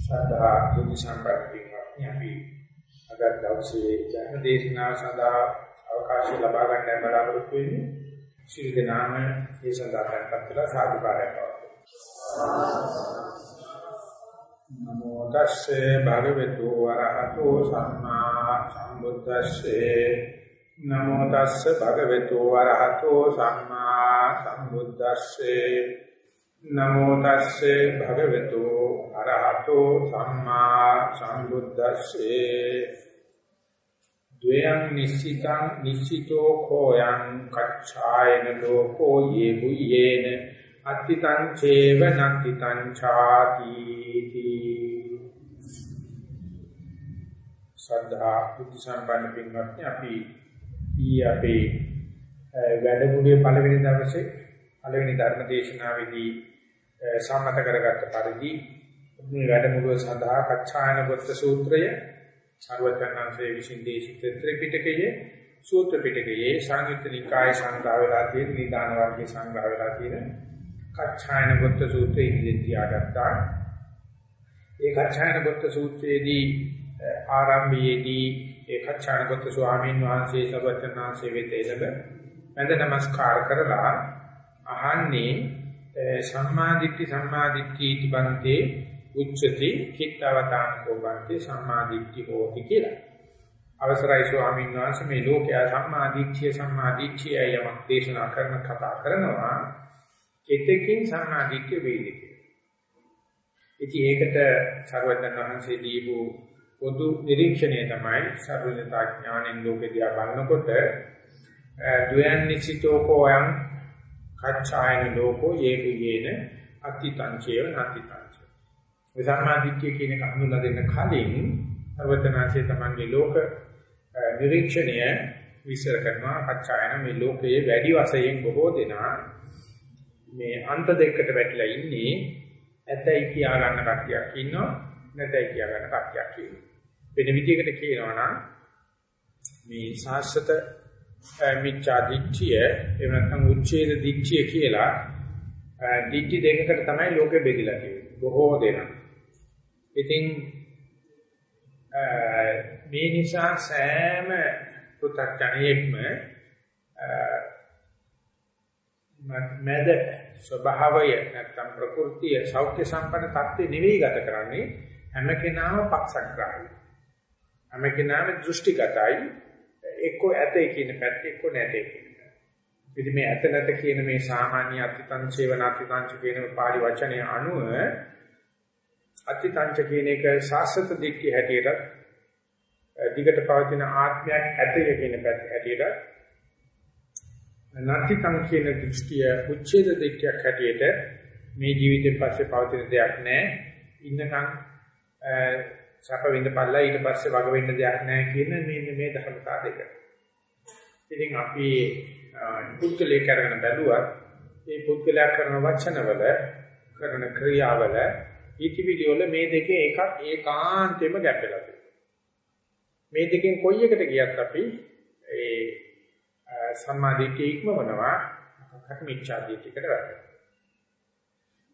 සදා දුනි සම්පත්තියක් අපි අද දවසේ ධර්ම දේශනාව සඳහා අවකාශය ලබා ගන්න බලාපොරොත්තු වෙන්නේ. ශ්‍රී දනාම ඒ සඳහා tempatලා සාදුකාරයක් නමෝ තස්සේ භගවතු වරහතෝ සම්මා සම්බුද්දස්සේ. නමෝ තස්සේ භගවතු වරහතෝ සම්මා සම්බුද්දස්සේ. නමෝ තස්සේ භගවතු අරහතෝ සම්මා සම්බුද්දස්සේ ද්වයං නිශ්චිතං නිශ්චිතෝ කෝයං කච්ඡායන ලෝකෝ යෙබුයේන අත්තිතං චේව නත්තිතං ඡාති සද්ධා බුද්ධ සම්පන්න පින්වත්නි අපි ඊ අපේ වැඩමුළුවේ පළවෙනි දවසේ පළවෙනි ධර්ම දේශනාවේදී සම්මත කරගත්ත පරිදි මේ වැඩමුළුව සඳහා කච්චායන ගොත්ත සූත්‍රය සර්වඥාන්සේ විසින් දේශිත ත්‍රිපිටකයේ සූත්‍ර පිටකයේ සංයුත්ත නිකාය සංග්‍රහ වෙලා තියෙන නිදාන වර්ගයේ සංග්‍රහ වෙලා තියෙන කච්චායන ගොත්ත සූත්‍රය ඉදිරියට තියාගත්තා. ඒ කච්චායන ගොත්ත සූත්‍රයේදී ආරම්භයේදී ඒ කච්චායන ගොත්ත ස්වාමීන් වහන්සේ සර්වඥාන්සේ වෙත එළඹ වැඳ නමස්කාර කරලා අහන්නේ සම්මාදිට්ඨි සම්මාදිට්ඨි ඉතිබන්තේ උච්චති කිත්තවතාන කෝබන්තේ සම්මාදිට්ඨි හෝති කියලා. අවසරයි ස්වාමීන් වහන්සේ මේ ලෝකයා සම්මාදිට්ඨිය සම්මාදිට්ඨිය යමක් දේශනා කරන කතා කරනවා කෙතකින් සම්මාදිට්ඨිය වේද කියලා. ඉතින් ඒකට සර්වඥ වහන්සේ දීපු පොදු නිරීක්ෂණය තමයි සර්වඥතා ඥානෙන් ලෝකේ දිහා බලනකොට ද්වයන් නිසිතෝ කෝයන් කච්චායන ලෝකෝ යේකු යේන අත්තිතංචේව නත්තිතංචේ. මේ සම්මාදිට්ඨිය කියන එක හඳුන්ලා දෙන්න කලින් සර්වඥාන්සේ තමන්ගේ ලෝක නිරීක්ෂණය විස්තර කරනවා. කච්චායන මේ ලෝකයේ වැඩි වශයෙන් බොහෝ දෙනා මේ අන්ත දෙකකට වැටිලා ඉන්නේ. ඇතයි කියා ගන්න කට්ටියක් ඉන්නවා නැතයි කියා ගන්න කට්ටියක් ඉන්නවා. වෙන විදිහකට කියනවා නම් මේ සාස්වත මිච්ඡා දිට්ඨිය එහෙම නැත්නම් උච්ඡේද දිට්ඨිය කියලා දිට්ඨි දෙකකට තමයි ලෝකෙ බෙදලා තියෙන්නේ. බොහෝ දෙනා. ඉතින් මේ නිසා සෑම පුතඥයෙක්ම මැද ස්වභාවය නැත්නම් ප්‍රകൃතිය සෞඛ්‍ය සම්පන්න තත්ත්වෙ නෙවෙයි ගත කරන්නේ හැම කෙනාම පක්ෂග්‍රාහී හැම කෙනාම දෘෂ්ටිගතයි එක්ක ඇතේ කියන පැත්ත එක්ක නැතේ කියන පැත්ත. ඉතින් මේ ඇත නැත කියන මේ සාමාන්‍ය අතිතං සේවන අතිතං කියන පාලි වචනය අනුව අතිතංච කියන එක සාස්වත දික්ටි හැටියට දිගට පවතින ආත්මයක් ඇතය කියන පැත්ත හැටියට නැතිතං කියන දෘෂ්ටිය උච්ඡේද දික්තියක් හැටියට මේ ජීවිතේ පස්සේ පවතින දෙයක් නැහැ ඉන්නකම් සැප විඳපල්ලා ඊට පස්සේ වග වෙන්න දෙයක් නැහැ කියන මේ මේ ධර්මතා දෙක. ඉතින් අපි පුද්ගලයා කරගෙන බැලුවත් මේ පුද්ගලයා කරන වචනවල කරන ක්‍රියාවල ඊටිවිලි වල මේ දෙකේ එකක් ඒකාන්තෙම ගැඹෙලා තියෙනවා. මේ දෙකෙන් කොයි එකට ගියත් අපි ඒ සම්මාදිට්ඨිය ඉක්මවනවා මොකක්ද මිච්ඡාදිට්ඨියකට වැටෙනවා.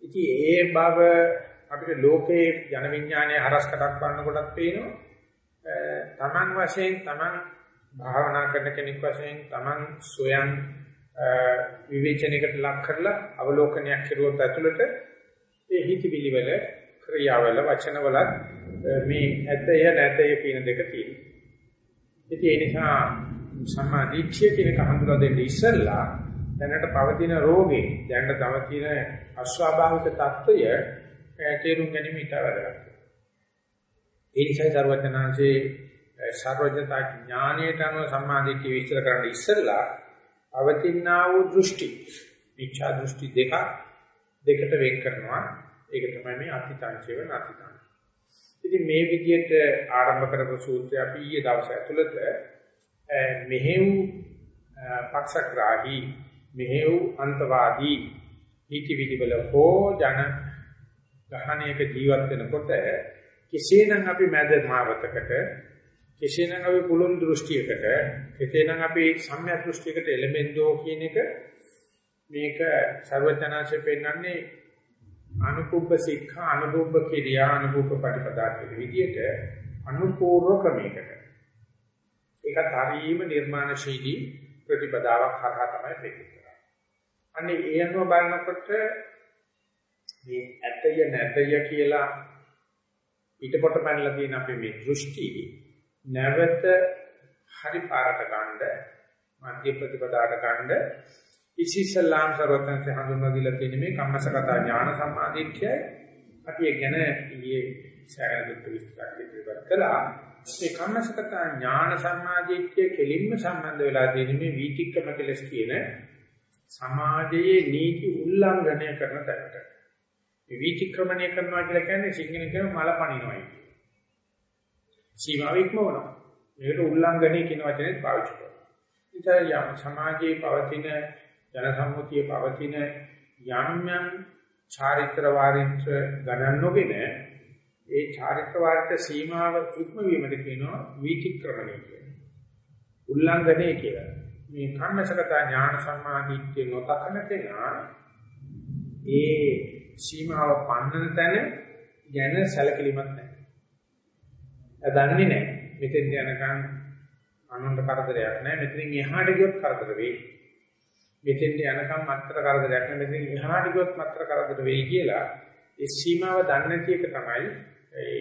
ඉතින් ඒ බව අපිට ලෝකේ ජන විඥානයේ හරස්කටක් ගන්න කොටත් පේනවා. තමන් වශයෙන් තමන් භාවනා කරන කෙනෙක් වශයෙන් තමන් සොයන් විවේචනයකට ලක් කරලා අවලෝකනයක් කෙරුවොත් ඇතුළත ඒ හිතවිලි වල ක්‍රියාවල වචන වල මේ ඇතය නැතය කියන දෙක තියෙනවා. ඉතින් ඒ නිසා සම්මාදීක්ෂය කියන කහඳුලා දෙන්නේ ඉස්සෙල්ලා දැනට පවතින රෝගේ දැනට තව තියෙන අස්වාභාවික తত্ত্বය තේරුම් ගැනීම ඉතා වැදගත්. ඒ නිසා සර්වඥාන්සේ සර්වඥතා ඥානයට අනුව සම්මාදිට්ඨිය විස්තර කරන්න ඉස්සෙල්ලා අවතින්නා වූ දෘෂ්ටි, මිච්ඡා දෘෂ්ටි දෙක දෙකට වෙන් කරනවා. ඒක තමයි මේ අතිතංචේව නැතිතං. ඉතින් මේ විදිහට ආරම්භ කරපු සූත්‍රය අපි ඊයේ දවස් ඇතුළත මෙහෙව් පක්ෂග්‍රාහී මෙහෙව් අන්තවාදී හිතවිලි වල හෝ ජන ගහණයක ජීවත් වෙනකොට කෙසේනම් අපි මැද මාවතකට කෙසේනම් අපි පුළුල් දෘෂ්ටියකට කෙසේනම් අපි සම්‍යක් දෘෂ්ටියකට එළඹෙන්නෝ කියන එක මේක ਸਰවඥාංශයෙන් පෙන්නන්නේ අනුපුබ්බ සික්ඛා අනුපුබ්බ කිරියා අනුපුබ්බ පටිපදා කියන විදිහට අනුපූර්ව ක්‍රමයකට ඒකත් හරීම නිර්මාණශීලී ප්‍රතිපදාවක් හරහා තමයි වෙන්නේ. අනේ ඒ අනුව බලනකොට මේ ඇතය නැතය කියලා පිටපොට පැනලා තියෙන අපේ මේ දෘෂ්ටි නැවත හරි පාරට ගන්න මධ්‍ය ප්‍රතිපදාට ගන්න ඉසිසලාම් සරවතන්සේ හඳුන්වා දීලා තියෙන මේ කම්මසගත ඥාන සම්මාදිට්ඨිය අපි ඒ ගැන ඊයේ සෑහෙන විස්තර ඉදිරිපත් කළා. මේ කම්මසගත ඥාන සම්මාදිට්ඨිය කෙලින්ම සම්බන්ධ වෙලා තියෙන මේ වීතික්‍රම කෙලස් කියන සමාජයේ නීති උල්ලංඝනය කරන තැනට. මේ වීතික්‍රමණය කරනවා කියලා කියන්නේ සිංහලෙන් කියන මල පනිනවයි සීමාව ඉක්මවනවා. මේකට උල්ලංඝනය කියන වචනේ පාවිච්චි කරනවා. ඉතින් යම් සමාජයේ පවතින ජන සම්මුතියේ පවතින යම් යම් චාරිත්‍ර වාරිත්‍ර ගණන් නොගෙන ඒ චාරිත්‍ර වාරිත්‍ර සීමාව ඉක්මවීමට කියනවා වීතික්‍රමණය කියලා. උල්ලංඝනය කියලා. මේ කම්මසගත ඥාන සම්මාදිට්ඨිය නොතකන කෙනා ඒ සීමාව පන්නන තැන ගැන සැලකිලිමත් නැහැ. දන්නේ නැහැ. මෙතෙන් යනකම් අනුන්ට කරදරයක් නැහැ. මෙතනින් එහාට ගියොත් කරදර වෙයි. මෙතෙන්ට යනකම් මත්තර කරදරයක් නැහැ. මෙතෙන් එහාට ගියොත් මත්තර කරදර වෙයි කියලා ඒ සීමාව දන්නේ නැති එක තමයි ඒ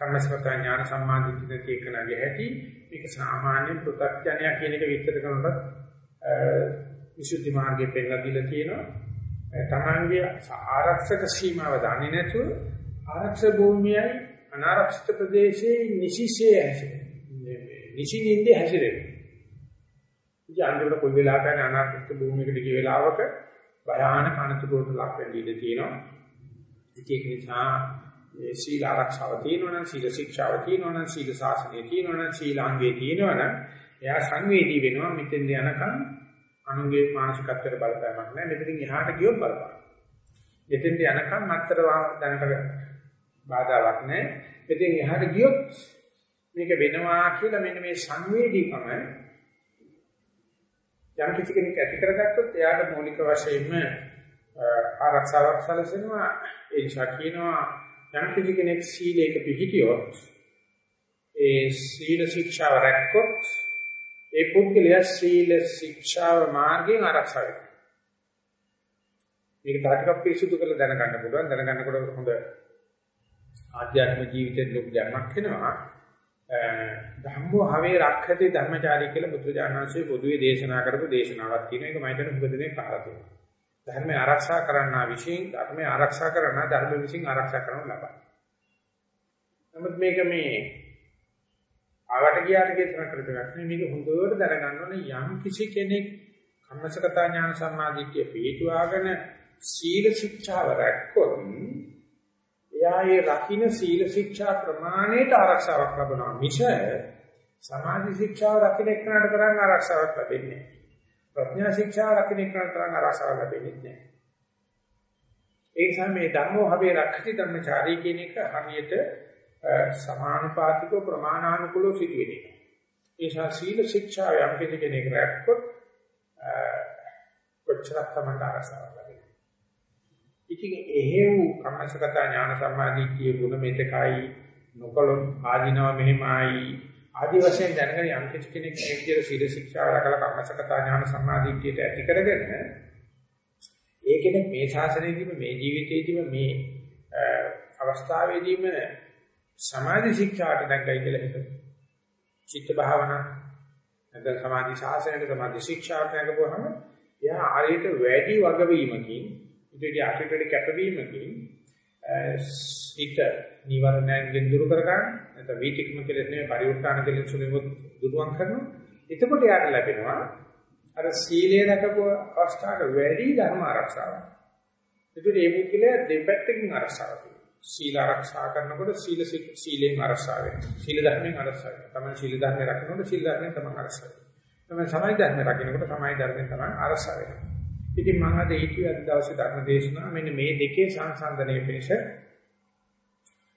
කර්මස්කත ඥාන සම්මාදිත නැති එක නගේ ඇති. මේක සාමාන්‍ය පෘථග්ජනය කියන එක විස්තර කරනකොට විසුද්ධි මාර්ගයේ පෙන්නලා දීලා තියෙනවා. තමන්ගේ ආරක්ෂක සීමාව දන්නේ නැතුව ආරක්ෂක භූමියයි අනාරක්ෂිත ප්‍රදේශයේ නිසිසේ හැසිරෙන්නේ. නිසිනින්දේ හැසිරෙන්නේ. ඉතින් අන්තිමට කොයි වෙලාවක අනාර්ථික භූමියකට ගිය වෙලාවක භයානක අනතුරකට ලක් වෙන්න ඉඩ තියෙනවා. ඒක නිසා මේ සීල ආරක්ෂාව තියෙනවනම් සීල ශික්ෂාව තියෙනවනම් සීල ශාසනය තියෙනවනම් සීලාංගේ තියෙනවනම් එයා සංවේදී වෙනවා මෙතෙන් යනකම් අනුගේ මානසිකත්වයට බලපෑමක් නැහැ. මෙතනින් එහාට ගියොත් බලපාන. මෙතෙන් යනකම් මත්තර දැනට බාධාවක් නැහැ. මෙතෙන් එහාට ගියොත් මේක වෙනවා කියලා මෙන්න මේ සංවේදීකම යම් කිසි කෙනෙක් ඇති කරගත්තොත් එයාට මৌলিক වශයෙන්ම ආරක්ෂාවක් සැලසෙනවා. ඒ නිසා කියනවා යම් කිසි කෙනෙක් සීලයක පිළිහිටියොත් ඒ සීල ශික්ෂාව රැක්කොත් ඒ පුද්ගලයා සීල ශික්ෂාව මාර්ගයෙන් ආරක්ෂා වෙනවා. මේක තාටිකක් පිරිසුදු කරලා දැනගන්න පුළුවන්. දැනගන්නකොට හොඳ ආධ්‍යාත්මික ජීවිතේ ලොකු දැනුමක් වෙනවා. ධම්මෝ හවේ රක්ඛති ධර්මචාරී කියලා බුදුජානනාංශයේ පොදුවේ දේශනා කරපු දේශනාවක් තියෙනවා. ඒක මම හිතන්නේ මොකද මේ කාලා තියෙනවා. ධර්මය ආරක්ෂා කරන්නා විශ්ින් ධර්මය ආරක්ෂා කරනා ධර්ම විශ්ින් ආරක්ෂා කරනු ලබයි. නමුත් මේක මේ ආවට ගියාට කියන කරපයක් නෙමෙයි මේක හොඳට දැනගන්න ඕනේ යම් කිසි කෙනෙක් කම්මසකතා ඥාන සම්මාදිට්ඨිය පිළිතුවාගෙන සීල ශික්ෂාව රැක්කොත් එයා ඒ රකින්න සීල ශික්ෂා ප්‍රමාණයට ආරක්ෂාවක් ලබනවා මිස සමාධි ශික්ෂාව රකින්න එක්කනට තරම් ආරක්ෂාවක් ලැබෙන්නේ නැහැ. ප්‍රඥා ශික්ෂාව රකින්න එක්කනට තරම් ආරක්ෂාවක් ලැබෙන්නේ නැහැ. ඒ නිසා මේ ධම්මෝ හවේ රක්ඛති ධම්මචාරී කියන එක හරියට සමානුපාතිකව ප්‍රමාණානුකූලව සිදුවෙන්නේ. ඒ නිසා සීල ශික්ෂාව යම් කෙනෙක් රැක්කොත් කොච්චරක් තමයි ආරක්ෂාවක් ඉතින් එහෙව් කම්මසගත ඥාන සම්මාදිට්ඨිය ගුණ මෙතකයි නොකලොත් ආධිනව මෙහෙමයි ආදි වශයෙන් දැනගෙන යම් කිසි කෙනෙක් මේ විදිහට සීල ශික්ෂා රැකලා කම්මසගත ඥාන සම්මාදිට්ඨියට ඇති කරගෙන ඒකෙන මේ ශාසනයේදීම මේ ජීවිතයේදීම මේ අවස්ථාවේදීම සමාධි ශික්ෂාට නැගයි කියලා හිතමු. චිත්ත භාවනා නැත්නම් සමාධි ශාසනයට සමාධි ශික්ෂාට නැගපුවහම එයා ආරියට වැඩි වගවීමකින් ඉතින් අටිටට කැපවීමකින් සිත නිවර්ණයෙන් දුරු කර ගන්න නැත්නම් වීතිකම කෙලෙස් නෙවෙයි පරිඋත්තාන කෙලෙස් වලින් දුරුවන් කරනවා එතකොට යාට ලැබෙනවා අර සීලය රැකපු අවස්ථාවට වැඩි ධර්ම ආරක්ෂාවක්. ඒකට මේ මුක්කලේ දෙපැත්තකින් ආරක්ෂාවක්. සීල ආරක්ෂා කරනකොට සීල සීලෙන් ආරක්ෂා වෙනවා. සීල ධර්මයෙන් ආරක්ෂා වෙනවා. තමයි සීල ධර්ම රැකනකොට සීල ධර්මයෙන් තමයි ආරක්ෂා වෙන්නේ. තමයි සමාධි ධර්ම රැකිනකොට සමාධි ධර්මයෙන් තමයි ආරක්ෂා වෙන්නේ. ඉතින් මම අද හිතුවේ අද දවසේ ධර්ම දේශනාව මෙන්න මේ දෙකේ සංසන්දනයේ පිණිස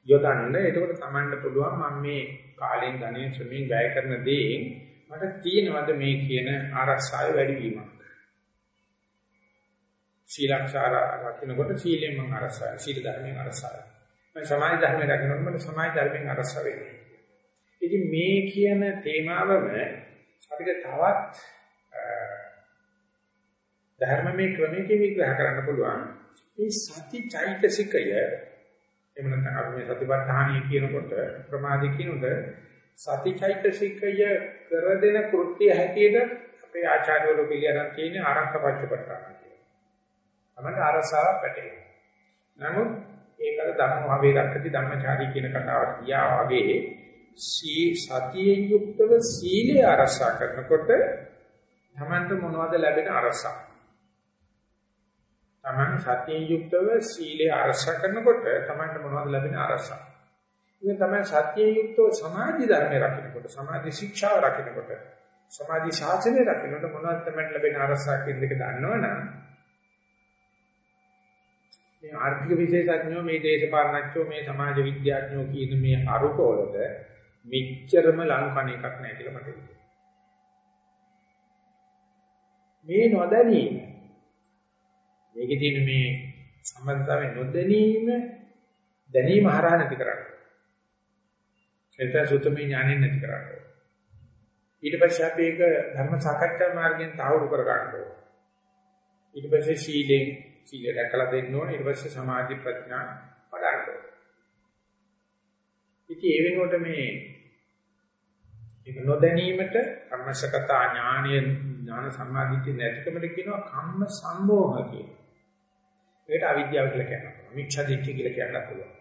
යොදන්න. එතකොට Tamanට පුළුවන් මම මේ කාලෙන් ධනෙන් ශ්‍රමයෙන් වැය කරන දේෙන් මට තියෙනවද මේ කියන ආරක්ෂාවේ වැඩි වීමක්. සීලක්ෂාර රකින්නකොට සීලෙන් මම අරසයි. සීල ධර්මයෙන් අරසයි. මම සමාධි ධර්මයෙන් රකින්නකොට මම සමාධි ධර්මයෙන් අරස වෙන්නේ. ඉතින් මේ කියන තේමාවම අපිට තවත් ධර්මමේ ක්‍රමයකින් විග්‍රහ කරන්න පුළුවන්. මේ සති චෛතසිකය එහෙම නැත්නම් අපි මේ සතිපට්ඨානිය කියනකොට ප්‍රමාදී කියනකොට සති චෛතසිකය කර දෙන කෘත්‍ය හැටියට අපේ ආචාර්යවරු පිළිගන්න තියෙන ආරක්ෂක පච්චපට්ඨාන කියලා. තමයි අරසාව පැටේ. නමුත් ඒකට ධර්ම භාවයේ ධම්මචාරී කියන කතාවට ගියා වගේ සී සතියෙන් යුක්තව සීලය ආරක්ෂා කරනකොට තමන්ට මොනවද ලැබෙන ආරක්ෂා? තමන් සතියෙන් යුක්තව සීලය ආරක්ෂා කරනකොට තමන්ට මොනවද ලැබෙන ආරක්ෂා? ඉතින් තමයි සතියෙන් යුක්තව සමාධි ධර්ම රකින්නකොට සමාධි ශික්ෂාව රකින්නකොට සමාධි ශාසනය රකින්නකොට මොනවද තමන්ට ලැබෙන ආරක්ෂා කියන එක දන්නවනම් මේ ආර්ථික විශේෂඥයෝ මේ දේශපාලනඥයෝ මේ සමාජ විද්‍යාඥයෝ කියන මේ අරුකවලට මෙච්චරම ලංකණ එකක් නැහැ කියලා මට හිතෙනවා. මේ නොදැනීම මේකේ තියෙන මේ සම්බන්ධතාවය නොදැනීම දැනීම හරහා නැති කරන්නේ. එතන සුතමේ ඥානෙ නැති කරන්නේ. ඊට පස්සේ අපි ඒක ධර්ම සාකච්ඡා මාර්ගයෙන් තාවුරු කර ගන්නවා. ඊට පස්සේ සීලෙන් සීලය දැකලා දෙන්න ඕනේ. ඊට පස්සේ සමාධි ප්‍රඥා වඩන්න ඕනේ. ඉතින් ඒ වෙනුවට මේ ඒක නොදැනීමට කම්මසකතා ඥානීය ඥාන සම්මාදිට්ඨිය නැතිකමට කියනවා කම්ම සම්මෝහ කියලා. ඒකට අවිද්‍යාව කියලා කියනවා. මිච්ඡා දිට්ඨිය කියලා කියන්න පුළුවන්.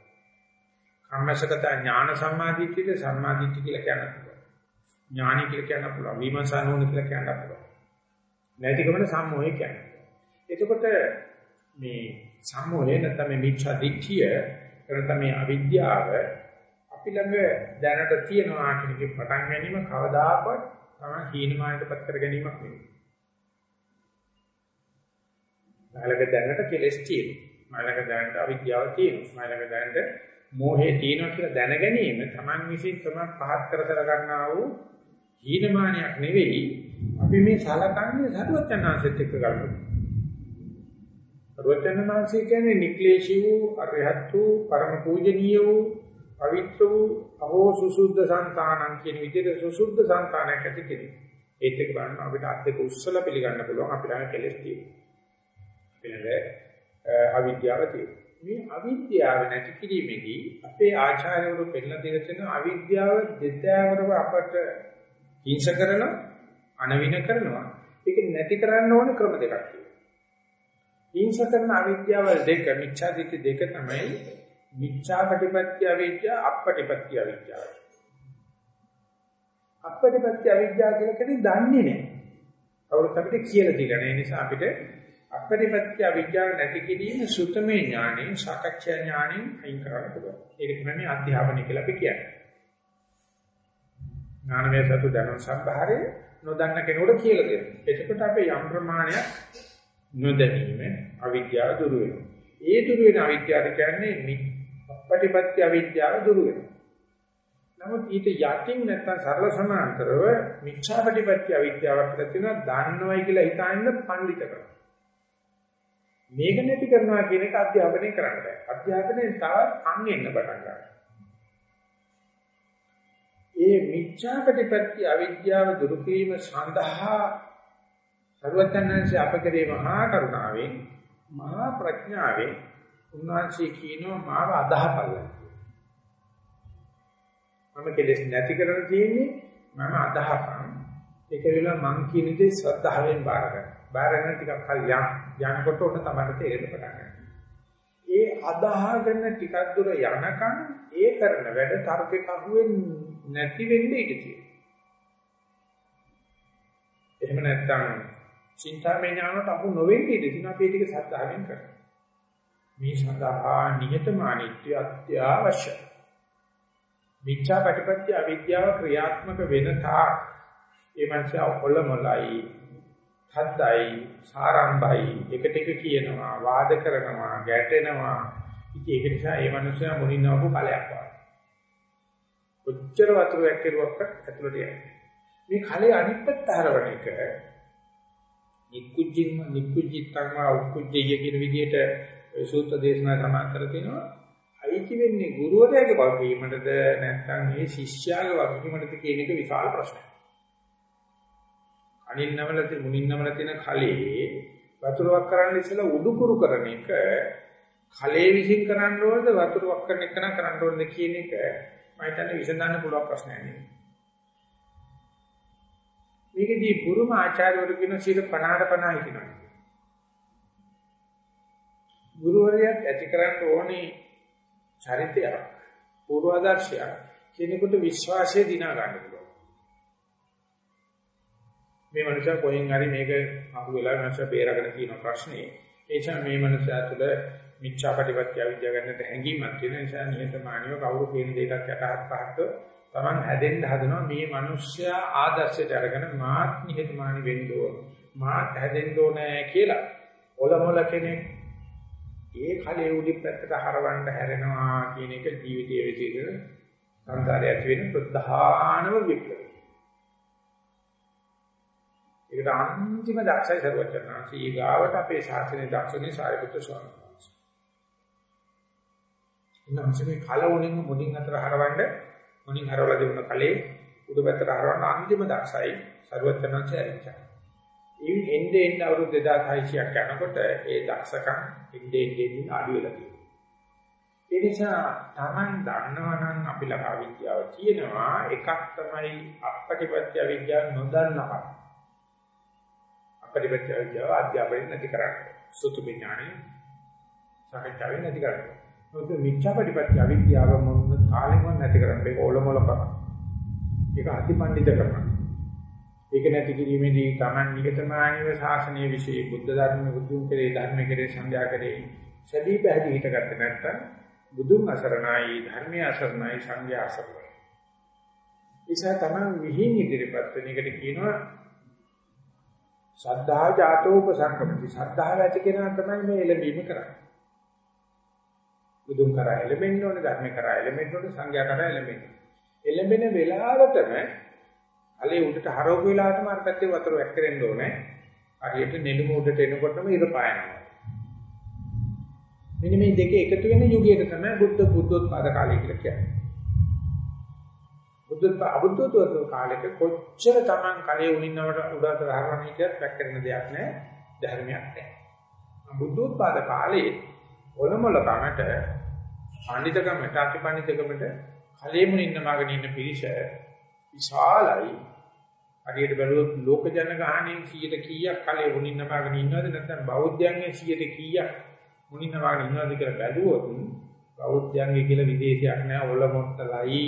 කම්මසකතා ඥාන සම්මාදිට්ඨියට සම්මාදිට්ඨිය කියලා කියන්න පුළුවන්. ඥානි කියලා කියන්න පුළුවන්. විමර්ශන නෝන කියලා කියන්න පුළුවන්. නැතිකමට සම්මෝහය කියන්නේ. එතකොට මේ සම්මෝහය නැත්නම් මේ මිච්ඡා දිට්ඨිය නැත්නම් මේ අවිද්‍යාව අපි ළඟ දැනට තියෙනවා කියන එක පටන් ගැනීම කවදාකවත් තමයි හීනමානටපත් කර ගැනීමක් නෙවෙයි. මලක දැනට කෙලස් තියෙනවා. මලක දැනට අවිද්‍යාව තියෙනවා. මලක දැනට මෝහය තියෙනවා කියලා දැන ගැනීම Taman විසින් තමයි පහත් කර කර ගන්නා වූ හීනමානයක් නෙවෙයි. අපි මේ සලකන්නේ සරුවචනාංශෙත් එක්ක ගන්නවා. සරුවචනාංශය කියන්නේ නික්ලේශී වූ අරහත් වූ පරම පූජනීය වූ පවිත්‍ර වූ අහෝ සුසුද්ධ සංතානං කියන විදිහට සුසුද්ධ සංතානයක් ඇති කෙනෙක්. ඒත් එක්ක බලන්න අපිට අද්දක උස්සලා පිළිගන්න පුළුවන් අපිට අර කෙලෙස් තියෙනවා. අපිට අවිද්‍යාව තියෙනවා. මේ අවිද්‍යාව නැති කිරීමේදී අපේ ආචාර්යවරු පෙන්නලා දෙන තැන අවිද්‍යාව දෙතෑවරව අපට හිංස කරන අනවින කරනවා. ඒක නැති කරන්න ඕන ක්‍රම දෙකක් තියෙනවා. හිංස කරන අවිද්‍යාව දෙක මිච්ඡා දිට්ඨි දෙක තමයි මිච්ඡා ප්‍රතිපත්‍ය අවිද්‍යාව අපපටිපත්‍ය අවිද්‍යාව. අපපටිපත්‍ය අවිද්‍යාව කියලා කෙනෙක් දන්නේ නැහැ. කවුරුත් අපිට කියලා දෙලා නැහැ. ඒ නිසා අපිට අපපටිපත්‍ය අවිද්‍යාව නැති කිරීම සුතමේ ඥාණයෙන් සාකච්ඡා ඥාණයෙන් අයින් කරන්න පුළුවන්. ඒක තමයි අධ්‍යාපනය කියලා අපි කියන්නේ. ඥානමය සතු දැනුම් සම්භාරය නොදන්න කෙනෙකුට කියලා දෙනවා. එතකොට අපේ යම් ප්‍රමාණයක් නොදැනීම අවිද්‍යාව දුරු වෙනවා. ඒ දුරු වෙන අවිද්‍යාව කියන්නේ පටිපත්‍ය අවිද්‍යාව දුරු වෙනවා. නමුත් ඊට යටින් නැත්තම් සරල සමාන්තරව මිච්ඡා පටිපත්‍ය අවිද්‍යාවක් කියලා තියෙනවා දන්නවයි කියලා හිතාගෙන පඬිතකම. මේක නැති කරනවා කියන එක අධ්‍යාපනය කරන්න බෑ. අධ්‍යාපනයෙන් තවත් අං එන්න පටන් ගන්නවා. ඒ මිච්ඡා ප්‍රතිපත්ති අවිද්‍යාව දුරු කිරීම සඳහා සර්වඥාන්සේ අපකරේ මහා කරුණාවෙන් මහා ප්‍රඥාවෙන් උන්වහන්සේ කියනවා මාව අදහපල්ලා. මම කෙලෙස් නැති කරලා තියෙන්නේ මම අදහපන්. ඒක වෙලාව මං කියන දේ ශ්‍රද්ධාවෙන් බාර ගන්න. බාරගෙන ටිකක් කල් යම් යනකොට උන තමයි තේරෙන්න පටන් ගන්න. ඒ අදහගෙන ටිකක් දුර යනකම් ඒ කරන වැඩ තර්කයට අහුවෙන්නේ නැති වෙන්නේ ඉඳී තියෙනවා. එහෙම නැත්නම් චින්තාමය ඥානට අහු නොවෙන්නේ ඉඳී තියෙනවා අපි ටික සත්‍යාවෙන් කරනවා. මේ සඳහා නිහතමානීත්වය අත්‍යවශ්‍යයි. මිච්ඡා ප්‍රතිපත්‍ය අවිද්‍යාව ක්‍රියාත්මක වෙන තාක් ඒ මනස ඔකොල්ලමලයි හද්දයි සාරම්භයි එකට එක කියනවා වාද කරනවා ගැටෙනවා. ඉතින් ඒක නිසා ඒ මනුස්සයා මුලින් ආපු කලයක් වගේ. කොච්චර වතුරක් කෙරුවක් ඇතුළට යන්නේ මේ කලේ අනිත් පැත්ත හරවන එක නික්කුජ්ජින් නික්කුජ්ජිත්තං වා උක්කුජ්ජය කියන විදිහට සූත්‍ර දේශනා සමාන කර තිනවා අයිති වෙන්නේ ගුරුවරයාගේ වගකීමටද නැත්නම් මේ ශිෂ්‍යයාගේ වගකීමටද කියන එක විශාල ප්‍රශ්නයක්. අනින්නවල මුනින්නවල තියෙන කලේ වතුරක් කරන්න ඉස්සෙල්ලා උඩුකුරු කරන එක කලේ විසින් කරන්න ඕනද වතුරක් කරන එක නම් කරන්න ඕනද කියන එක මම හිතන්නේ විසඳන්න පුළුවන් ප්‍රශ්නයක් නෙවෙයි. මේකදී පුරුම ආචාර්යවරු කියන සීල 50ට 50 කියනවා. ගුරුවරයාත් ඇති කරන්න ඕනේ චරිතයක් පූර්වාදර්ශයක් කෙනෙකුට විශ්වාසය දිනා ගන්න පුළුවන්. මේ මනුස්සයා කොහෙන් හරි මේක අහු වෙලා මනුස්සයා බේරගෙන තියෙන ප්‍රශ්නේ. ඒ නිසා මේ මනුස්සයා තුළ මිච්ඡාපටිපත්‍ය අවිද්‍යාව ගන්නට හැඟීමක් තියෙන නිසා නිහතමානීව කවුරු කියන දෙයකට යටහත් පහත් තමන් හැදෙන්න හදනවා. මේ මිනිස්සයා ආදර්ශයට අරගෙන මාත් නිහතමානී වෙන්න ඕන. මාත් හැදෙන්න ඕනේ කියලා ඔලොමල කෙනෙක් ඒ කලේ උඩි පැත්තට හරවන්න හැරෙනවා කියන එක ජීවිතයේ විදිහට සංකාරය ඇති වෙන ප්‍රධානම විප්ලවය. ඒකට අන්තිම දක්ෂයි සර්වචනාංශී ඊගාවට අපේ ශාසනයේ දක්ෂනේ සාරිපුත්‍ර ස්වාමීන් වහන්සේ. ඉන්නම්සේ මේ කල උණින් මුඩින් අතර හරවන්න මුණින් හරවලා දෙවන කලේ උඩ පැත්තට හරවන්න අන්තිම දක්ෂයි සර්වචනාංශය ඇරිචා. ඉන් එnde end අවුරුදු 2600ක් යනකොට ඒ දක්ෂකම් එnde end අඩු වෙලා තියෙනවා. ඒ නිසා Taman දන්නවනම් අපි ළඟ අවිද්‍යාව තියෙනවා එකක් තමයි අපපටිපත්‍ය විද්‍යාව නොදන්නකම. අපපටිපත්‍ය විද්‍යාව අධ්‍යාපනයෙන් නැති කරන්නේ. සුතු විඥානේ සාකච්ඡාවෙන් නැති කරන්නේ. මොකද මිච්ඡාපටිපත්‍ය අවිද්‍යාව මොන තාලෙම නැති කරන්නේ ඒක ඕලොමල කරා. ඒක අතිපණ්ඩිතකම. ඒක නැති කිරීමේදී Taman නිගතමානීව ශාසනීය විශේෂ බුද්ධ ධර්ම බුදුන් කෙරේ ධර්ම කෙරේ සංඥා කරේ සදී පැහැදිලි හිතගත්තේ නැත්නම් බුදුන් අසරණයි ධර්මයේ අසරණයි සංඥා අසරණයි. ඒසා Taman විහිං ඉදිරිපත් වෙන එකට කියනවා සද්ධා ජාතෝපසංකමති සද්ධාව ඇති කෙනා තමයි මේ එළඹීම කරන්නේ. බුදුන් කරා එළඹෙන්න ඕනේ ධර්ම කරා එළඹෙන්න ඕනේ සංඥා කරා එළඹෙන්න. එළඹෙන වෙලාවටම අලේ උඩට හරවපු වෙලාවටම අර පැත්තේ වතුර වැක්කරෙන්න ඕනේ. හරියට නෙළුම උඩට එනකොටම ඉර පායනවා. මෙන්න මේ දෙක එකතු වෙන යුගයට තමයි බුද්ධ බුද්ධෝත්පාද කාලය කියලා කියන්නේ. බුද්ධ අබුද්ධෝත්පාද කාලෙක කොච්චර Taman කලේ උනින්නවට උඩට රහරණී කියත් වැක්කරන දෙයක් නැහැ. ධර්මයක් නැහැ. බුද්ධෝත්පාද කාලේ ඔලොමල කමට පඬිතකමට අතිපඬිතකමට කලේ මුනින්න මාගෙන ඉන්න පිරිස විශාලයි. හරියට බැලුවොත් ලෝක ජන ගහණයෙන් 100ට කීයක් කලේ මුණින් නමාගෙන ඉන්නවද නැත්නම් බෞද්ධයන්ගේ 100ට කීයක් මුණින් නමාගෙන ඉන්නවද කියලා බැලුවොත් බෞද්ධයන්ගේ කියලා විදේශයක් නැහැ ඔල මොත්තලයි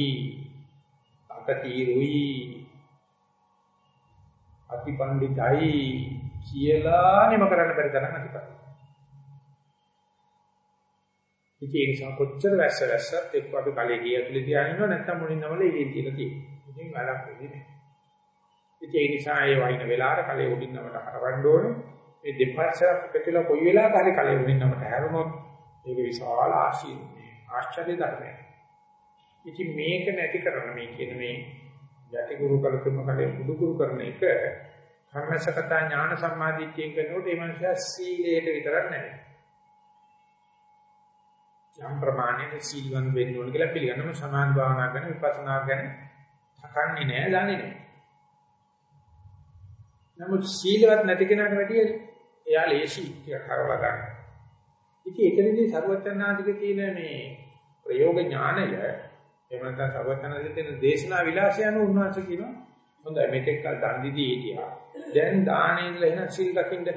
අකටීරුයි අතිපණ්ඩිතයි කියලා නෙම කරන්න බැරි තරම් අතිපණ්ඩිතයි. ඉතින් ඒ නිසා කොච්චර වැස්ස වැස්සත් එක්ක අපි කලේ ගිය ඇතුලේ තියාගෙන නැත්නම් මුණින් නමල ඉලින් තියලා තියෙනවා. ඉතින් වැඩක් වෙන්නේ නැහැ. ඉතින් ඒ නිසා ඒ වයින් වෙලාවට කලේ උඩින් නමට හරවන්න ඕනේ. මේ දෙපස්සක් පිටිලා කොයි වෙලාවක හරි කලේ උඩින් නමට හැරුණොත් ඒක විශාල ආශීර්වාදයක්. ආශ්චර්ය ධර්මයක්. ඉතින් මේක නැති කරන මේ කියන මේ යටි ගුරු කලකම කලේ පුදු ගුරු කරන එක කර්මසකතා ඥාන සම්මාදිට්ඨියෙන් කරනකොට ඒ මනුස්සයා සීලයට විතරක් නෙවෙයි. යම් ප්‍රමාණයක සීලවන් වෙන්න ඕන කියලා පිළිගන්නම සමාන භාවනා කරන විපස්සනා ගැන තකන්නේ නැහැ, දන්නේ නැහැ. නමුත් සීලවත් නැති කෙනාට වැඩිය එයා ලේසි ටික කරවලා ගන්න. ඉතින් ඒකෙන්දී ਸਰවඥාධික තියෙන මේ ප්‍රයෝග ඥානය එහෙම නැත්නම් ਸਰවඥාධික තියෙන දේශනා විලාසය අනුව උන්වහන්සේ කියනවා හොඳයි මෙතෙක් කල දන් දීදී හිටියා. දැන් දානේ ඉඳලා එහෙනම් සීල් රකින්න.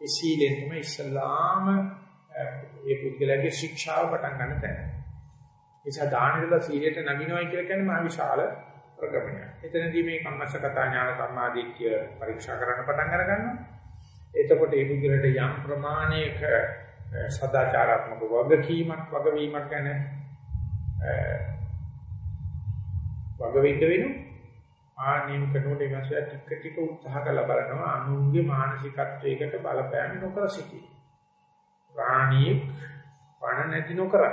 ඒ සීලෙන් තමයි ඉස්ලාම ඒ පුද්ගලයාගේ ශික්ෂාව පටන් ගන්න තැන. නිසා දානෙදලා සීලයට නගිනවයි කියලා කියන්නේ මහ විශාල ප්‍රගමනයක්. එතනදී මේ කම්මස්සකතා ඥාන සම්මාදිට්ඨිය පරීක්ෂා කරන්න පටන් අර ගන්නවා. එතකොට ඒ පුද්ගලට යම් ප්‍රමාණයක සදාචාරාත්මක වගකීමක් වගවීමක් ගැන වගවෙන්න වෙනවා. ආනියම කරනකොට ඒ මාසය ටික ටික උත්සාහ කරලා බලනවා අනුන්ගේ මානසිකත්වයකට බලපෑම් නොකර සිටී. ප්‍රාණීක් පණ නැති නොකරයි.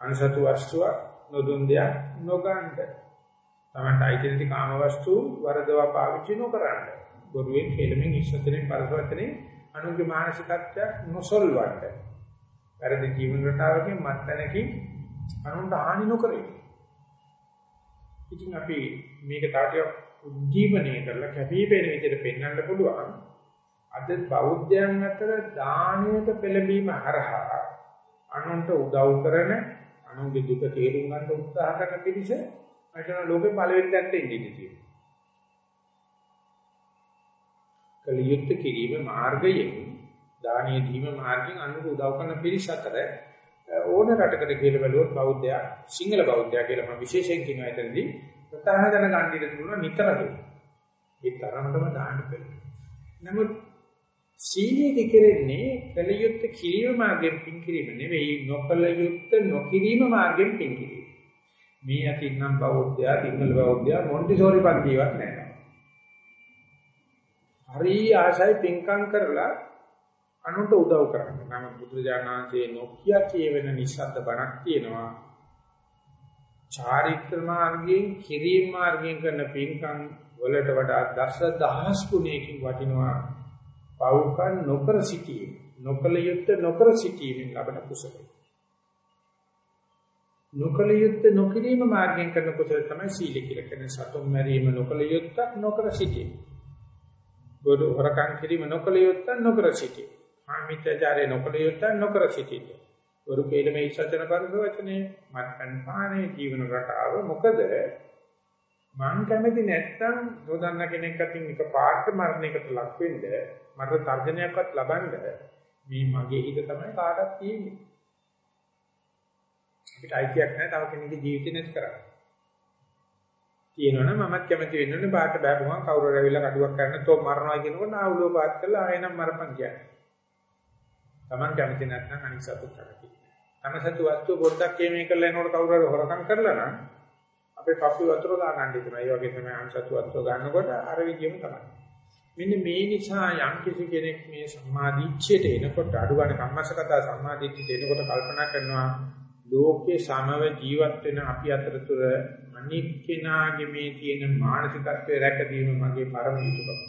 අන්සතු වස්තුව නොදුන් දෙයක් නොගන්න. තමන්ට අයිති කාම වස්තු වරදවා පාවිච්චි නොකරන්න. ගොරුවෙන් කෙලමින් ඉස්සතෙන් පරිවර්තනේ අනුගේ මානසිකත්වයක් නොසල්වන්න. වැරදි ජීවන රටාවකින් මත්තනකින් අනුන්ට හානි නොකර ඉතින් අපි මේක තාටියක් උද්දීපනය කරලා කැපී පෙනෙන විදිහට පෙන්වන්න පුළුවන්. අද බෞද්ධයන් අතර දානයට පෙළඹීම හරහා අනුන්ට උදව් කරන අනුන්ගේ දුක තේරුම් ගන්න උත්සාහ කරන පිරිස මට ලෝකේ පළවෙනි දැක්ට ඉන්නේ තියෙනවා. කලියුත් කිරීම මාර්ගයෙන් දානීය දීම මාර්ගයෙන් අනුන්ට උදව් කරන පිරිස අතර ඕන රටකට කියලා බැලුවොත් බෞද්ධයා සිංහල බෞද්ධයා කියලා මම විශේෂයෙන් කියනවා එතනදී ප්‍රධාන ජන ගණ්ඩියට දුන්න නිතරම ඒ තරමටම දාන්න බැහැ. නමුත් සීලයේ කෙරෙන්නේ කලියුත් කිරීම මාර්ගයෙන් පින් කිරීම නෙවෙයි නොකලියුත් නොකිරීම මාර්ගයෙන් පින් කිරීම. මේ අතින්නම් බෞද්ධයා සිංහල බෞද්ධයා මොන්ටිසෝරි පන්තිවත් නැහැ. හරි ආශයි පින්කම් කරලා අනුන්ට උදව් කරන්න. නම් බුදුරජාණන්සේ නොකිය කියවෙන නිස්සද්ද බණක් තියෙනවා. චාරිත්‍ර මාර්ගයෙන් කිරීම මාර්ගයෙන් කරන පින්කම් වලට වඩා දස දහස් ගුණයකින් වටිනවා. පවුකන් නොකර සිටීම. නොකල යුත්තේ නොකර සිටීමෙන් ලබන කුසලයි. නොකල යුත්තේ නොකිරීම මාර්ගයෙන් කරන කුසල තමයි සීල කියලා කියන්නේ. සතුන් මැරීම නොකල යුත්තක් නොකර සිටීම. බොරු හොරකම් කිරීම නොකල යුත්තක් නොකර සිටීම. ආමිත්‍යචාරය නොකළ යුත්තේ නොකර සිටින්න. වරු කේලමේ ඉස්සචන පරිවචනේ මත්පැන් පානේ ජීවන රටාව මොකද මං කැමති නැත්තම් නොදන්න කෙනෙක් අතින් එක පාට මරණයකට ලක් වෙන්න මට තර්ජනයක්වත් ලබන්න මේ මගේ හිත තමයි කාටත් තියෙන්නේ. අපිට අයිතියක් නැහැ තව කෙනෙකුගේ ජීවිතේ නැති කරන්න. තියෙනවනම් මමත් කැමති වෙන්නේ පාට බෑපුවා කවුරු හරි ඇවිල්ලා කඩුවක් කරන තෝ මරනවා කියනකොට ආවුලෝ පාත් කරලා ආයෙනම් මරපන් කියන්නේ. Taman කැමති නැත්නම් අනිත් සතුත් කරකි. තම සතු වස්තු පොඩ්ඩක් කේමේ කරලා එනකොට කවුරු හරි හොරකම් කරලා නම් අපේ පපු වතුර දාගන්න ඉතමයි. ඒ වගේ තමයි අනිත් සතු වස්තු ගන්නකොට අර විදියම තමයි. මෙන්න මේ නිසා යම් කිසි කෙනෙක් මේ සම්මාදිච්ඡයට එනකොට අඩුගාන කම්මසකතා සම්මාදිච්ඡයට එනකොට කල්පනා කරනවා ලෝකේ සමව ජීවත් වෙන අපි අතරතුර අනික් කෙනාගේ මේ තියෙන මානසිකත්වයේ රැකදීම මගේ පරම යුතුයකම.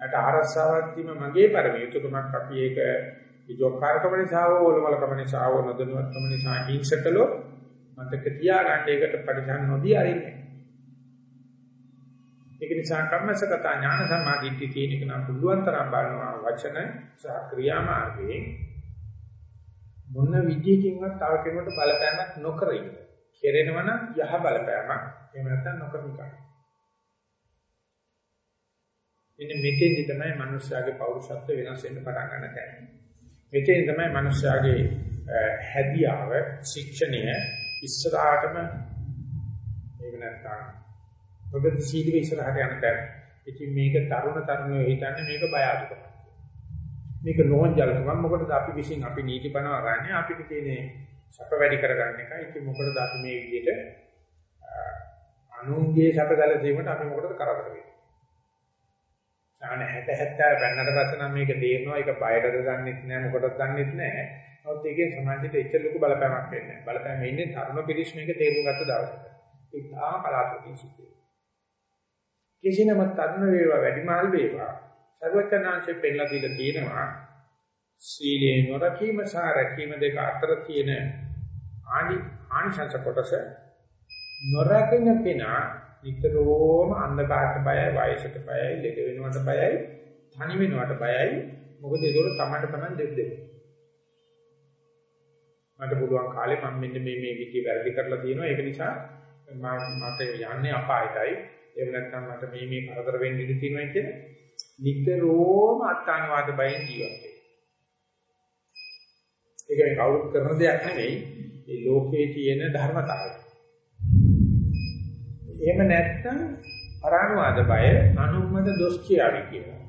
අට ආරස්සාවක් දීම මගේ පරම යුතුයකමක් අපි ඒක විජෝකාරකම නිසා හෝ වලවලකම නිසා හෝ නොදැනුවත්කම නිසා හිංසකලෝ මතක තියාගන්න ඒකට පරිසම් නොදී අරින්නේ. ඒක නිසා කම්මසගත ඥාන සමාධිත්‍ය කියන එක නම් පුළුවන් තරම් බලනවා වචන සහ ක්‍රියා මාර්ගයෙන් මොන විදියකින්වත් තව කෙනෙකුට බලපෑමක් නොකර ඉන්න. කෙරෙනවනම් යහ බලපෑමක් එහෙම නැත්නම් නොකර නිකන්. මෙන්න මෙතෙන්දි තමයි මනුෂ්‍යයාගේ පෞරුෂත්ව වෙනස් වෙන්න පටන් ගන්න තැන. මෙතෙන් තමයි මනුෂ්‍යයාගේ හැදියාව, ශික්ෂණය ඉස්සරහටම මේක නැත්නම් මොකද සීලෙ ඉස්සරහට යන තැන. ඉතින් මේක තරුණ තරුණයෝ හිතන්නේ මේක බය අඩුකම. මේක නෝන්ජල්කම මොකටද අපි විශ්ින් අපි නීති බනවා ගන්න අපිට තියෙන්නේ සැප වැඩි කරගන්න එකයි. ඉතින් මොකටද අපි මේ විදිහට අනුන්ගේ සැප සැලසීමට අපි මොකටද කරදර වෙන්නේ? ඥාන 60 70 බැන්නට පස්සේ නම් මේක තේරෙනවා ඒක බයටද දන්නෙත් නෑ මොකටද දන්නෙත් නෑ. නමුත් ඒකෙන් සමාජයට එච්චර ලොකු බලපෑමක් වෙන්නේ නෑ. බලපෑම එන්නේ තරුණ පිරිස් මේක තේරුම් ගත්ත දවසට. ඒක තාම කලාතුරකින් සිද්ධ වෙනවා. කිසිනම තරුණ වේවා වැඩිමහල් වේවා සර්වචනාංශයෙන් පෙන්නලා දීලා තියෙනවා සීලේ නොරකීම සහ රැකීම දෙක අතර තියෙන ආනි ආනිසංස කොටස නොරකින කෙනා නිතරම අන්ධකාරට බයයි, වයසට බයයි, ලෙඩ වෙනවට බයයි, තනි වෙනවට බයයි. මොකද ඒක තමයි තමයි දෙද්ද. මට පුළුවන් කාලේ මම මෙන්න මේ මේ විදිහ වැරදි කරලා තියෙනවා. ඒක නිසා මම මට යන්නේ අපායටයි. එහෙම නැත්නම් මට මේ මේ කරදර වෙන්න ඉඩ තියෙනවා කියන නිතරම අත්තානවාද බයෙන් ජීවත් වෙනවා. ඒක මේ කවුරුත් කරන දෙයක් නෙවෙයි. මේ ලෝකයේ තියෙන ධර්මතාවය. එහෙම නැත්නම් පරානුවාද බය අනුමත දොස් කියාවි කියලා.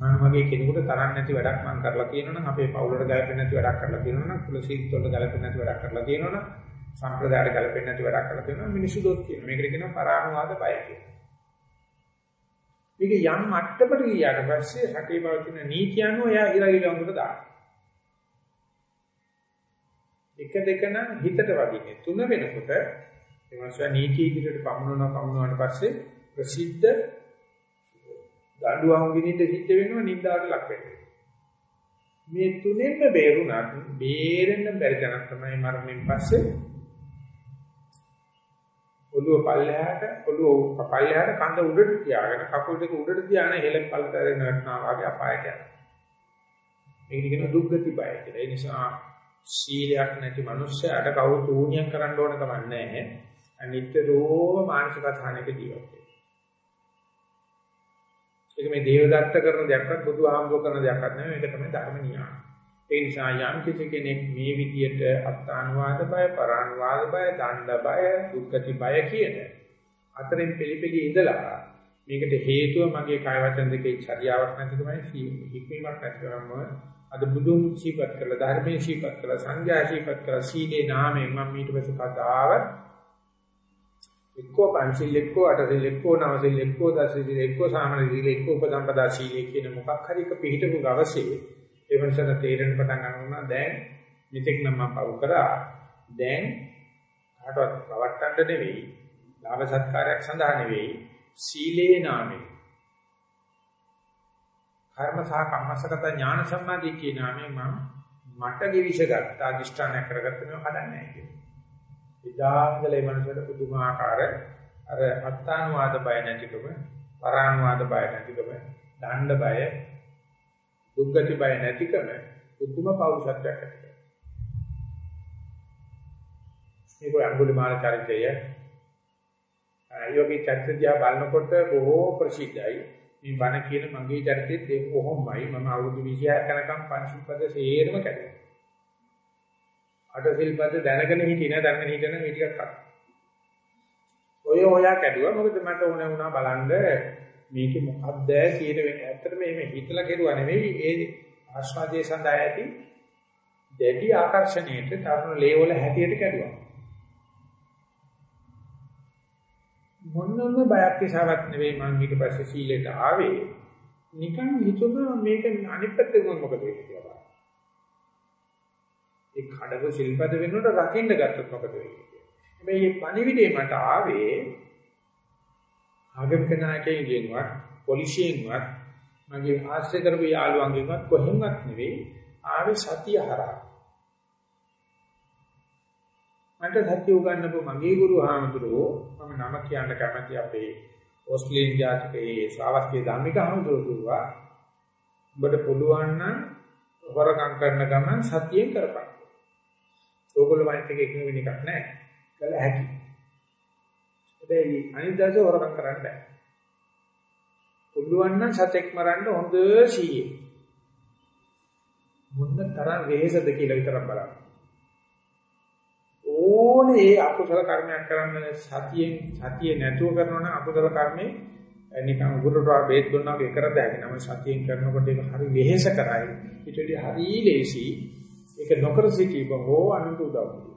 මම වගේ කෙනෙකුට තරක් නැති වැඩක් මම කරලා තියෙනවා නම් අපේ පවුලට ගැලපෙන්නේ නැති වැඩක් කරලා තියෙනවා නම් කුල සීත්වලට ගැලපෙන්නේ නැති වැඩක් කරලා තියෙනවා නම් සම්ප්‍රදායට ගැලපෙන්නේ නැති වැඩක් කරලා තියෙනවා මිනිසු දොස් කියනවා. මේකට කියනවා පරානුවාද බය කියලා. මේක යම් මට්ටමකට ගියාට පස්සේ රටේ පවතින නීති අනුව එයා ඉරවිල වඳුර දානවා. එක දෙක නම් හිතට වදින්නේ තුන වෙනකොට ඒ මාසය නීති ඉදිරියට පමුණනවා පමුණුවාට පස්සේ ප්‍රසිද්ධ දඬුවම් විඳින්න සිද්ධ වෙනවා නින්දාට ලක් වෙනවා. මේ තුනෙන්ම බේරුණත් බේරෙන්න බැරි තැනක් තමයි මරණයෙන් පස්සේ ඔළුව පල්ලෙහාට ඔළුව පල්ලෙහාට කඳ උඩට තියාගෙන කකුල් දෙක උඩට තියාගෙන හෙලෙන් පල්ලතරේ නටනවා වගේ අපායට යනවා. මේක කියන දුක්ගති බය කියලා. ඒ නිසා සීලයක් නැති මිනිස්සයාට කවුරු තූණියක් කරන්න ඕන කමක් නැහැ. අනිත්‍යරෝම මානසික අසහනයක ජීවත් වෙනවා. ඒක මේ දේවදත්ත කරන දෙයක්වත් බුදුහාමුදුර කරන දෙයක්වත් නෙමෙයි. මේක තමයි ධර්ම නියම. ඒ නිසා යම් කිසි කෙනෙක් මේ විදියට අත්තානුවාද බය, පරානුවාද බය, දණ්ඩ බය, දුක්ඛති බය කියන අතරින් පිළිපෙලි ඉඳලා මේකට හේතුව මගේ කාය වචන දෙකේ චර්යාවක් නැතිකමයි හික්මීමක් නැතිවම අද බුදුන් සීපත් කළ ධර්මයේ සීපත් කළ සංඝයා සීපත් කළ සීලේ නාමයෙන් මම ඊට පස්සේ කතාවත් එක්කෝ පංචිල් එක්කෝ අටසිල් එක්කෝ නවසිල් එක්කෝ දසසිල් එක්කෝ සාමාන්‍ය සීල එක්කෝ උපසම්පදා සීලේ කියන මොකක් හරි එක පිළිහිටපු ගවසේ ඒ වෙනසට තේරෙන පටන් ගන්නවා. දැන් මෙතෙක් නම් මම පව කරා. දැන් කාටවත් පවට්ටන්න නෙවෙයි. ලාභ සත්කාරයක් සඳහා නෙවෙයි. සීලේ නාමයෙන්. කර්ම සහ කම්මසගත ඥාන සම්මාදී කියන නාමයෙන් මම මට givisගත් අදිෂ්ඨානය කරගත්ත මේව හදන්නේ නැහැ කියන්නේ. ඉදාංගලේ මනසට පුදුමාකාර අර අත්තානුවාද බය නැතිකම, පරානුවාද බය නැතිකම, දණ්ඩ බය, දුක්ගති බය නැතිකම පුදුම පෞරුෂත්වයක් ඇති කරනවා. මේක අඟුලිමාල චරිතය. යෝගී චරිතය බලනකොට බොහෝ ප්‍රසිද්ධයි. මේ බණ කියන මගේ චරිතෙත් ඒක කොහොමයි මම අවුරුදු 26 කනකම් පංචපද සේරම කැඩුවා. අට සිල්පද දැනගෙන හිටියේ නෑ දැනගෙන හිටියන මේ ටිකක් අත්. ඔය ඔයා කැඩුවා මොකද මට ඕන වුණා බලන්න මේක මොකක්ද කියන වෙන්නේ. ඇත්තට මේ හිතලා කෙරුවා නෙවෙයි ඒ ආස්වාදයේ සඳහා ඇති දැඩි ආකර්ෂණයට තරුණ ලේවල හැටියට කැඩුවා. මොනම බයක් නිසාවත් නෙවෙයි මං ඊට පස්සේ සීලෙට ආවේ. නිකන් හිතුණා මේක අනිත් පැත්තෙන් මොකද වෙන්නේ කියලා. ඒ කඩක ශිල්පද වෙනුවට රකින්න ගත්තොත් මොකද වෙන්නේ කියලා. හැබැයි මේ පණිවිඩේ මට ආවේ ආගමික නායකයෙක්ගෙන්වත් පොලිසියෙන්වත් මගේ ආශ්‍රය කරපු යාළුවන්ගෙන්වත් කොහෙන්වත් නෙවෙයි ආවේ සතිය හරහා. මට සත්‍ය උගන්වපු මගේ ගුරු හාමුදුරුවෝ මම නම කියන්න කැමති අපේ ඕස්ට්‍රේලියානු ජාතිකයේ ශ්‍රාවස්තිය ධම්මික හාමුදුරුවෝ ඔබට පුළුවන් නම් හොරකම් කරන ගමන් සතියෙන් කරපන්. ඕගොල්ලෝ මයිත් එක එකම වෙන එකක් නෑ. කළ හැකියි. හැබැයි අනිත් දවසේ හොරකම් කරන්න බෑ. පුළුවන් නම් සතෙක් මරන්න හොඳ සීයේ. මොන තරම් වෙහෙසද කියලා විතරක් බලන්න. ඕනේ ඒ අකුසල කර්මයක් කරන්න සතියෙන් සතිය නැතුව කරනවා නම් අකුසල කර්මේ නිකන් උගුරට බේත් දුන්නා වගේ කර දැයි නම සතියෙන් කරනකොට ඒක හරි වෙහෙස කරයි. ඊට වඩා හරි ලේසි. ඒක නොකර සිටීම හෝ අනුන්ට උදව් කරනවා.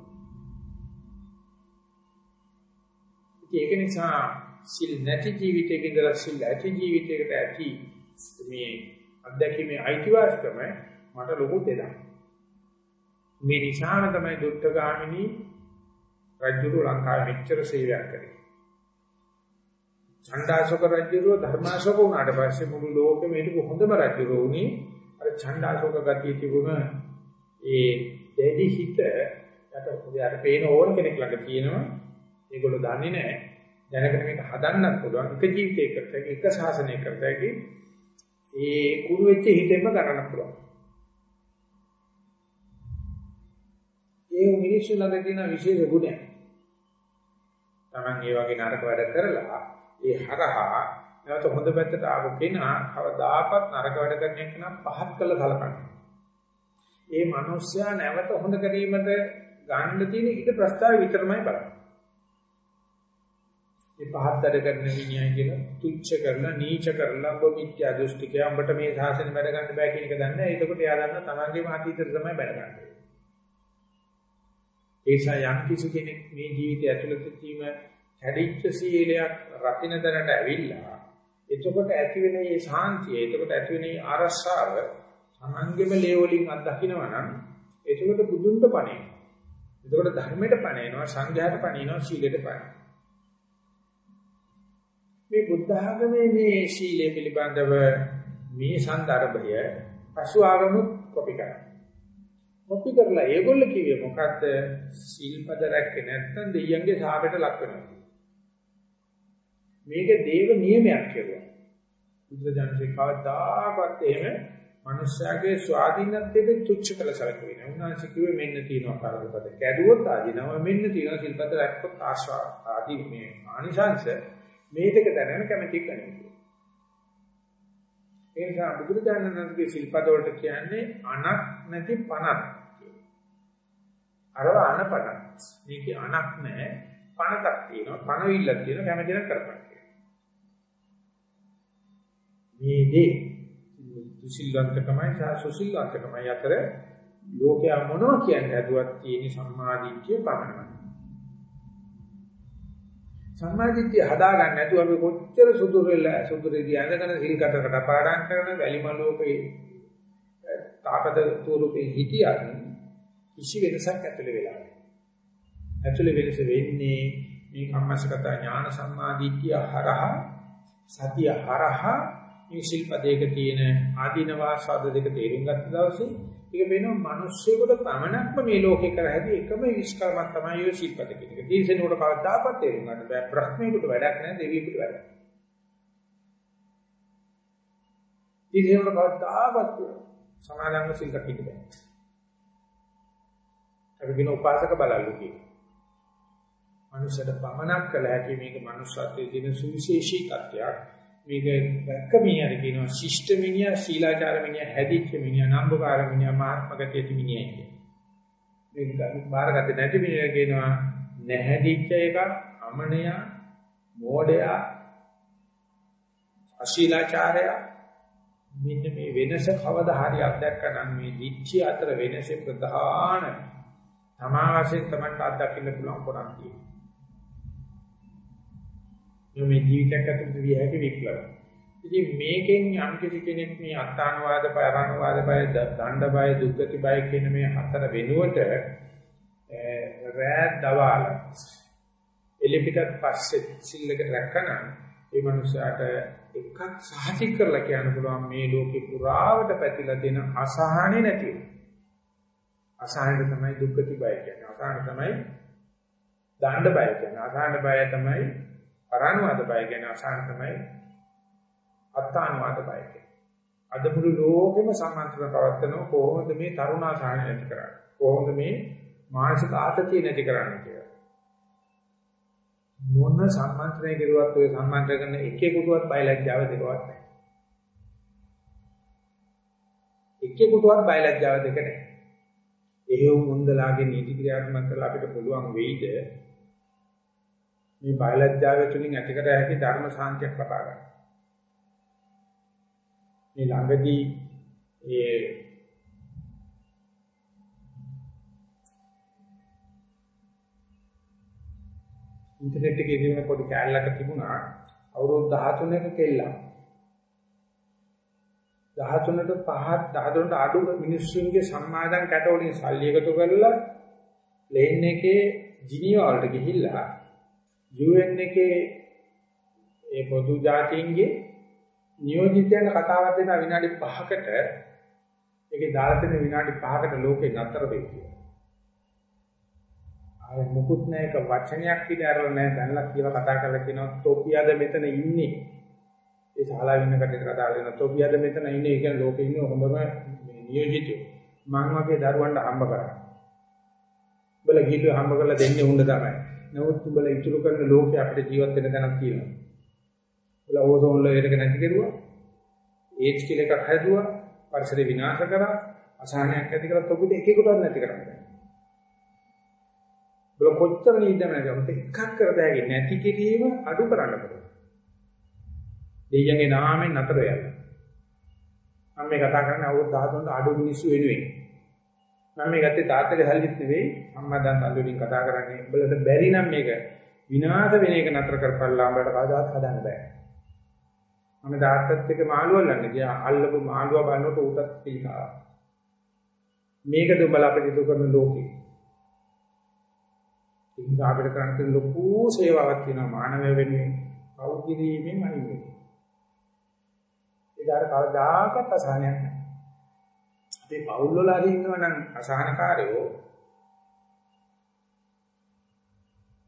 ඒක නිසා සිල් නැති ජීවිතයක ඉඳලා සිල් ඇති ජීවිතයකට ඇති මේ අත්දැකීමේ අයිතිවාසිකම මට ලොකු දෙයක්. මේ නිසාම තමයි දුක්ඛගාමිනී රජුරු ලංකාවේ මෙච්චර සේවයක් කරේ. ඡණ්ඩාශෝක රජුරුව ධර්මාශෝක වුණාට පස්සේ මුළු ලෝකෙම හිටපු හොඳම රජුරුව උනේ අර ඡණ්ඩාශෝක ගතිය තිබුණ ඒ දෙඩි හිත යට යට පේන ඕන කෙනෙක් ළඟ තියෙනවා ඒගොල්ලෝ දන්නේ නැහැ. දැනගෙන මේක හදන්නත් පුළුවන්. එක ජීවිතයකට එක ශාසනයකට ඒ කුරු වෙච්ච හිතෙන්ම ගන්න පුළුවන්. ඒ මිනිස්සු ළඟ තියෙන විශේෂ ගුණයක්. Taman ඒ වගේ නරක වැඩ කරලා ඒ හරහා නැවත හොඳ පැත්තට ආපු කෙනා කවදාකවත් නරක වැඩ කරන එක නම් පහත් කළ සලකන්නේ. ඒ මිනිස්සයා නැවත හොඳ කිරීමට ගන්න තියෙන ඊට ප්‍රස්තාව විතරමයි බලන්නේ. මේ පහත් වැඩ කරන විඤ්ඤාණය කියලා තුච්ච කරලා නීච කරලා ඔබ මිත්‍යා දෘෂ්ටිකය උඹට මේ සාසන වැඩ ගන්න බෑ කියන එක දන්නේ. එතකොට එයා දන්නා තමන්ගේම අතීතයට තමයි වැඩ ගන්න. ඒ නිසා යම් කිසි කෙනෙක් මේ ජීවිතය ඇතුළත තීම කැඩිච්ච සීලයක් රකින්නතරට ඇවිල්ලා එතකොට ඇති වෙන මේ සාන්තිය එතකොට ඇති වෙන මේ ආරස්සාව තමන්ගෙම ලේවලින් අත්දකිනවා නම් එතකොට බුදුන්ට පණේ. එතකොට ධර්මයට පණේනවා සංඝයාට පණේනවා සීලයට පණේනවා. මේ බුද්ධ ආගමේ මේ සීලය පිළිබඳව මේ සන්දර්භය පසු ආගමුත් කොපි කරනවා. කොපි කරලා ඒගොල්ලෝ කිව්වේ මොකද්ද? සීල්පද රැක්කේ නැත්නම් දෙයියන්ගේ ශාපයට ලක් වෙනවා. මේක දේව නියමයක් කියලා. බුදුරජාණන්සේ කවදාකවත් එහෙම මනුෂ්‍යයාගේ ස්වාධීනත්වයේ තුච්ච කළ සැලකුවේ නැහැ. උන්වහන්සේ කිව්වේ මෙන්න තියෙනවා කරදපද. කැඩුවොත් ආදීනව මෙන්න තියෙනවා සිල්පද රැක්කොත් ආශ්‍රා ආදී මේ ආනිසංශ මේ දෙක දැනගෙන කැමැති කෙනෙක්. ඒ නිසා බුදුරජාණන්ගේ ශිල්පද වලට කියන්නේ අනක් නැති පණක් කියලා. අරව අනපණක්. මේකේ අනක් නැහැ පණක් තියෙනවා. පණවිල්ලක් තියෙනවා කැමැති නම් කරපන්. මේ දේ දුසිල්වන්තකමයි සහ සුසිල්වන්තකමයි අතර ලෝකයා මොනවා කියන්නේ හදුවත් තියෙන සම්මාදිට්ඨිය පමණයි. සම්මාදිට්ඨිය හදාගන්න නැතුව අපි කොච්චර සුදුරෙල සුදුරේදී අඳගෙන සිල්කටකට පාඩම් කරන වැලිමලෝකේ තාපද තුරුපේ හිටියත් කිසි වෙනසක් ඇතුලේ වෙලා නැහැ. ඇතුලේ වෙනස වෙන්නේ මේ කම්මසගත ඥාන සම්මාදිට්ඨිය හරහා සතිය හරහා මේ ශිල්පදයක තියෙන ආදීන වාසාද දෙක තේරුම් ගත්ත දවසේ ඒක වෙනවා මිනිස්සුෙකුට පමණක්ම මේ ලෝකේ කර හැදී එකම විස්කරමක් තමයි ඔය ශිල්පද කියන එක. දීසෙනුට කවදාකවත් තේරුම් ගන්න බෑ. බ්‍රහ්මීකට වැඩක් නැහැ දෙවියෙකුට වැඩක්. දීසෙනුට කවදාකවත් සමාදන්ව සිල් රකින්න බෑ. අපි කියන උපාසක බලල්ලු කියන්නේ. මනුෂ්‍යද පමණක් කළ හැකි මේක මනුෂ්‍යත්වයේ තියෙන සුවිශේෂී තත්ත්වයක්. මේක දැක්ක මිනිහට කියනවා ශිෂ්ට මිනිහා ශීලාචාර මිනිහා හැදිච්ච මිනිහා නම්බුකාර මිනිහා මහත්මගතිය මිනිහා කියන්නේ. මේක බාරගත්තේ නැති මිනිහා කියනවා නැහැදිච්ච එක අමනයා මෝඩයා අශීලාචාරය මෙන්න මේ වෙනස කවදා හරි අත්දැකනනම් මේ දිච්චි අතර වෙනසේ ප්‍රධාන තමාවසෙන් තමයි අත්දකින්න පුළුවන් කරන් තියෙන්නේ. මේ ජීවිතයක් ඇතුළත විය හැකි විප්ලව. ඉතින් මේකෙන් යම් කිසි කෙනෙක් මේ අත්තානවාද, පරණවාද බය, දණ්ඩ බය, දුක්ගති බය කියන මේ හතර වෙනුවට රෑ දවාල එලිපිටත් පස්සේ සිල්ලක රැකනම් ඒ මනුස්සයාට එකක් සාහිත කරලා කියන්න පුළුවන් මේ ලෝකේ පුරාවට පැතිලා දෙන අසහනෙ නැති අසහනෙ තමයි දුක්ගති බය කියන්නේ. අසහන තමයි දණ්ඩ බය කියන්නේ. අසහන බය තමයි පරානුවාද බය ගැන අසහන තමයි අත්තානුවාද බය කියන්නේ. අද මුළු ලෝකෙම සම්මන්ත්‍රණ පවත්වන කොහොමද මේ තරුණාසහන නැති කරන්නේ? කොහොමද මේ මානසික ආතතිය නැති කරන්නේ කියලා. මොන සම්මන්ත්‍රණය කරුවත් ඔය සම්මන්ත්‍රණ කරන එකෙකුටවත් බයලජ්ජාව දෙකවත් නැහැ. එකෙකුටවත් බයලජ්ජාව දෙක නැහැ. එහෙව් මුන්දලාගේ නීති ක්‍රියාත්මක කරලා අපිට පුළුවන් වෙයිද? මේ බයලජ්ජාව තුළින් ඇති කර හැකි ධර්ම සාන්තියක් ලබා ගන්න. මේ ළඟදී ඒ ඉන්ටර්නෙට් එකේ තියෙන පොඩි කැලලක තිබුණා. අවුරුදු 13ක කෙල්ලක්. 13ට 5 13ට අඩු මිනිස්සුන්ගේ සම්මාදන් කැටවලින් සල්ලි එකතු කරලා ප්ලේන් එකේ ජිනීවා වලට ගිහිල්ලා UN එකේ ඒ පොදු ජාතීන්ගේ නියෝජිතයන් කතාවක් දෙන විනාඩි 5කට ඒකේ දාලා තියෙන විනාඩි 5කට ලෝකේ නතර වෙයි කියලා. ආය මුකුත් නැයක වචනයක් පිටාරල නැහැ දැන්ලා කියලා කතා කරලා කියනවා තොපියද මෙතන ඉන්නේ. ඒ ශාලාවේ ඉන්න කටට කතා කරන තොපියද මෙතන ඉන්නේ ඒ කියන්නේ ලෝකේ ඉන්න හොඳම නියෝජිතයෝ. මං වගේ දරුවන්ට හම්බ කරා. උඹලා ගිහින් හම්බ කරලා දෙන්නේ උන්න තමයි. නමුත් උඹලා ඉතුරු කරන ලෝකේ අපිට ජීවත් වෙන්න තැනක් තියෙනවා. උඹලා ඕසෝන් ලේයර් එක නැති කරුවා. ඒච් කිල එකක් හැදුවා. පරිසර විනාශ කරා. අසහනයක් ඇති කරත් ඔබට එකෙකුටවත් නැති කරන්නේ. බල කොච්චර නීදම නැගමත එකක් කර දෙයක් නැති කිරීම අඩු කරන්න පුළුවන්. දෙයියන්ගේ නාමයෙන් නතර වෙනවා. මම මේ කතා කරන්නේ අවුරුදු 13 අඩු මිනිස්සු වෙනුවෙන්. මම මේ ගත්තේ තාත්තගේ සල්ලිත් නෙවෙයි අම්මා දැන් තල්ලුලින් කතා කරන්නේ උඹලට බැරි නම් මේක විනාශ වෙන එක නතර කරපල්ලා උඹලට කවදාවත් හදන්න බෑ මම තාත්තත් එක්ක මාළුවා ළඟ ගියා අල්ලපු මාළුවා බලනකොට ඌටත් පිළිකා මේකද උඹලා අපිට ඉදු කරන ලෝකේ ඉතින් අපිට කරන්න තියෙන ලොකු සේවාවක් තියෙනවා මානවය වෙනුවෙන් පව් කිරීමෙන් අයින් වෙනවා. ඒකට කවදාකවත් අසහනයක් නැහැ. අපි පවුල් වල හරි ඉන්නවා නම් අසහනකාරයෝ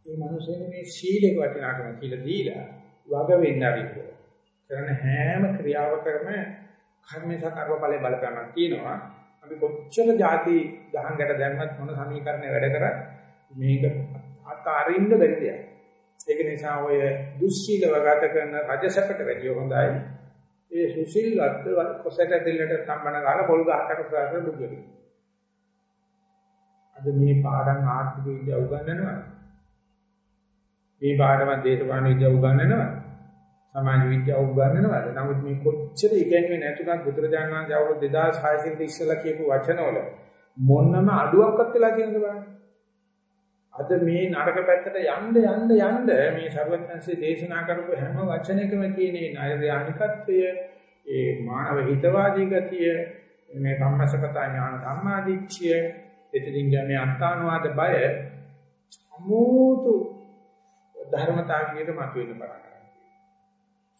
මේ මිනිස්සුනේ මේ සීලේ වටිනාකම කියලා දීලා වග වෙන්න අරින්න. කරන හැම ක්‍රියාවකම කර්මේශ කර්මඵලයේ බලපෑමක් තියෙනවා. අපි කොච්චර જાති දහංගට දැම්මත් මොන සමීකරණය වැඩ කරත් මේක අතාරින්න බැරි දෙයක්. ඒක නිසා ඔය දුස්සීලව ගත කරන රජසකට වැඩිය හොඳයි. ඒ සුසිල්වත් කොසට දෙල්ලට සම්බන ගාලා පොල් ගහකට ප්‍රාර්ථනා දුක. අද මේ පාඩම් ආර්ථික විද්‍යාව උගන්වනවා. මේ පාඩම දේශපාලන විද්‍යාව උගන්වනවා. සමාජ විද්‍යාව උගන්වනවාද? නමුත් මේ කොච්චර ඉගෙනුවේ නැතුණත් බුදුරජාණන් වහන්සේ අවුරුදු 2600 කට ඉස්සෙල්ලා කියපු වචනවල මොනම අඩුවක්වත් වෙලා තියෙනද බලන්න. අද මේ නරක පැත්තට යන්න යන්න යන්න මේ ਸਰවඥන්සේ දේශනා කරපු හැම වචනයකම තියෙන නෛර්යානිකත්වය, ඒ මානව හිතවාදී ගතිය, මේ කම්මසකතා ඥාන සම්මාදිච්ඡය, එතනින් යන්නේ අත්තානුවාද බය අමෝතු ධර්මතාවයට මතුවෙන්න පටන්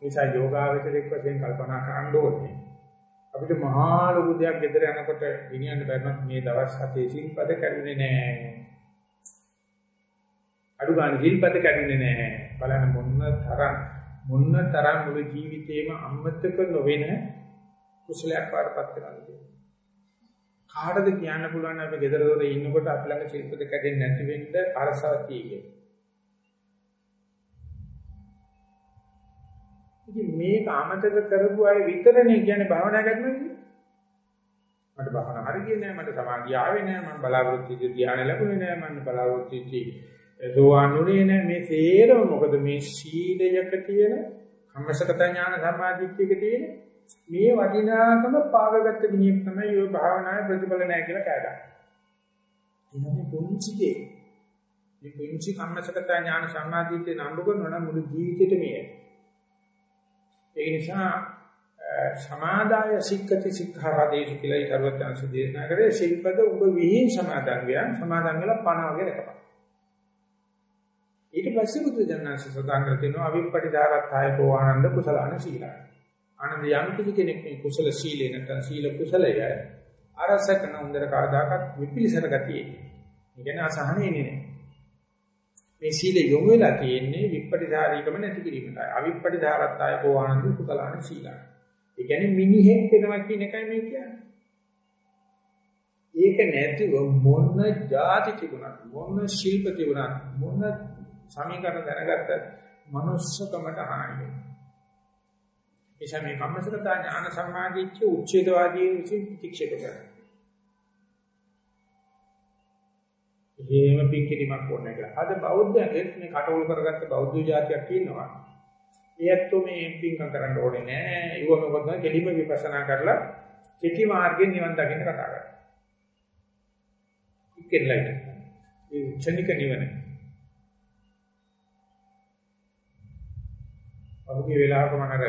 නිසා යෝගාවචරයක් වශයෙන් කල්පනා කරන්න ඕනේ. අපිට මහා ලොකු දෙයක් ගෙදර යනකොට ගෙනියන්න බැරිමත් මේ දවස් හතේ සිල්පද කැඩුනේ නැහැ. අඩු ගන්න සිල්පද කැඩුනේ නැහැ. බලන්න මොන්න තරම් මොන්න තරම් මුළු ජීවිතේම අමතක නොවෙන කුසලයක් වඩපත් කරනවා. කාටද කියන්න පුළුවන් අපි ගෙදර දොර ඉන්නකොට අපි ළඟ සිල්පද කැඩෙන්නේ නැති වෙන්න අරසාවක් තියෙන්නේ. ඉතින් මේක අමතක කරපු අය විතරනේ කියන්නේ භාවනා කරනවා කියන්නේ. මට භාවනා හරියන්නේ නැහැ, මට සමාධිය ආවේ නැහැ, මම බලාපොරොත්තු වෙච්ච ධ්‍යාන ලැබුණේ නැහැ, මම බලාපොරොත්තු වෙච්ච සෝවාන්ුනේ නැහැ. මේ සේරම මොකද මේ සීලයක තියෙන කම්මසගත ඥාන සම්මාදිට්ඨියක තියෙන මේ වටිනාකම පාවගත්ත විනියක් තමයි ඔය භාවනාවේ ප්‍රතිඵල නැහැ කියලා කෑගන්න. එනනේ පුංචි දෙයක්. මේ පුංචි කම්මසගත ඥාන සම්මාදිට්ඨිය නම්බ කරනවා නම් මුළු ජීවිතේට මේයි. ඒ නිසා සමාදාය සික්කති සික්ඛාරදේශ කියලා ඉතරවත්යන්ස දේශනා කරේ සිල්පද ඔබ විහිං සමාදන් වියන් සමාදන් වෙලා පණ වගේ රකපන්. ඊට පස්සේ බුදු දන්වාස සදාන් කර තිනවා අවිපටිදාරත්ථය ආනන්ද කුසලාන සීලයි. ආනන්ද යම් කිසි කෙනෙක් මේ කුසල සීලේ නැත්නම් සීල කුසලය අරසකන උන්දර කාදාකත් විපිලිසර ගතියේ. ඒ කියන්නේ අසහනෙ නෙන්නේ. මේ සීලය යොමු වෙලා තියෙන්නේ විප්පටිධාරීකම නැති කිරීමටයි. අවිප්පටිධාරත්තාය කෝආනන්ද කුසලාන සීලයි. ඒ කියන්නේ මිනිහෙක් වෙනවා කියන එකයි මේ කියන්නේ. ඒක නැතිව මොන જાති තිබුණත් මොන ශිල්ප තිබුණත් මොන සමීකරණ දැනගත්ත මනුස්සකමට හානි වෙනවා. එيشා මේ කම්මසකතා ඥාන සම්මාදිච්ච උච්ඡේදවාදී විසින් ප්‍රතික්ෂේප කරනවා. එහෙම පිංකිරීමක් ඕනේ කියලා. අද බෞද්ධයන්ගෙත් මේ කටවල් කරගත්ත බෞද්ධ ජාතියක් ඉන්නවා. ඒත් මේ පිංකම් කරන්න ඕනේ නෑ. ඒව මොකද කෙලිම විපස්සනා කරලා කෙටි මාර්ගෙන් නිවන් දකින්න කතා කරනවා. ඉක්කෙල්ලයි. ඒ ක්ෂණික නිවන. අහුගේ වෙලාවක මම අර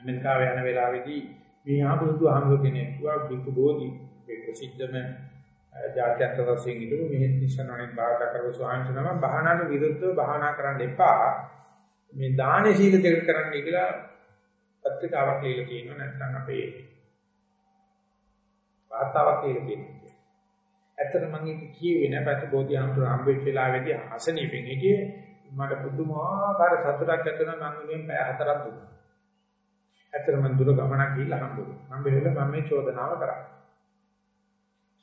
ඇමරිකාවේ යන වෙලාවේදී මේ ආබුදු අහඹ කෙනෙක් වුණා බිකු බෝධි ඒ ප්‍රසිද්ධම ජාත්‍යන්තර වශයෙන් ඉදු මෙහෙත් නිසනණෙන් භාවිත කරව ස්වාමීන් වහන්සේ භාවනාවට විරුද්ධව භාවනා කරන්න එපා. මේ දාන සීල දෙක කරන්න කියලා පත්‍රිකාවක් ලියලා තියෙනවා නැත්නම් අපේ වාතාවක් ලියලා තියෙනවා. ඇත්තට මම ඒක කියෙන්නේ නැහැ පැත බෝධි අම්තුරු හම්බෙච්ච වෙලාවේදී හසනීපෙන් හිටියේ මට පුදුමාකාර සතුටක් ඇති වුණා මම මේ පැය හතරක් දුන්නා. ඇත්තට මම දුර ගමනක් ගිහිල්ලා හම්බුනේ. හම්බෙලා මම මේ චෝදනාව කරා.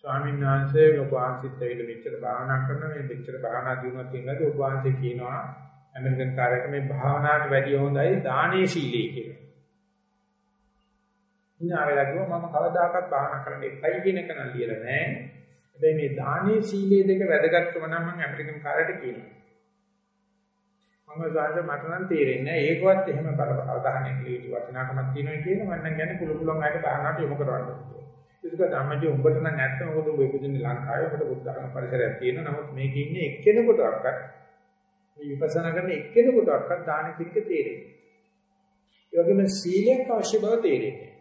ස්වාමීන් වහන්සේ ඔබ වහන්සේත් ඇවිල්ලා මෙච්චර භාවනා කරන මේ මෙච්චර භාවනා දිනුවක් තියෙනවාද ඔබ වහන්සේ කියනවා ඇමරිකන් කාර්යයක මේ භාවනාවට වැඩිය හොඳයි දානේ සීලය කියලා. ඉන්නා වෙලා කිව්වා මම කවදාකවත් භාවනා කරන්න එපයි කියන එක නම් ලියලා නැහැ. හැබැයි මේ දානේ සීලයේ දෙක වැදගත්කම නම් මම ඇමරිකන් කාර්යයට කියනවා. මම සාහස මට නම් තේරෙන්නේ නැහැ ඒකවත් එහෙම බල අවධානය කියලා වටිනාකමක් තියෙනවා කියන මම නම් කියන්නේ කුළු කුළුන් අයට භාවනාවට යොමු කරවන්න. ඒක ධම්මජී උඹට නම් නැත්නම් මොකද ඔබ ඉපදින්නේ ලංකාවේ ඔබට බුද්ධ ධර්ම පරිසරයක් තියෙනවා. නමුත් මේකේ ඉන්නේ එක්කෙනෙකුටවත් මේ විපස්සනා කරන එක්කෙනෙකුටවත් දාන කිරික තේරෙන්නේ. ඒ වගේම සීලයක් අවශ්‍ය බව තේරෙන්නේ.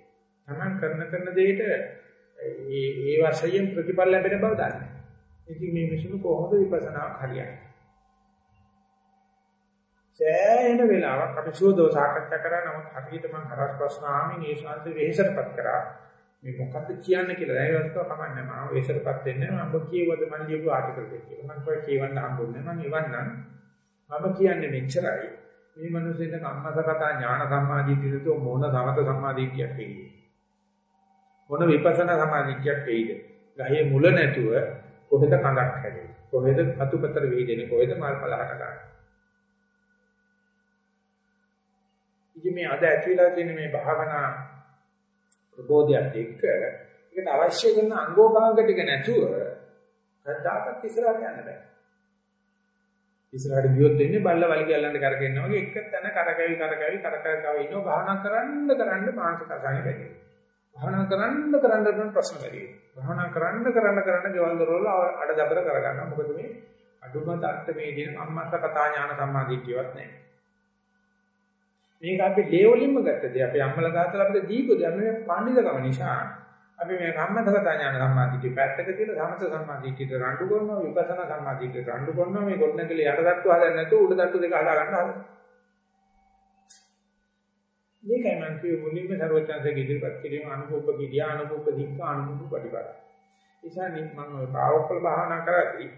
තමන් කරන කරන දෙයට ඒ ඒ වශයෙන් ප්‍රතිඵල ලැබෙන බව දන්නේ. ඉතින් මේ මිනිසුන් කොහොමද විපස්සනා හරියන්නේ? සෑහෙන වෙලාවක් අපි සුවදව සාකච්ඡා කරා. නමුත් හරියට මම හරස් ප්‍රශ්න ආමින් ඒ ශාන්ති වෙහෙසටපත් කරා. මේ මොකද්ද කියන්න කියලා දැනගත්ත කමන්නේ මම වෙහෙසටපත් වෙන්නේ මම කියවද මම ලියපු ආටිකල් දෙක කියලා. මම කොයි කියවන්න හම්බුනේ මම එවන්නම්. මම කියන්නේ මෙච්චරයි. මේ මිනිස්සුන්ට කම්මසගත ඥාන සම්මාදිටියද මොන සමත සම්මාදිටියක් වෙන්නේ මොන විපස්සනා සම්මාදිටියක් වෙයිද? ගහේ මුල නැතුව කොහෙද කඳක් හැදෙන්නේ? කොහෙද අතුපතර වේදෙන්නේ? කොහෙද මල් පලහට ගන්න? ඉතින් මේ අද ඇතිලා තියෙන මේ භාවනා ප්‍රබෝධයත් එක්ක ඒකට අවශ්‍ය කරන අංගෝපාංග ටික නැතුව කද්දාකත් ඉස්සරහට යන්න බෑ. ඉස්සරහට ගියොත් වෙන්නේ බල්ල වලිගය අල්ලන්න කරගෙනවා වගේ එක තැන කරකැවි කරකැවි කරකැවි ඉන්නවා භාවනා කරන්න කරන්න මානසික අසහනය වැඩි භාවනා කරන්න කරන්න කරන ප්‍රශ්න වැඩි භාවනා කරන්න කරන්න කරන්න ගෙවල් දොරවල අඩදබර කරගන්නවා. මොකද මේ අදුම දර්ථ මේ දින අම්මත් කතා ඥාන සම්මාදිටියවත් නැහැ. මේක අපි ලේ වලින්ම ගත්ත දේ. අපි අම්මලා තාත්තලා අපිට දීපු දේ. අපි මේ පඬිතුකම නිසා අපි මේ කම්මතගත ඥාන සම්මාදිටිය පැත්තක තියලා සමත සම්මාදිටියට රණ්ඩු කරනවා, විපස්සනා සම්මාදිටියට රණ්ඩු කරනවා. මේ ගොඩනැගිලි යටටට්ටු හදන්න නැතුව උඩටට්ටු දෙක හදා ගන්න හදනවා. මේකයි මම කිය මුලින්ම ਸਰවඥාන්සේ ඉදිරිපත් කිරීම අනුකූප කිරියා අනුකූප දික්ක අනුකූප ප්‍රතිපද. ඒසා මම ඔය පාවොක්කල භාවනා කරද්දී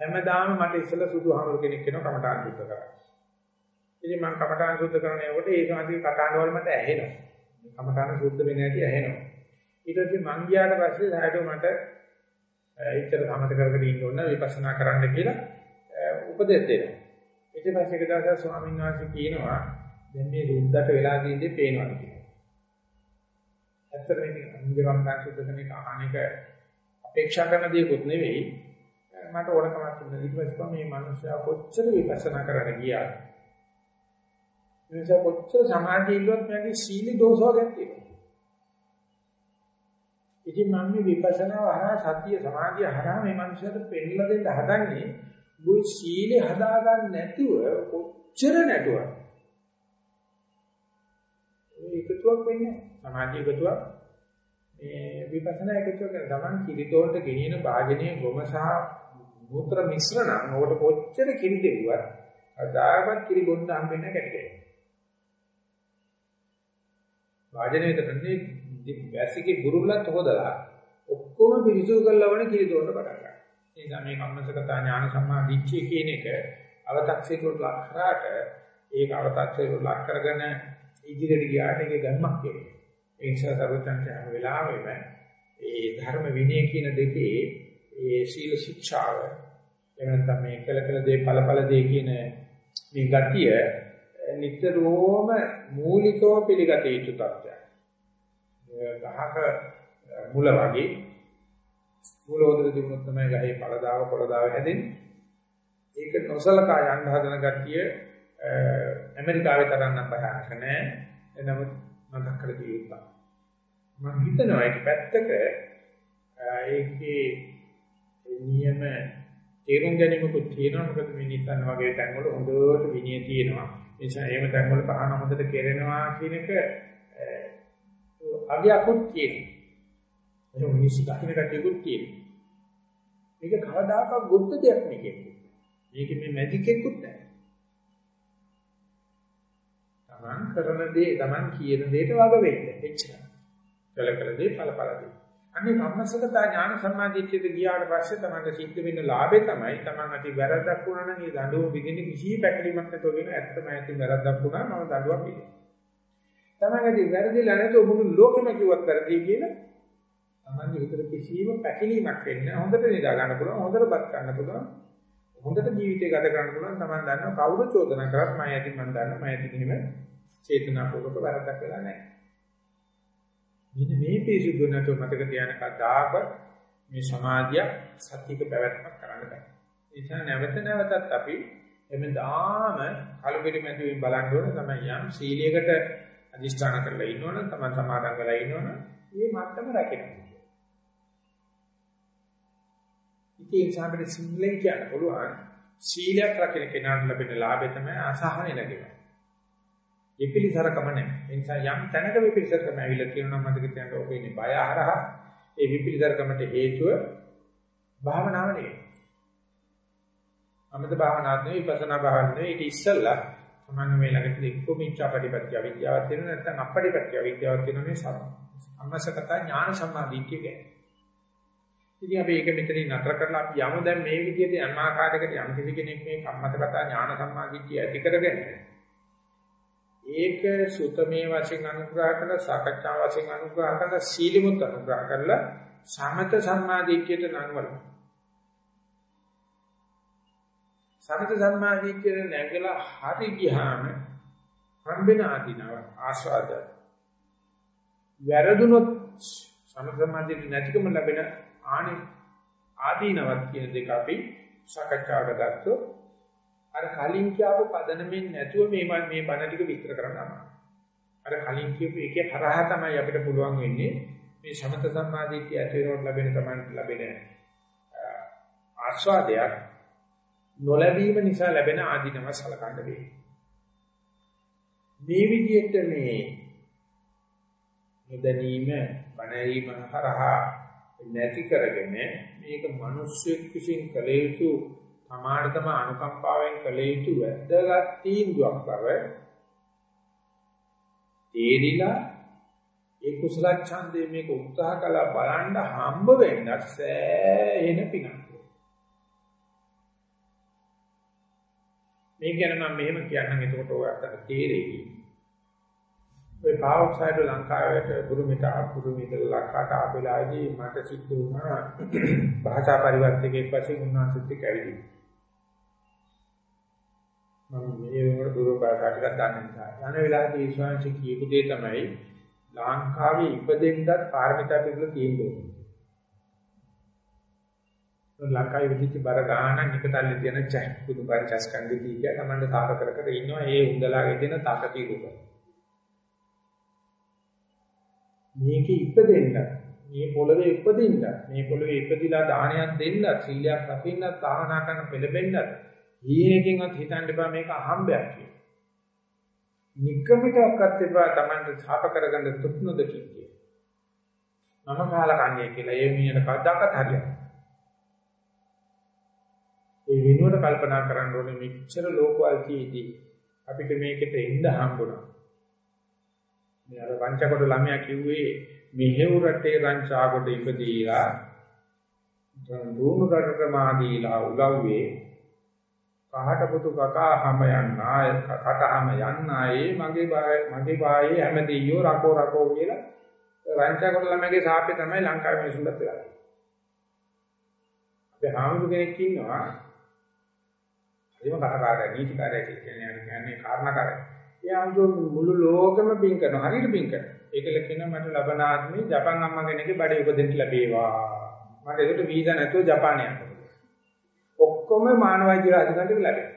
හැමදාම මට ඉස්සෙල්ලා සුදු හමුරු කෙනෙක් කෙනා කමටහන් සුද්ධ කරා. ඉතින් මම කමඨාන සුද්ධ කරනකොට ඒ සමාධි කතාන වල මට ඇහෙනවා. කමඨාන සුද්ධ වෙන්නේ නැති ඇහෙනවා. ඊට පස්සේ මං ගියාට පස්සේ සායතෝ මට ඉච්ඡර සමත කරගෙන ඉන්න ඕන විපස්සනා කරන්න කියලා උපදෙස් දෙනවා. ඊට පස්සේ එක දවසක් ස්වාමීන් වහන්සේ කියනවා දැන් මේ රුද්දට වෙලා තියෙන්නේ පේනවා කියලා. ඇත්තට මේ අංග කමඨාන සුද්ධ කරන එක අහන්නේක අපේක්ෂා කරන දේකුත් නෙවෙයි. මට ඕනකමක් තිබුණා. ඊට පස්සේ මේ මනුස්සයා කොච්චර විපස්සනා කරන්න ගියාද නිසා කොච්චර සමාධිය ඉල්ලුවත් මගේ සීල දෝෂ වර්ගයක් තියෙනවා. ඉතින් මම මේ විපස්සනා වහා සතිය සමාධිය හරහා මේ මනුස්සයට පෙන්නලා දෙන්න හදන්නේ බුයි සීලේ හදාගන්න නැතුව කොච්චර නැටුවා. මේ එකතුවක් වෙන්නේ සමාධිය එකතුවක් මේ විපස්සනා එකතුවක් කරන ගමන් කිරිතෝන්ට ගෙනියන භාජනයේ ගොම සහ මූත්‍ර මිශ්‍රණ ඔකට කොච්චර කිරි දෙවුවත් අදාවත් කිරි බොන්න හම්බෙන්නේ නැහැ කැටකේ. වාජනයේ කරන්නේ වැසිකේ ගුරුල්ලත් හොදලා ඔක්කොම පිරිසුදු කරලා වණ කිරිතෝන්න පටන් ගන්නවා. ඒ නිසා මේ කම්මසගත ඥාන සම්මා දිච්චය කියන එක අව탁සේකට ලක් කරාට ඒක අව탁සේකට ලක් කරගෙන ඉදිරියට ගියාට ඒකේ ධර්මයක් කියන්නේ. ඒ නිසා සර්වඥාන්සේ හැම වෙලාවෙම ඒ ධර්ම විනය කියන දෙකේ ඒ සීල ශික්ෂාව එහෙම නැත්නම් මේ කළ කළ දේ ඵල ඵල දේ කියන මේ ගතිය නිතරම මූලිකව පිළිගත යුතු තත්ත්වයක්. ගහක මුල වගේ මුල හොදලා තිබුණොත් තමයි ගහේ පළදාව කොළදාව හැදෙන්නේ. ඒක නොසලකා යන්න හදන කට්ටිය ඇමරිකාවේ තරම් නම් භයානක නෑ. එනමුත් මතක් කර දිය යුතුයි. මම හිතනවා ඒක පැත්තක ඒකේ නියම තේරුම් ගැනීමකුත් තියෙනවා. මොකද මේ නිසන් වගේ තැන්වල හොඳට විනය තියෙනවා. නිසා එහෙම තැන්වල පහන හොඳට කෙරෙනවා කියන එක අවියකුත් තියෙනවා. ඒක මිනිස්සු දකින්න කටියකුත් තියෙනවා. මේක කවදාකවත් බුද්ධ දෙයක් නෙකේ මේක මේ මැජික් එකකුත් නැහැ. Taman කරන දේ Taman කියන දෙයට වග වෙන්න. එච්චරයි. කළ කළ දේ ඵල ඵල දේ. අනේ කම්මසගත ඥාන සම්මාදිට්ඨියට ගියාට පස්සේ තමයි සිද්ධ වෙන්න ලාභේ තමයි තමන් අති වැරද්දක් වුණා නම් ඒ දඬුවම විදින්න කිසි පැකිලීමක් නැතුව වෙන ඇත්තම ඇති වැරද්දක් වුණා මම දඬුවම් පිළිගන්නවා. තමන් අති වැරදිලා නැතුව මුළු ලෝකෙම කිව්වත් වැරදි කියලා තමන්ගේ විතර කිසිම පැකිලීමක් වෙන්නේ හොඳට නිදා ගන්න පුළුවන් හොඳට බත් ගන්න පුළුවන් හොඳට ජීවිතය ගත කරන්න පුළුවන් තමන් දන්නවා කවුරු චෝදනා කරත් මම ඇති මම දන්නවා මම ඇති කිසිම චේතනාපූර්වක වැරද්දක් වෙලා නැහැ. මෙන්න මේ පිරිසුදු නැතුව මතක තියාගන්න කද්දාකවත් මේ සමාධිය සත්‍යක පැවැත්මක් කරන්න බෑ. ඒ නිසා නැවත නැවතත් අපි එමෙදාම කලපිරි මැදුවෙන් බලන්න ඕන තමයි යම් සීලයකට අදිෂ්ඨාන කරලා ඉන්නවනම් තමයි සමාදන් වෙලා ඉන්නවනම් මේ මට්ටම රැකෙන්න. ඉතින් සාපේක්ෂ සිංහලෙන් කියන්න පුළුවන් සීලයක් රැකෙන කෙනාට ලැබෙන ලාභය තමයි අසහනෙ නැගෙනවා. විපිලිසරකම නැහැ. ඒ නිසා යම් තැනක විපිලිසරකම ඇවිල්ලා තියෙනවා මතක තියාගන්න ඕක ඉන්නේ බය හරහා ඒ විපිලිසරකමට හේතුව භාවනාව නෙවෙයි. අමත භාවනාවක් නෙවෙයි විපස්සනා භාවනාවක් නෙවෙයි ඊට ඉස්සෙල්ලා සමාන මේ ළඟදී එක්ක මිච්ඡා ප්‍රතිපත්‍ය අවිද්‍යාවක් තියෙන නැත්නම් අපරිපත්‍ය අවිද්‍යාවක් තියෙන මේ සම්මසකත ඥාන සම්මාදිට්ඨිය කියන්නේ. ඉතින් අපි ඒක මෙතනින් නතර කරලා අපි යමු දැන් මේ විදිහට යම් ආකාරයකට යම් කිසි කෙනෙක් මේ කම්මතකත ඥාන සම්මාදිට්ඨිය ඇති කරගෙන ඒක සුතමේ වශයෙන් අනුග්‍රහ කරලා සාකච්ඡා වශයෙන් අනුග්‍රහ කරලා සීලමුත් අනුග්‍රහ කරලා සමත සම්මාදිට්ඨියට නංවල. සමත සම්මාදිට්ඨියට නැගලා හරි ගියාම හම්බෙන ආදීනව ආස්වාද. වැරදුනොත් සමත සම්මාදිට්ඨිය නැතිකම ලැබෙන ආනි ආදීනවත් කියන දෙක අපි සාකච්ඡාවට ගත්තොත් අර කලින් කියපු පදනමින් නැතුව මේ මේ බණ ටික විස්තර කරන්න අමාරුයි. අර කලින් කියපු එකේ හරහා තමයි අපිට පුළුවන් වෙන්නේ මේ සමත සම්මාදිටිය ඇති වෙනකොට ලැබෙන තමයි ලැබෙන ආස්වාදයක් නොලැබීම නිසා ලැබෙන ආදීනව සලකන්න වෙන්නේ. මේ විදිහට මේ නොදැනීම බණීම හරහා නැති කරගෙන මේක මිනිස්සෙක් විසින් කළ යුතු තමාට තම අනුකම්පාවෙන් කළ යුතු වැදගත් තීන්දුවක් බව තේරිලා ඒ කුසල ඡන්දේ මේක උත්සාහ කළා බලන්න හම්බ වෙන්න සෑහෙන පිනක්. මේ ගැන මම මෙහෙම කියන්නම් එතකොට ඔයාලට තේරෙයි. ඔය පාවොක්සයිඩ් ලංකාවට බුරුමිට බුරුමිට ලංකාවට ආපෙලාදී මට සිද්ධ වුණා භාෂා පරිවර්තකයෙක් වශයෙන් උන්වහන්සේත් එක්ක ඇවිදින්න. වෙනකොට බුරු භාෂා ටිකක් දන්න නිසා. යන වෙලාවේදී ඊශ්වරංශ කියපු දේ තමයි ලංකාවේ ඉපදෙන්නත් පාරමිතා පිළිබඳ තියෙන්නේ. ලංකාවේ විදිහට බර ගාන නිකතල්ලේ තියෙන චැක් පුදු පරිචස් කන්දේ කීක තමන්ට තාක කර කර ඉන්නවා ඒ උන්දලාගේ දෙන තාක කීරුක. මේක ඉපදෙන්න මේ පොළවේ ඉපදින්න මේ පොළවේ ඉපදිලා දානයක් දෙන්න සීලයක් රකින්න තාහනා කරන පෙළඹෙන්නත් ඊයකින්වත් හිතන්න එපා මේක අහම්බයක් කියලා. නික්කමිටවත් එපා Tamanට ඡාප කරගන්න තුක්නොද කිව්වේ. මම කාලා කන්නේ කියලා ඒ මිනිහට කවදාකවත් හරියන්නේ. ඒ වෙනුවට කල්පනා කරන්න ඕනේ මෙච්චර ලෝකවල්කීදී අපිට මේකට එන්න හම්බුණා. මේ අර වංචකොට ළමයා කිව්වේ මෙහෙව් රටේ රංචාකොට ඉපදීලා දුණු රටට මාදීලා උගව්වේ කහට පුතු කකා හැම යන්නාය කට හැම යන්නායේ මගේ මගේ බායේ හැම දෙයියෝ රකෝ රකෝ කියලා රංචකොට ළමයාගේ සාපේ තමයි ලංකාවේ මිනිසුන්ට වෙලා. අපි හාමුදුර කෙනෙක් ඉන්නවා. ඒම කටකාරය නීතිකාරය කියන්නේ කියන්නේ කාරණාකාරය. ඒ හාමුදුර මුළු ලෝකෙම බින් කරනවා. හරියට බින් කරනවා. ඒකල කියනවා මට ලබන ආත්මේ ජපන් අම්මා කෙනෙක්ගේ බඩේ උපදින්න ලැබේවා. මට ඒකට වීසා නැතුව ජපානය යන්න. ඔක්කොම මානව අධිරාජකන්ට ලැබෙනවා.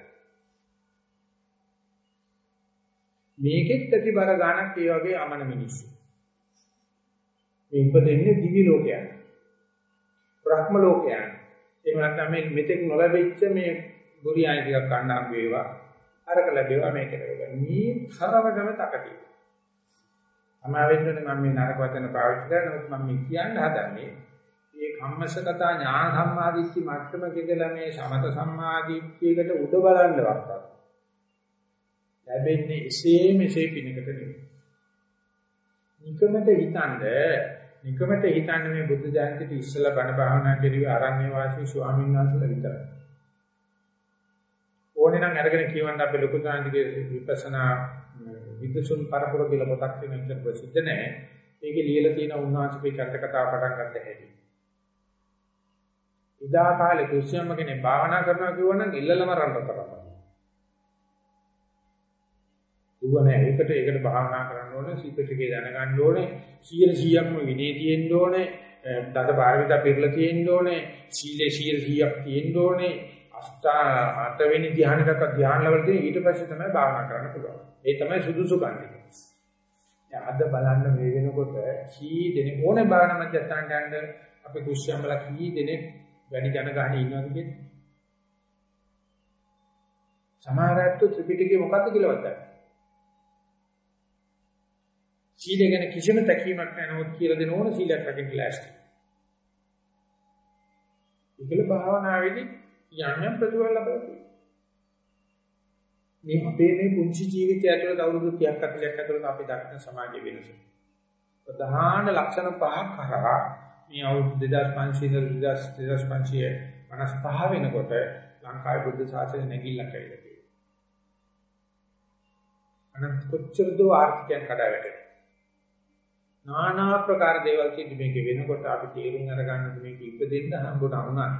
මේකෙත් ප්‍රතිබර ගානක් ඒ වගේ අමන මිනිස්සු. මේ ඉපදෙන්නේ දිවි ලෝකයන්. බ්‍රහ්ම ලෝකයන්. එහෙම නැත්නම් මේ මෙතෙක් නොලැබෙච්ච මේ බුරියයි ටිකක් ගන්න හම්බ වේවා. අරක ලැබේවා මේක ලැබේවා. මේ තරමටම තකටි. අමාවෙන්නේ මම මේ නරක වචන පාවිච්චි කරනකොට මම මේ කියන්න හදන්නේ මේ කම්මසගත ඥාන සම්මාදිට්ඨි මට්ටමකදලා මේ සමත සම්මාදිට්ඨියකට උඩ බලන්නවත් ලැබෙන්නේ එසේ මෙසේ පිනකට නෙවෙයි. නිකමට හිතනද නිකමට හිතන්නේ මේ බුද්ධ ජයන්තිට ඉස්සලා බණ භාවනා කෙරුවේ ආරණ්‍ය වාසී ස්වාමීන් වහන්සේලා විතරයි. ඕනේ නම් අරගෙන කියවන්න අපේ ලොකු සාන්තිගේ විපස්සනා විදසුන් පරපුර කියලා පොතක් තියෙන එක ප්‍රසිද්ධ නැහැ. ඒකේ ලියලා තියෙන උන්වහන්සේ චරිත කතාව පටන් ගන්න හැටි. ඉදා කාලේ කුස්සියම්ම කෙනෙක් භාවනා කරනවා කියවනම් ඉල්ලලම රණ්ඩු කරනවා. දුවනේ ඒකට ඒකට භාවනා කරන්න ඕනේ සීපිටකේ දැනගන්න ඕනේ 100%ක්ම විනය තියෙන්න ඕනේ දස පාරමිතා පිරලා තියෙන්න ඕනේ සීලේ 100%ක් තියෙන්න ඕනේ අෂ්ටා අටවෙනි ධ්‍යානකට ධ්‍යාන ලෙවල් තියෙන ඊට පස්සේ තමයි භාවනා කරන්න පුළුවන්. ඒ තමයි සුදුසු කන්නේ. දැන් අද බලන්න මේ වෙනකොට කී දෙනෙක් ඕනේ භාවනා මධ්‍යස්ථානට යන්න අපි කුස්සියම්බලා කී දෙනෙක් වැඩි ජනගහණය ඉන්නවද කියන්නේ? සමහර අයත් ත්‍රිපිටකේ මොකද්ද කියලාවත් දන්නේ සීලය ගැන කිසිම තැකීමක් නැහැ නමුත් කියලා දෙන ඕන සීලයක් රකින්න ලෑස්ති. ඒකල භාවනාවේදී යම් යම් ප්‍රතිඵල ලබනවා. මේ අපේ මේ පුංචි ජීවිතය ඇතුළත අවුරුදු 30ක් 40ක් ඇතුළත අපි දක්න සමාජ වෙනස. ප්‍රධාන ලක්ෂණ පහක් කරා මේ අවුරුදු 2500 2555 වෙනකොට ලංකාවේ බුද්ධ ශාසනය නැගිල්ලක් ඇවිල්ලා තියෙනවා. අනන්ත කොච්චර දෝ ආර්ථිකයන් කඩා වැටෙනවා. নানা ප්‍රකාර දේවල් කිදි මේක වෙනකොට අපි තේරුම් අරගන්න මේක ඉපදෙන්න හම්බුනා වුණා.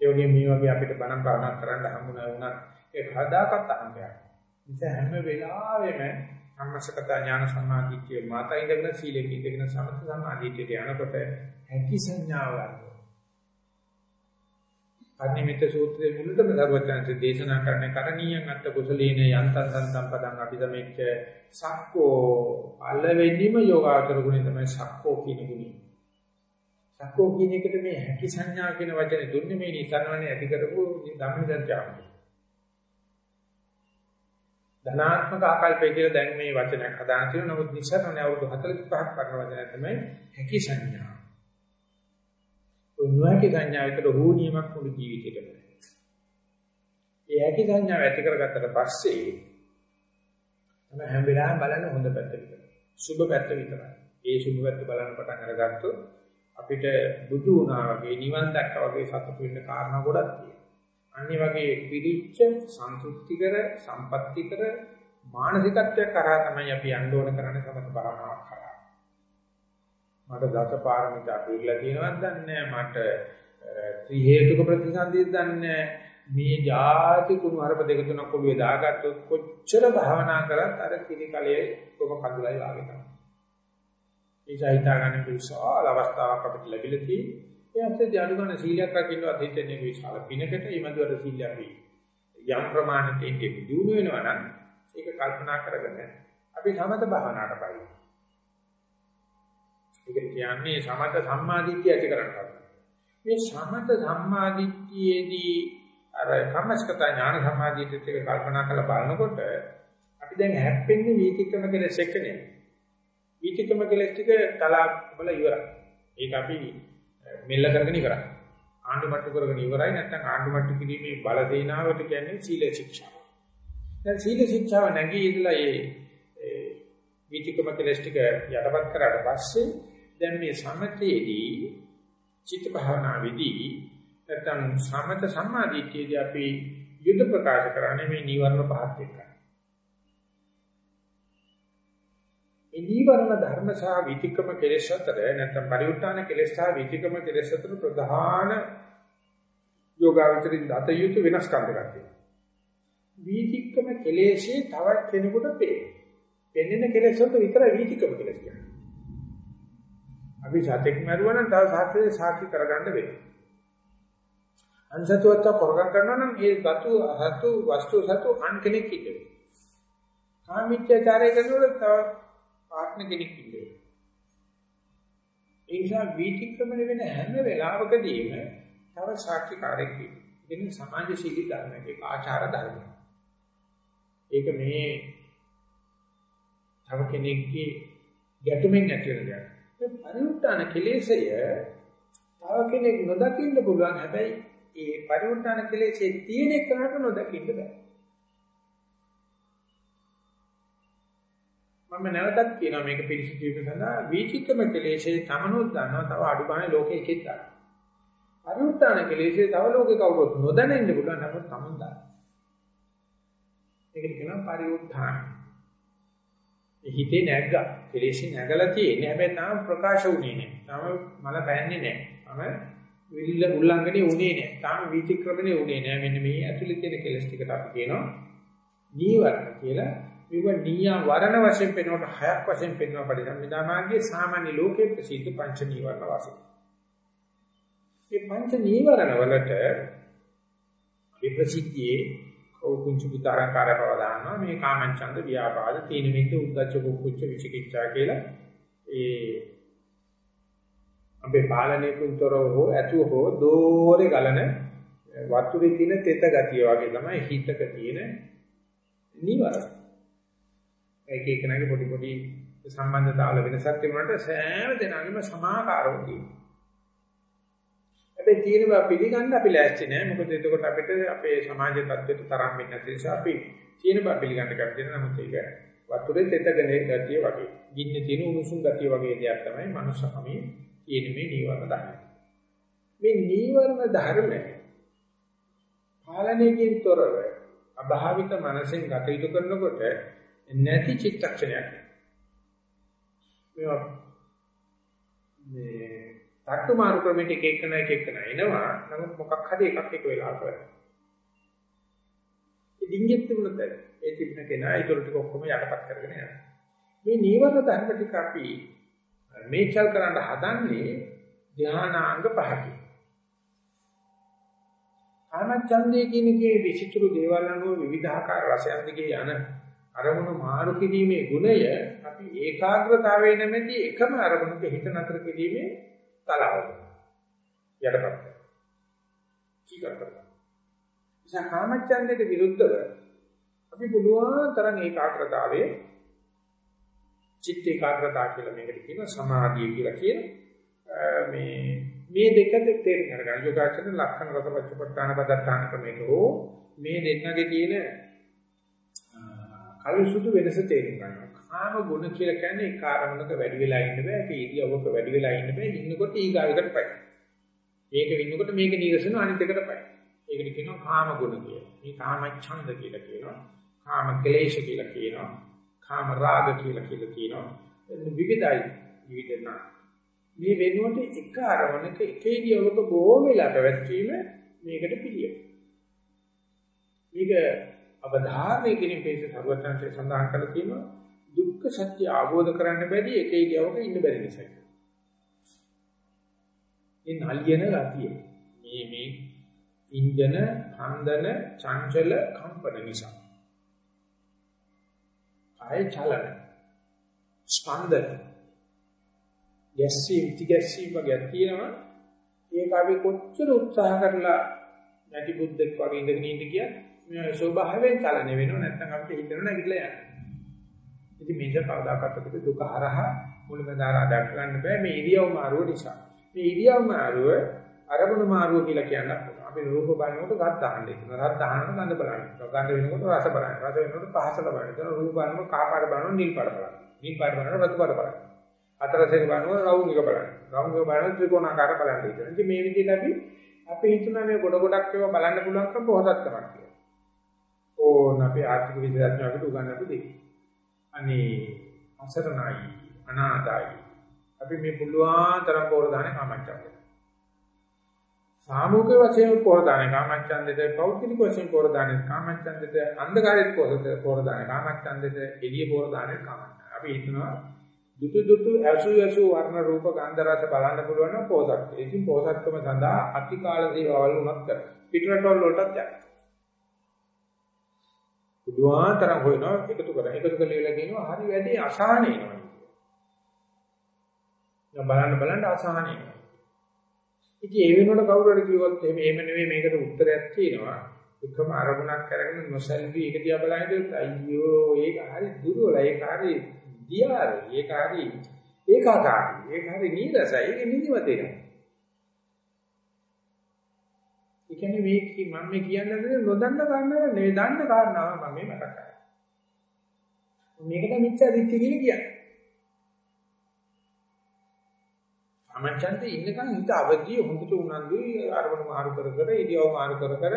ඒ වගේ මේ වගේ අපිට බණ භාවනා කරන්න හම්බුනා වුණා. ඒක හදාගත්ත අංගයක්. නිසා හැම වෙලාවෙම සම්මසකත ඥාන සමාධිත්‍ය මාතා ඉඳගෙන සීලෙක ඉඳගෙන සමත සමාධිත්‍යයට යනකොට හැකි සංඥාව ගන්නවා. අනිමිත සූත්‍රයේ මුලටම දරුවචනසේ දේශනා කරන කරණීයන් අත්ත කුසලීන යන්තං සම්තම් පදං අභිදමෙච්ච සක්කෝ පළවෙනිම යෝගාචර ගුණය තමයි සක්කෝ කියන ගුණය. සක්කෝ කියන එකට මේ හැකි සංඥා කියන වචනේ දුන්නේ මේ නිසන්වනේ ඇති කරපු ධම්මදර්ජාවයි. ධනාත්මක ආකල්පය කියලා දැන් මේ වචනයක් හදාන තියෙනවා. නමුත් නිසන්වනේ අවුරුදු 45ක් කරන වචනය තමයි හැකි සංඥා. නොහැකි සංඥා විතර හෝනියමක් මුළු ජීවිතේටම. ඒ හැකි සංඥාව ඇති කරගත්තට පස්සේ තමයි හැම වෙලාවෙම බලන්න හොඳ පැත්ත විතරයි. සුබ පැත්ත විතරයි. ඒ සුබ පැත්ත බලන්න පටන් අරගත්තොත් අපිට බුදු වුණා වගේ නිවන් දැක්කා වගේ සතුටු වෙන්න කාරණා ගොඩක් තියෙනවා. අනිත් වගේ පිරිච්ච, සන්තුෂ්ටිකර, සම්පත්‍තිකර මානසිකත්වයක් කරා තමයි අපි යන්න ඕන කරන්නේ සමත භාවනාවක් කරා. මට දසපාරමිතා පිළිලා තියෙනවද දන්නේ මට ත්‍රි හේතුක ප්‍රතිසන්දියද දන්නේ මේ ಜಾති කුණු හරප දෙක තුනක් ඔළුවේ දාගත්තොත් කොච්චර භාවනා කරත් අර කිරි කලයේ කොම කඳුලයි වාගේ තමයි. ඒ සහිතා ගන්න විශාල අවස්ථාවක් අපිට ලැබිලා තියෙන්නේ. ඒ අත්දැකීම් අඩු ගන්න සීලයක් රකින්නවත් හිතෙන්නේ විශාල පිනකට ඊමදුවට සීලය අපි යම් ප්‍රමාණයකට ඉන්නේ දිනු වෙනවා නම් ඒක කල්පනා කරගෙන අපි සමත භාවනාවට බලමු. ඒක කියන්නේ සමත සම්මාදිට්ඨිය ඇති කරගන්න. මේ සමත සම්මාදිට්ඨියේදී අර කම්මස්කත ඥාන සමාධියට එක කල්පනා කරලා බලනකොට අපි දැන් හැප්පෙන්නේ වීතික්‍රම කෙලස් එක්ක නෙමෙයි. වීතික්‍රම කෙලස් ටික තලා බල ඉවරයි. ඒක අපි මෙල්ල කරගෙන ඉවරයි. ආණ්ඩු මට්ටු කරගෙන ඉවරයි නැත්නම් ආණ්ඩු මට්ටු කිරීමේ බල දේනාවට කියන්නේ සීල ශික්ෂාව. දැන් සීල ශික්ෂාව නැගී ඉඳලා ඒ වීතික්‍රම කෙලස් ටික යටපත් කරාට පස්සේ දැන් මේ සමතේදී චිත්ත භාවනාවේදී නැත්නම් සමත සම්මාදිට්ඨියදී අපි යුද ප්‍රකාශ කරන්නේ මේ නීවරණ පහත් එක්ක. මේ නීවරණ ධර්ම සහ විතික්‍රම කෙලෙස් අතර නැත්නම් පරිඋත්තාන කෙලෙස් සහ විතික්‍රම කෙලෙස් අතර ප්‍රධාන යෝගාවචරින් දත යුතු වෙනස්කම් දෙකක් තියෙනවා. විතික්‍රම කෙලෙස්ේ තවත් කෙනෙකුට පේන. පෙන්ෙන කෙලෙස් වලට විතර විතික්‍රම කෙලෙස් කියන්නේ. අපි සතෙක් මරුවා නම් තව සාක්ෂි සාක්ෂි කරගන්න වෙනවා. අන්සතුවත් කරගම් කරනවා නම් ඒ වතු හතු වස්තු සතු අන් කෙනෙක් ඉන්නේ. කාමීත්‍යචාරය කරනකොට තව පාර්ට්නර් කෙනෙක් ඉන්නේ. ඒ නිසා වීතික්‍රමණය වෙන හැම වෙලාවකදීම තව සාක්ෂිකාරයෙක් ඉන්නේ. එන්නේ සමාජශීලී ධර්මයක ආචාර ධර්මයක්. ඒක මේ තව කෙනෙක්ගේ ගැටුමින් ඇති වෙන දෙයක්. පරිඋත්තාන කෙලෙසය තව කෙනෙක් නොදකින්න පුළුවන් හැබැයි ඒ පරිඋත්තාන කෙලෙසේ තියෙන එකකට නොදකින්න බෑ. මම නැවතත් කියනවා මේක පිළිසිදු වීම සඳහා වීචිකම කෙලෙසේ තමනුත් දන්නවා තව අඩුපානේ ලෝකෙ එකෙක් ගන්න. පරිඋත්තාන කෙලෙසේ තව ලෝකෙ කවුරුත් නොදැනෙන්න පුළුවන් නමුත් තමුන් දන්නවා. ඒකට කියනවා පරිඋත්තාන. හිතේ නැග්ගා. කෙලෙසි නැගලා තියෙන්නේ. හැබැයි තාම ප්‍රකාශ වුණේ නැහැ. තාම මල පැන්නේ නැහැ. තාම විල්ල උල්ලංඝනේ වුණේ නැහැ. තාම විචක්‍රමනේ වුණේ නැහැ. මෙන්න මේ ඇතුළේ තියෙන කෙලස් ටිකට අපි කියනවා නීවරණ කියලා. මේක නීයා වරණ වශයෙන් පෙන්වනකොට හයක් වශයෙන් පෙන්වන පරිසම්විදානාගේ සාමාන්‍ය ලෝකයේ ප්‍රසිද්ධ පංච නීවරණ වාසය. මේ පංච නීවරණ වලට විප්‍රසිද්ධියේ කුංචු පුතරංකාරය බව දාන්නවා මේ කාමච්ඡන්ද ව්‍යාපාද තීන මිද්ද උද්දච්ච කුච්ච විචිකිච්ඡා කියලා ඒ අපේ පාලනයකින්තර හෝ ඇතුව හෝ දෝරේ ගලන වතුරේ තියෙන තෙත ගතිය වගේ තමයි හිතක තියෙන නිවරණ ඒක එක්කනගේ පොඩි පොඩි සම්බන්ධතාවල වෙනසක් තිබුණාට සෑම දෙනාගේම සමාකාරව තියෙනවා හැබැයි තියෙන බව පිළිගන්න අපි ලෑස්ති නෑ. මොකද එතකොට අපිට අපේ සමාජ තත්ත්වයට තරම් වෙන්නේ නැති නිසා අපි තියෙන බව පිළිගන්න කැමති නැහැ නමුත් ඒක වතුරේ තෙතගෙන ගතිය වගේ. ගින්නේ තියෙන උණුසුම් ගතිය වගේ දෙයක් තමයි මනුස්සකමේ තියෙන මේ නීවරණ ධර්ම. මේ නීවරණ ධර්ම පාලනයකින් තොරව අභාවිත මනසෙන් ගත යුතු කරනකොට නැති චිත්තක්ෂණයක්. මේවා මේ තට්ටු මාරු ක්‍රමයට එක එකන එක එකන එනවා. නමුත් මොකක් හරි එකක් එක වෙලා කරනවා. ඩිංගෙත් තිබුණත් ඒ තිබුණ කෙනා ඒක ටික ඔක්කොම යටපත් කරගෙන යනවා. මේ නීවරණ ධර්ම ටික අපි මේචල් කරන්න හදන්නේ ධානාංග පහකින්. කාමච්ඡන්දේ කියන කේ විචිතුරු දේවල් අනුව විවිධාකාර රසයන් දිගේ යන අරමුණු මාරු කිරීමේ ගුණය අපි ඒකාග්‍රතාවයේ නැමැති එකම අරමුණක හිත නතර කිරීමේ තලාව. යටපත්. කීකර කරනවා. නිසා කාමච්ඡන්දයට විරුද්ධව අපි පුළුවන් තරම් ඒකාග්‍රතාවයේ චිත්ත ඒකාග්‍රතාව කියලා මේකට කියනවා සමාධිය කියලා කියන මේ මේ දෙක තේරුම් ගන්න යෝගාචර ලක්ෂණ රස පච්චපට්ඨාන පදත්තාන ක්‍රමයකෝ මේ දෙන්නගේ තියෙන කලසුදු වෙනස තේරුම් ගන්නවා. කාම ගුණ කියලා කියන්නේ ඒ කාරණක වැඩි වෙලා ඉන්න බෑ. ඒක ඉරියව්වක වැඩි වෙලා ඉන්න බෑ. ඉන්නකොට ඊගාවකට පයි. මේක වින්නකොට මේක නිරසන අනිත් එකට පයි. ඒකට කියනවා කාම ගුණ කියලා. මේ කාම ඡන්ද කියලා කියනවා. කාම ක්ලේශ කියලා කියනවා. කාම රාග කියලා කියලා කියනවා. විවිධයි විවිධ නා. මේ වෙනුවට එක අරමුණක එක ඉරියව්වක බොහෝ වෙලා පැවැත්වීම මේකට පිළියෙල. මේක අවධානය කිරීම පිණිස සර්වඥාන්සේ සඳහන් කරලා තියෙනවා දුක්ඛ සත්‍ය අවබෝධ කරන්න බැරි එක ඉරියව්වක ඉන්න බැරි නිසා. මේ නලියන ගතිය මේ මේ ඉන්ජන හන්දන චංචල කම්පන නිසා. ආය චලන ස්පන්දන ගැස්සීම් තිගැස්සීම් වගේ තියෙනවා ඒක අපි කොච්චර උත්සාහ කරලා නැටි බුද්දෙක් වගේ ඉඳගෙන ඉන්න කියත් මේ ස්වභාවයෙන් චලන වෙනව නැත්නම් අපිට හිතෙන්න නැගිටලා යනවා. ඉතින් මේක කවදාකවත් අපිට දුක හරහා මුලමදාරා දක් ගන්න බෑ මේ ඉරියව් මාරුව නිසා. මේ ඉරියව් මාරුව අරමුණු මාරුව කියලා කියන්න පුළුවන්. අපි රූප බලනකොට ගත් දාන්න ඉන්නවා. රත් දාන්නකොට ගඳ බලන්න. ගඳ වෙනකොට රස බලන්න. රස වෙනකොට පහස බලන්න. එතන රූප බලනකොට කහ පාට බලනකොට නිල් පාට බලන්න. නිල් පාට බලනකොට රතු පාට බලන්න. අතරසෙක බලනකොට රවුමික බලන්න. රවුමික බලනකොට ත්‍රිකෝණාකාර බලන්න ඉන්නවා. ඉතින් මේ විදිහට අපි අපි හිතනවා මේ ගොඩ ගොඩක් ඒවා බලන්න පුළුවන්කම පොහසත්කමක් කියලා. ඕන අපේ ආර්ථික විද්‍යාඥයෝ අපිට උගන්වපු දෙයක්. අනේ අසරණයි අනාථයි. අපි මේ පුළුවන් තරම් පොර දාන්නේ කාමච්ඡන්දේ. සාමූහික වශයෙන් පොර දාන්නේ කාමච්ඡන්දේ පෞද්ගලික වශයෙන් පොර දාන්නේ කාමච්ඡන්දේ අන්ධකාරයේ පොර දාන්නේ කාමච්ඡන්දේ එළිය පොර දාන්නේ කාමච්ඡන්දේ. අපි හිතනවා දුටු දුටු ඇසු ඇසු වර්ණ රූප ගන්ධ රස බලන්න පුළුවන් නම් පොසත්. ඒකින් පොසත්කම සඳහා අතිකාල දේවල් උනත් කර. පිටරටවල වලටත් යනවා. බුදුආතරම් හොයනවා එකතු කරා. එකතු කරලා කියනවා හරි වැඩි අසහන එනවා. දැන් බලන්න බලන්න අසහන එනවා. ඉතින් ඒ වෙනකොට කවුරු හරි කිව්වොත් එහෙම එහෙම නෙවෙයි මේකට උත්තරයක් තියෙනවා. එකම අරමුණක් අරගෙන නොසල්වි ඒක දිහා බලනකොට අයියෝ ඒක හරි දුර්වල ඒක හරි දියාර ඒක හරි ඒකාකාරී ඒක හරි නීරසයි ඒක නිදිමතේ. ඒ කියන්නේ මේ මම මේ කියන්නේ නොදන්න කාරණාවක් නෙවෙයි දන්න කාරණාවක් මම මේ මතක් කරන්නේ. මේකට මිච්ඡා දිට්ඨිය කියලා කියන්නේ. අමච්ඡන්තේ ඉන්නකන් හිත අවදි හොඳට උනන්දුයි අරමුණු මාරු කර කර ඉරියව් මාරු කර කර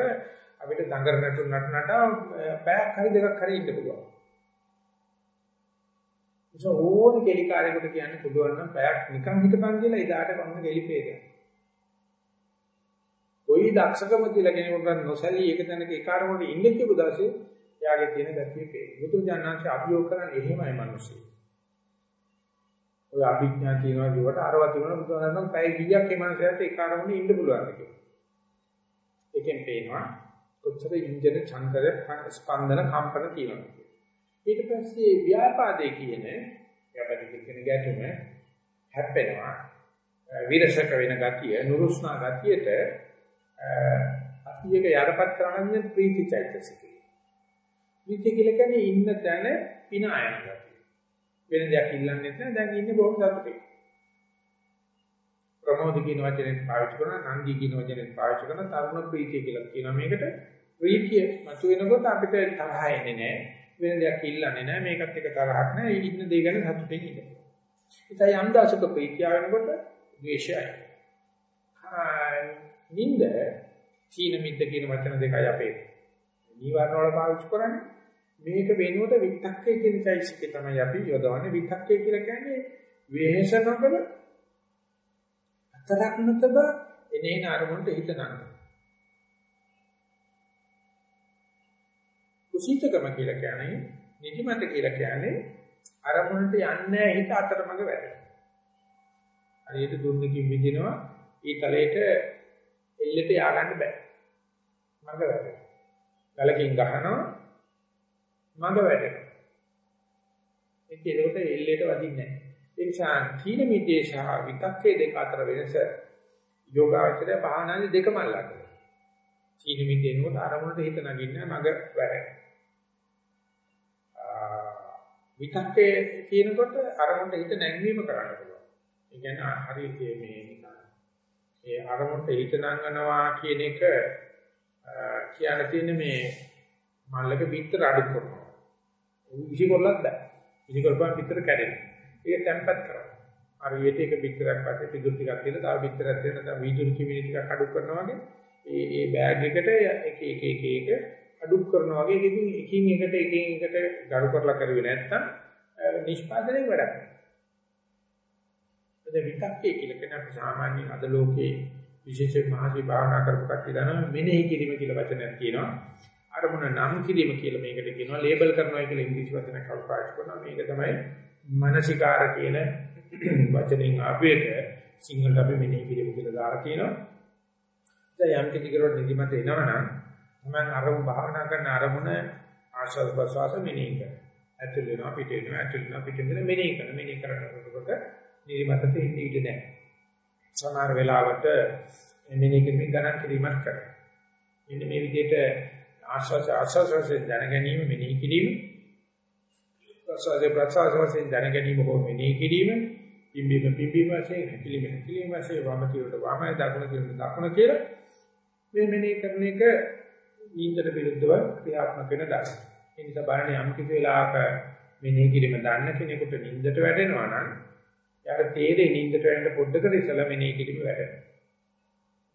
අපිට දඟර නැටුම් නටනට පැයක් හරි දෙකක් හරි ඉන්න පුළුවන්. ඒක ඕනේ කෙලිකාරයෙකුට කියන්න පුළුවන් නම් පැයක් නිකන් හිටපන් කියලා ඉදාට කොහොමද ගෙලිපේද? කොයි දක්ෂකම කියලා කෙනෙකුට නොසැලී ඒක දැනක ඒ කාර්යවල ඉන්නේ කියපු දවසේ එයාගේ තියෙන ගැතිය පේ. බුදු ජානනාංශ අභියෝග කරන්නේ එහෙමයි මිනිස්සු. ඔය අභිඥා කියනවා කියවට අරවා කියනවා බුදුහාමන් පැය කීයක් මේ මනසට ඒ කාර්යවල ඉන්න පුළුවන්ද කියලා. ඒකෙන් පේනවා කොච්චර ඉන්ජන චන්දර ස්පන්දන කම්පන තියෙනවා. ඊට පස්සේ ව්‍යාපාදේ කියන ව්‍යාපාදික කියන ගැටුම හැප්පෙනවා. විරසක වෙන ගතිය, නුරුස්නා ගතියට අපි එක යටපත් කරන්නේ ප්‍රීති චෛතසිකය. ප්‍රීති කියලා කියන්නේ ඉන්න තැන පිනායන ගතිය. වෙන දෙයක් ඉල්ලන්නේ නැහැ. දැන් ඉන්නේ බොහොම සතුටින්. ප්‍රමෝද කියන වචනේ පාවිච්චි කරනවා, නන්දි කියන වචනේ පාවිච්චි කරනවා, තරුණ ප්‍රීතිය කියලා කියනවා මේකට. ප්‍රීතිය මතුවෙනකොට අපිට තරහ එන්නේ නැහැ. වෙන දෙයක් ඉල්ලන්නේ නැහැ. මේකත් එක තරහක් නැහැ. ඉන්න දේ ගැන සතුටින් ඉන්න. ඉතින් යම් දාසක ප්‍රීතිය වෙනකොට ද්වේෂයයි. නින්ද සීන මිද්ද කියන වචන දෙකයි අපේ නීවරණ වල පාවිච්චි කරන්නේ. මේක වෙනුවට විත්තක්කේ කියන চৈতසිකේ තමයි අපි යොදවන්නේ. විත්තක්කේ කියලා කියන්නේ වෙහෙස නොකර අතරක් නැතබ එනේන අරමුණට හිත නංගන. කුසීතකම කියලා කියන්නේ නිදිමත කියලා කියන්නේ අරමුණට යන්නේ හිත අතරමඟ වැටෙනවා. හරියට දුන්නකින් විදිනවා ඊතලයට එල්ලට ය아가න්න බෑ. මඟ වැටෙනවා. ගලකින් ගහනවා මඟ වැටෙනවා. ඒක ඒකට එල්ලේට වදින්නේ නැහැ. ඒ නිසා තීන මිද්දේ සහ විතක්කේ දෙක අතර වෙනස යෝගාචරය භාවනාවේ දෙකම අල්ලගන්න. තීන මිද්දේ නෝත අරමුණට හිත නගින්න මඟ වැටෙනවා. විතක්කේ කියනකොට අරමුණට හිත නැංවීම කරන්න පුළුවන්. ඒ කියන්නේ හරියට මේ නිකන් ඒ අරමුණට හිත නංගනවා කියන එක කියන්න තියෙන්නේ මේ මල්ලක පිටර අඩු කරනවා. විසිකොල්ලක් බෑ. විසිකොල්පන් පිටර කැඩෙනවා. ඒක තැම්පත් කරනවා. හරියට ඒක පිටරක් පස්සේ පිටුරු ටිකක් තියලා තව පිටරක් දෙන්න තව වීදුරු කිමිනි ටිකක් අඩු කරනවා වගේ ඒ ඒ බෑග් එකට එක එක එක එක අඩු කරනවා වගේ ඉතින් එකින් එකට එකින් එකට ගරු කරලා කරුවේ නැත්තම් නිෂ්පාදනයේ වැඩක් නෑ. ඒ විතක්කේ කියලා කියන අපි සාමාන්‍යයෙන් අද ලෝකේ විශේෂයෙන් මහසි භාවනා කරපු කට්ටිය දන්නවා මෙනෙහි කිරීම කියලා වචනයක් තියෙනවා. අරමුණ නම් කිරීම කියලා මේකට කියනවා. ලේබල් කරනවා කියලා ඉංග්‍රීසි වචනයක් කල්පාස් කරනවා. මේක තමයි මානසිකාර කියන වචනෙන් ආපේක සිංහලට අපි මෙනෙහි කිරීම කියලා දාලා තියෙනවා. දැන් යම් කිසි කෙනෙකුට නිදිමත එනවනම් මම අරමුණ භාවනා කරන අරමුණ ආශ්වාස ප්‍රශ්වාස මෙනෙහි කරනවා. ඇතුල් වෙනවා පිට වෙනවා ඇතුල් වෙනවා පිට වෙනවා මෙනෙහි කරනවා. මෙනෙහි කරනකොට නිදිමතට ඉන්නේ ඉඳ නැහැ. සමහර වෙලාවට මෙනෙහි කිරීම ගණන් කිරීමක් කරනවා. මෙන්න මේ විදිහට ආශ්වාස ආශ්වාස වශයෙන් දැන ගැනීම මෙනෙහි කිරීම ප්‍රසවාස ප්‍රසවාස වශයෙන් දැන ගැනීම හෝ මෙනෙහි කිරීම පිම්බීම පිම්බීම වශයෙන් හැකිලිම හැකිලිම වශයෙන් වම කියවට වම දකුණ කියවට දකුණ කියලා මේ මෙනෙහි කරන එක නින්දට විරුද්ධව ක්‍රියාත්මක වෙන දාන. ඒ නිසා බලන්නේ යම් කිසි වෙලාවක මෙනෙහි කිරීම දන්න කෙනෙකුට නින්දට වැටෙනවා නම් යාට තේරෙන්නේ නින්දට වැටෙන්න පොඩ්ඩකට ඉස්සලා මෙනෙහි කිරීම වැඩෙනවා.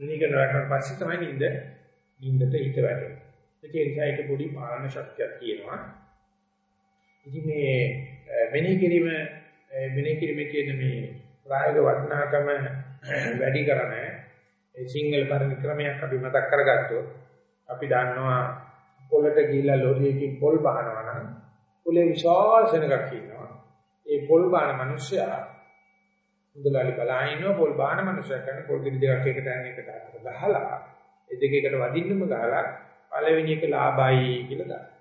මෙනෙහි කරලා පස්සේ තමයි නින්ද නින්දට හිත වැටෙන්නේ. ඒ නිසා ඒක පොඩි පාලන ශක්තියක් තියෙනවා. ඉතින් මේ මෙනෙහි කිරීම මෙනෙහි කිරීමේ තියෙන මේ ප්‍රායෝගික වටිනාකම වැඩි කරන ඒ සිංගල් පරික්‍රමයක් අපි මතක් කරගත්තොත් අපි දන්නවා පොළට ගිහිල්ලා ලොරියකින් පොල් බහනවා නම් පොලේ විශාල සෙනඟක් ඉන්නවා. ඒ පොල් බහන මිනිස්සයා මුදලාලි බලා ඉන්නවා පොල් බහන මිනිස්සයා කරන පොල් ගෙඩි දෙකක් එකට යන එකට ගහලා ඒ දෙකේකට වදින්නම ගහලා පළවෙනි එක ලාභයි කියලා දානවා.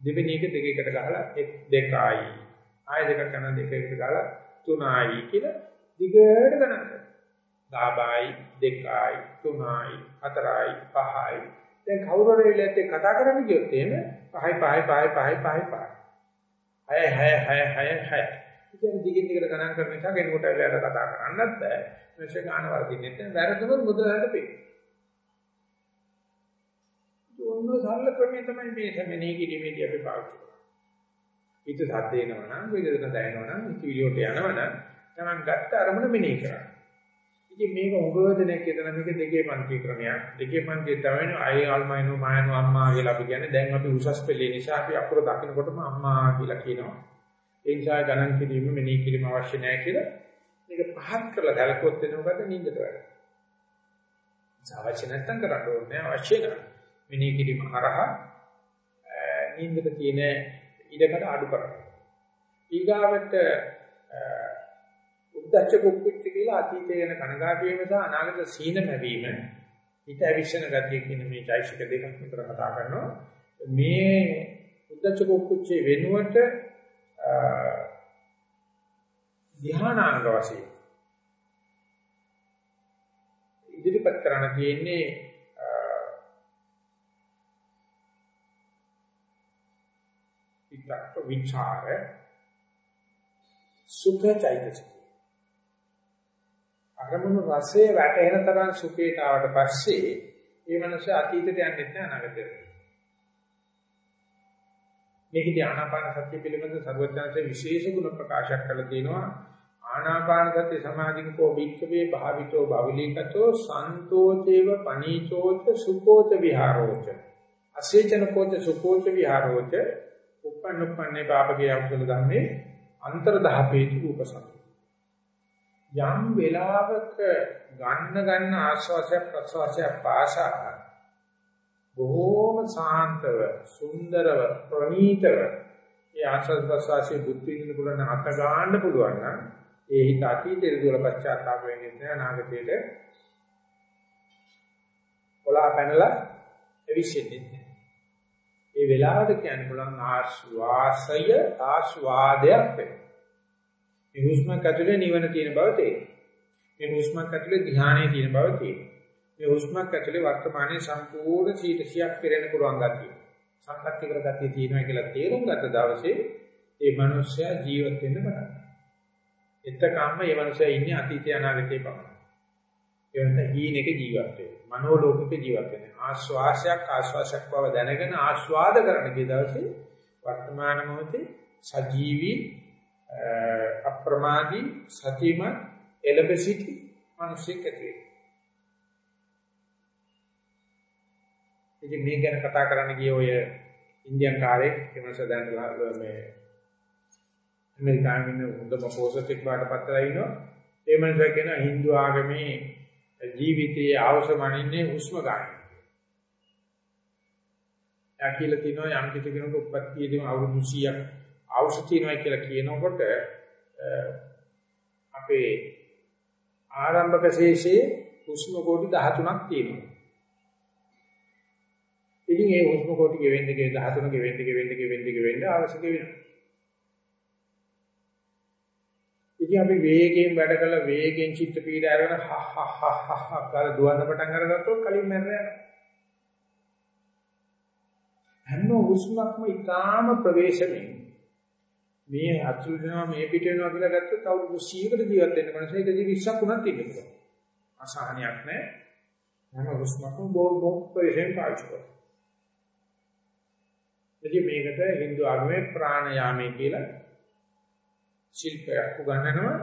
දෙවෙනි එක දෙකකට ගහලා දෙකයි. ආය දෙක කරන දෙකකට ගහලා තුනයි කියලා දිගට ගණන් කරනවා. ලාභයි දෙකයි තුනයි හතරයි පහයි. දැන් කවුරු හරි ඉලෙත් කතා කරන්න ගියොත් එහෙම පහයි පහයි පහයි පහයි පහයි පහයි. හය හය හය හය හය. ඉතින් දිගින් දිගට ගණන් කරන නිසා කෙනෙකුට ඇවිල්ලා කතා කරන්නත් බෑ. මේක ගාන වර්ධින්නේ නැත්නම් වැරදුනොත් මුදලට පෙන්නේ. ඔන්න සරල ක්‍රමය තමයි මේ සමනේ කිරීමේදී අපි පාවිච්චි කරන්නේ. හිත සද්ද එනවා නම් වේදන දැනෙනවා නම් හිත විලියට යනවා නම් තමන් ගත්ත අරමුණ මෙනෙහි කරා. ඉතින් මේක උගවදනයක් කියන මේක දෙකේ පන්ති ක්‍රමයක්. දෙකේ පන්තිය තමයි අය ආල්මයිනෝ මායනෝ අම්මා කියලා අපි කියන්නේ. දැන් අපි උසස් පෙළේ නිසා අපි අකුර දකිනකොටම අම්මා කියලා කියනවා. ඒ නිසා ගණන් කිරීම මෙනෙහි කිරීම අවශ්‍ය නැහැ කියලා මේක පහත් කරලා දැලකුවොත් වෙන මොකද නින්දට වැඩ. අවශ්‍ය නැත්තම් කරන්න ඕනේ අවශ්‍ය නැහැ. මෙනෙහි කිරීම හරහා නින්දට තියෙන ඉඩකට අඩු කරනවා. ඊගාවට උද්දච්ච කුක්කුච්ච කියලා අතීතයේ යන කනගාටු වීම සහ අනාගත සීන ලැබීම හිත අවිශ්වන ගතිය කියන මේ චෛසික දෙකක් විතර කතා කරනවා. මේ උද්දච්ච කුක්කුච්චේ වෙනුවට ධ්‍යානාංග වශයෙන් ඉදිරිපත් කරන්න තියෙන්නේ විතක්ක විචාර සුඛචෛතසික අරමුණු රසයේ වැටෙන තරම් සුඛයට ආවට පස්සේ ඒ මනස අතීතයට යන්නේ නැහැ අනාගතයට. මේකදී ආනාපාන සතිය පිළිබඳ සර්වඥාන්සේ විශේෂ ගුණ ප්‍රකාශයක් කළ තියෙනවා. ආනාපාන සති සමාධිකෝ භික්ඛවේ භාවිතෝ බවලීකතෝ සන්තෝචේව පනීචෝච සුකෝච විහාරෝච. අසේචන කෝච සුකෝච විහාරෝච. උපන්නුපන්නේ පාපකේ අකුසල ධම්මේ අන්තර්දහපේති රූපසං යම් වෙලාවක ගන්න ගන්න ආශ්වාසය ප්‍රශ්වාසය පාසා බොහෝම සාන්තව සුන්දරව ප්‍රණීතව ඒ ආශ්වාස ප්‍රශ්වාසයේ බුද්ධ විඳින්න පුළුවන් අත ගන්න පුළුවන් නම් ඒ හිත අතීතයේ දුර පශ්චාත්තාප වෙන්නේ නැහැ අනාගතයට කොලා පැනලා එවිසෙන්නේ නැහැ. ඒ වෙලාවට කියන්න පුළුවන් ආශ්වාසය ආස්වාදයක් වෙනවා. මේ හුස්මක් ඇතුලේ නිවන තියෙන බව තේරෙනවා. මේ හුස්මක් ඇතුලේ ධ්‍යානයේ තියෙන බව තේරෙනවා. මේ හුස්මක් ඇතුලේ වර්තමානයේ සම්පූර්ණ සීටසියක් පෙරෙන්න පුළුවන් ගතිය. සම්පත්‍ති කර ගතිය තියෙනවා කියලා තේරුම් ගත්ත දවසේ ඒ මනුස්සයා ජීවත් වෙන්න පටන් ගන්නවා. එතකම්ම මේ මනුස්සයා ඉන්නේ අතීතය අනාගතේ පමණයි. ඒ වෙනත හීනෙක ජීවත් වෙනවා. මනෝ ලෝකෙක ජීවත් වෙනවා. ආස්වාසයක් ආස්වාසයක් බව දැනගෙන ආස්වාද කරන කී දවසේ වර්තමාන මොහොතේ සජීවී අප්‍රමාදී සතිම එළඹ සිටි මිනිසෙක් ඇති වෙනවා. ඉතින් මේ ගැන කතා කරන්න ගිය ඔය ඉන්දියන් කාරේ එමස දැන් මේ ඇමරිකානු ඉන්න හොඳම පොසටෙක් වාටපත් කරලා ඉන්නවා. ඒ මනුස්සයා කියන Hindu ආගමේ ජීවිතයේ අවශ්‍යමනින්නේ හුස්ම ගන්න. එයා කියලා තිනවා යම් කිසි කෙනෙකුට උපත්තියේදී අවුරුදු 100ක් අවශ්‍ය තියනවා කියලා කියනකොට අපේ ආරම්භක ශේෂයේ හුස්ම කෝටි 13ක් තියෙනවා. ඉතින් ඒ හුස්ම කොටි ගෙවෙන්න ගේ 13 ගෙවෙන්න ගෙවෙන්න ගෙවෙන්න ගෙවෙන්න අවශ්‍ය ගෙවෙනවා. ඉතින් අපි වේගයෙන් වැඩ කළ වේගෙන් චිත්ත පීඩ අරගෙන හ හ හ හ හ කාලා දුවන්න පටන් අරගත්තොත් කලින් මැරෙන්න යනවා. හැම හුස්මක්ම ඊටාම ප්‍රවේශමෙන් මේ අතුරු වෙනවා මේ පිට වෙනවා කියලා ගත්තොත් අවුරුදු 100කට ජීවත් වෙන්න මනස ඒකදී 20ක් උනත් ඉන්න පුළුවන්. අසහනයක් නැහැ. හැම හුස්මක්ම බොහොම ප්‍රවේශයෙන් පාවිච්චි කරනවා. ඉතින් මේකට Hindu ආගමේ ප්‍රාණයාමයේ කියලා ශිල්පයක් උගන්වනවා.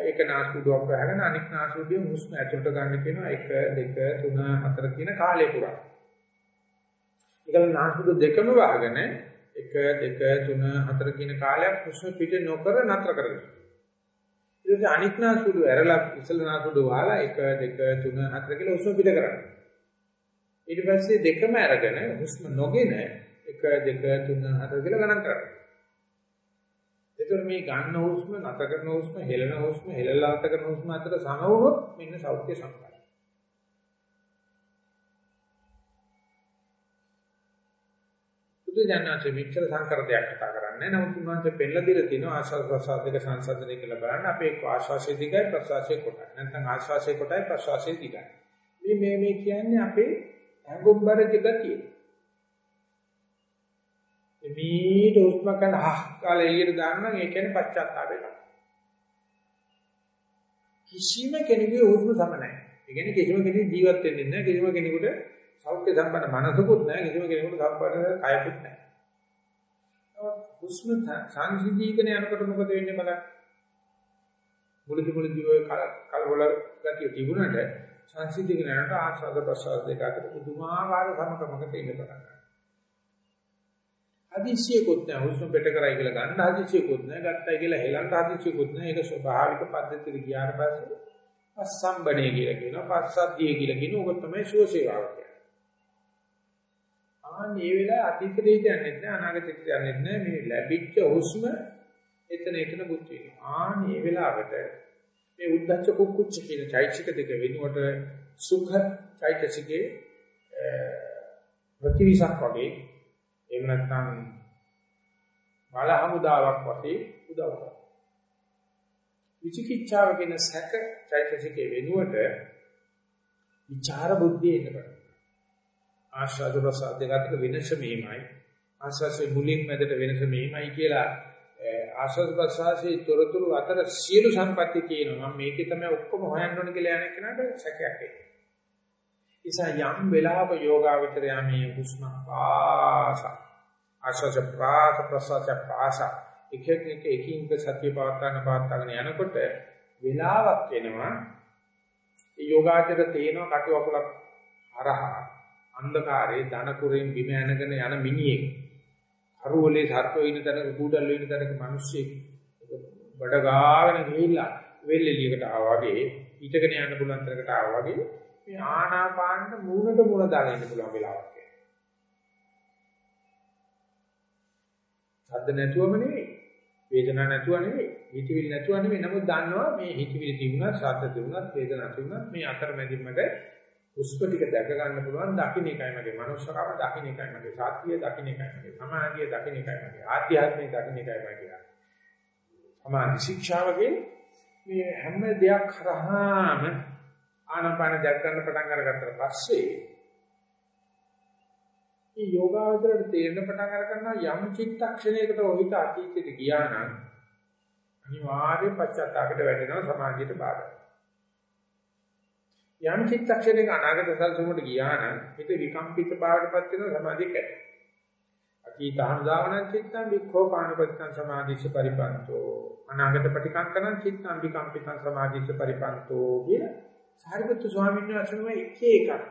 ඒක නාස්පුඩුවක් වහගෙන අනික් නාස්පුඩුවේ හුස්ම ඇතුළට ගන්න කියනවා 1 2 3 4 කියන කාලය පුරා. ඒකල නාස්පුඩු දෙකම වහගෙන 1 2 3 4 කියන කාලයක් හුස්ම පිට නොකර නතර කරගන්න. ඊට පස්සේ අනික් නාස්පුඩු ඇරලා ඉස්සල නාස්පුඩු වහලා 1 2 3 4 කියලා හුස්ම පිට කරන්න. ඊට පස්සේ දෙකම අරගෙන හුස්ම නොගෙන 1 2 3 4 කියලා ගණන් කරන්න. එතකොට මේ ගන්න හුස්ම, නැත කරන හුස්ම, හෙලන හුස්ම, හෙලලා නැත කරන හුස්ම අතර සම වුණොත් මෙන්න සෞඛ්‍ය සංකාරය. බුදු දඥාච විචාර සංකරණයක් කතා කරන්නේ. නමුත් උන්වහන්සේ පෙන්ලා දීලා තිනවා ආශාස ප්‍රසාද දෙක සංසන්දනය කියලා බලන්න අපේ ආශාසයේ දිගයි ප්‍රසවාසයේ කොටයි. නැත්නම් ආශාසයේ කොටයි ප්‍රසවාසයේ දිගයි. මේ මේ මේ කියන්නේ අපේ ඇඟුම්බර ජගතිය. මීට උස්ම කරන හහ කාලේ එළියට දාන්න නම් ඒ කියන්නේ පශ්චාත්තාපය තමයි. කිසිම කෙනෙකුගේ උස්ම සම නැහැ. ඒ කියන්නේ කිසිම කෙනෙක් ජීවත් වෙන්නේ නැහැ. කිසිම කෙනෙකුට සෞඛ්‍ය සම්පන්න මනසකුත් නැහැ. කිසිම කෙනෙකුට සම්පන්න කයකුත් නැහැ. උස්ම සංසිද්ධීකන යනකොට මොකද වෙන්නේ බලන්න. මුලදි මුලදි ඔය කලබල ගතිය තිබුණාට සංසිද්ධීකන යනකොට ආස්වාද ප්‍රසවාස දෙක අතර පුදුමාකාර සමකමකට ඉන්න පටන් ගන්නවා. හදිසියකුත් නැහැ හුස්ම පිට කරයි කියලා ගන්න හදිසියකුත් නැහැ ගත්තයි කියලා හෙලන්න හදිසියකුත් නැහැ ඒක ස්වභාවික පද්ධතියට ගියාට පස්සේ පස්සම්බණේ කියලා කියනවා. පස්සද්ධිය කියලා කියන ඕක තමයි සුවසේවාව කියන්නේ. ආ මේ වෙලාව අතීතයට යන්නේ නැහැ අනාගතයට යන්නේ නැහැ මේ ලැබිච්ච හුස්ම එතන එතන බුත් වෙනවා. ආ මේ වෙලාවට මේ උද්දච්ච කුක්කුච්ච කියන චෛතසික දෙක වෙනුවට සුඛ චෛතසිකේ ප්‍රතිවිසක් වගේ එහෙම නැත්නම් බල හමුදාවක් වශයෙන් උදව් කරනවා. විචිකිච්ඡාව කියන සැක චෛතසිකේ වෙනුවට විචාර බුද්ධිය එනවා. ආශාද ප්‍රසාද දෙකට වෙනස මෙහිමයි. ආශාසේ මුලින් මැදට වෙනස මෙහිමයි කියලා ආශාද ප්‍රසාදයේ තොරතුරු අතර සියලු සම්පatti තියෙනවා. මම මේකේ තමයි ඔක්කොම හොයන්න ඕන කියලා යන කෙනාට සැකයක් එනවා. නිසා යම් වෙලාවක යෝගාවචරය මේ හුස්ම පාස ආශස ප්‍රාස ප්‍රසස පාස. එක එක එකින් එක සතිය පවත්වාන පවත්වාගෙන යනකොට වෙලාවක් එනවා. ඒ යෝගාචර තේන කටුවකුලක් හරහා අන්ධකාරයේ ධන කුරෙන් බිම ඇනගෙන යන මිනිහෙක්. අරුවලේ සර්පෝ ඉන්න තැනක කුඩල් වෙන තැනක මිනිස්සෙක්. බඩ ගාගෙන ගිහිල්ලා වෙල්ෙලියකට ආවා වගේ ඊටගෙන යන්න පුළුවන් තරකට ආවා වගේ මේ ආනාපානට මූණට මූණ දාලා ඉන්න පුළුවන් වෙලාවක්. සද්ද නැතුවම නෙවෙයි වේදනාවක් නැතුව නෙවෙයි හිතවිලි නැතුව නෙවෙයි. නමුත් දන්නවා මේ හිතවිලි තිබුණා සද්ද තිබුණා වේදනාවක් තිබුණා මේ අතරමැදින්මක උස්ප ටික දැක ගන්න පුළුවන්. දකින්න එකයි මගේ මනුස්සකම දකින්න එකයි මගේ සාත්‍ය දකින්න එකයි මගේ සමාධිය දකින්න එකයි මගේ ආධ්‍යාත්මික දකින්න එකයි මගේ සමාධි ශික්ෂාවගේ මේ හැම දෙයක් කරාම ආනපාන දැක් ගන්න පටන් අරගත්තට පස්සේ මේ යෝගාවචරයට තේරෙන පටන් අර ගන්නවා යම් චිත්තක්ෂණයකට ඔහිත අතීතයට ගියා නම් අනිවාර්යෙන් පශ්චාත්තාපයට වැටෙනවා සමාධියට බාධා යම් චිත්තක්ෂණයක අනාගත සල්සුමට ගියා නම් හිත විකම්පිත භාවයටපත් වෙන සමාධිය කැඩේ. අතීතානුදාවන චිත්තං වික්ඛෝපානපත්තං සමාධිස්ස පරිපන්තෝ අනාගත ප්‍රතිකංකන චිත්තං විකම්පිතං සමාධිස්ස පරිපන්තෝ කියන සාරිපුත්තු ස්වාමීන් වහන්සේම එක එක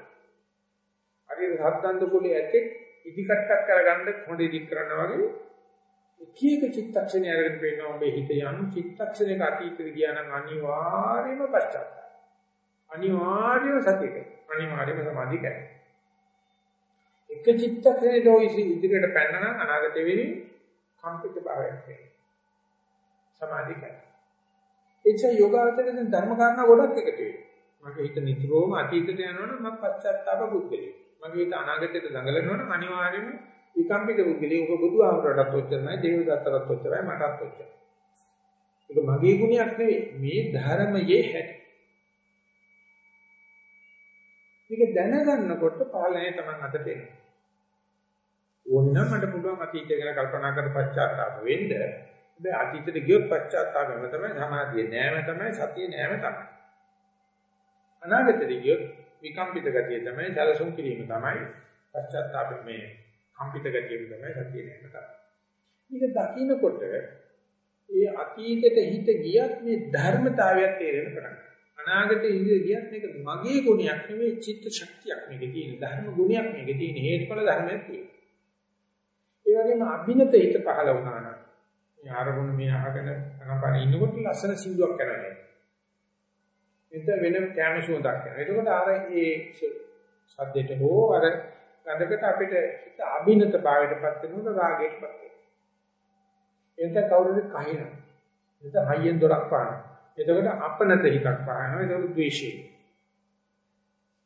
හරියට සත්දන්ත කුලයේ ඇතෙක් ඉදිකට්ටක් කරගන්න හොඳ ඉදි කරනවා වගේ එක එක චිත්තක්ෂණය අරගෙන පේනවා ඔබේ හිත යම් චිත්තක්ෂණයක අතීතෙට ගියා නම් අනිවාර්යයෙන්ම පශ්චාත්තාප අනිවාර්යව සතියක අනිවාර්යව සමාධිය කරනවා. එක චිත්තකේ ලෝයිසි ඉදිරියට පැනන අනාගත වෙවි කම්පිත භාවයක් වෙනවා. සමාධිය කරනවා. එච්ච යෝගාවචරයෙන් ධර්ම කාරණා ගොඩක් එකතු වෙනවා. මගේ හිත නිතරම අතීතයට යනවනම් මම පශ්චාත්තාප බුද්ධලෙක්. මගේ හිත අනාගතයට දඟලනවනම් අනිවාර්යයෙන්ම විකම්පිත බුද්ධලෙක්. ඔබ බුදුහාමරටත් ඔච්චරයි, දේවදත්තටත් ඔච්චරයි, මටත් ඔච්චරයි. ඒක මගේ ගුණයක් නෙවෙයි. මේ ධර්මයේ හැටි. මේක දැනගන්නකොට පාලනය තමයි අතට එන්නේ. ඕනනම් මට පුළුවන් අතීතය ගැන කල්පනා කර පශ්චාත්තාප වෙන්න. හැබැයි අතීතෙට ගියොත් පශ්චාත්තාපෙම තමයි සමාධිය නෑම තමයි සතිය නෑම තමයි. අනාගතෙට ගියොත් විකම්පිත ගතිය තමයි සැලසුම් කිරීම තමයි පශ්චාත්තාපෙ මේ කම්පිත ගතිය තමයි සතිය නෑම තමයි. මේක දකින්නකොට ඒ අතීතෙට හිත ගියත් මේ ධර්මතාවයක් තේරෙන්න පටන් ගන්නවා. අනාගතේ ඉඳී ගියත් මේක මගේ ගුණයක් නෙවෙයි චිත්ත ශක්තියක් මේකේ තියෙන ධර්ම ගුණයක් මේකේ තියෙන හේතුඵල ධර්මයක් තියෙනවා. ඒ වගේම අභිනත හිත පහළ වුණා නම් මේ ආරමුණ මේ අහගෙන අනපන ඉන්නකොට ලස්සන සින්දුවක් කරනවා. එතන වෙන කැම සුවඳක් කරනවා. එතකොට අර ඒ සද්දෙට හෝ අර ගඳකට අපිට හිත අභිනත භාවයටපත් වෙනකොට රාගයටපත් වෙනවා. එතන කවුරුද කහිනා. එතන හයියෙන් දොරක් පානවා. එතකොට අපනත හිතක් පහනවා. එතකොට ද්වේෂය.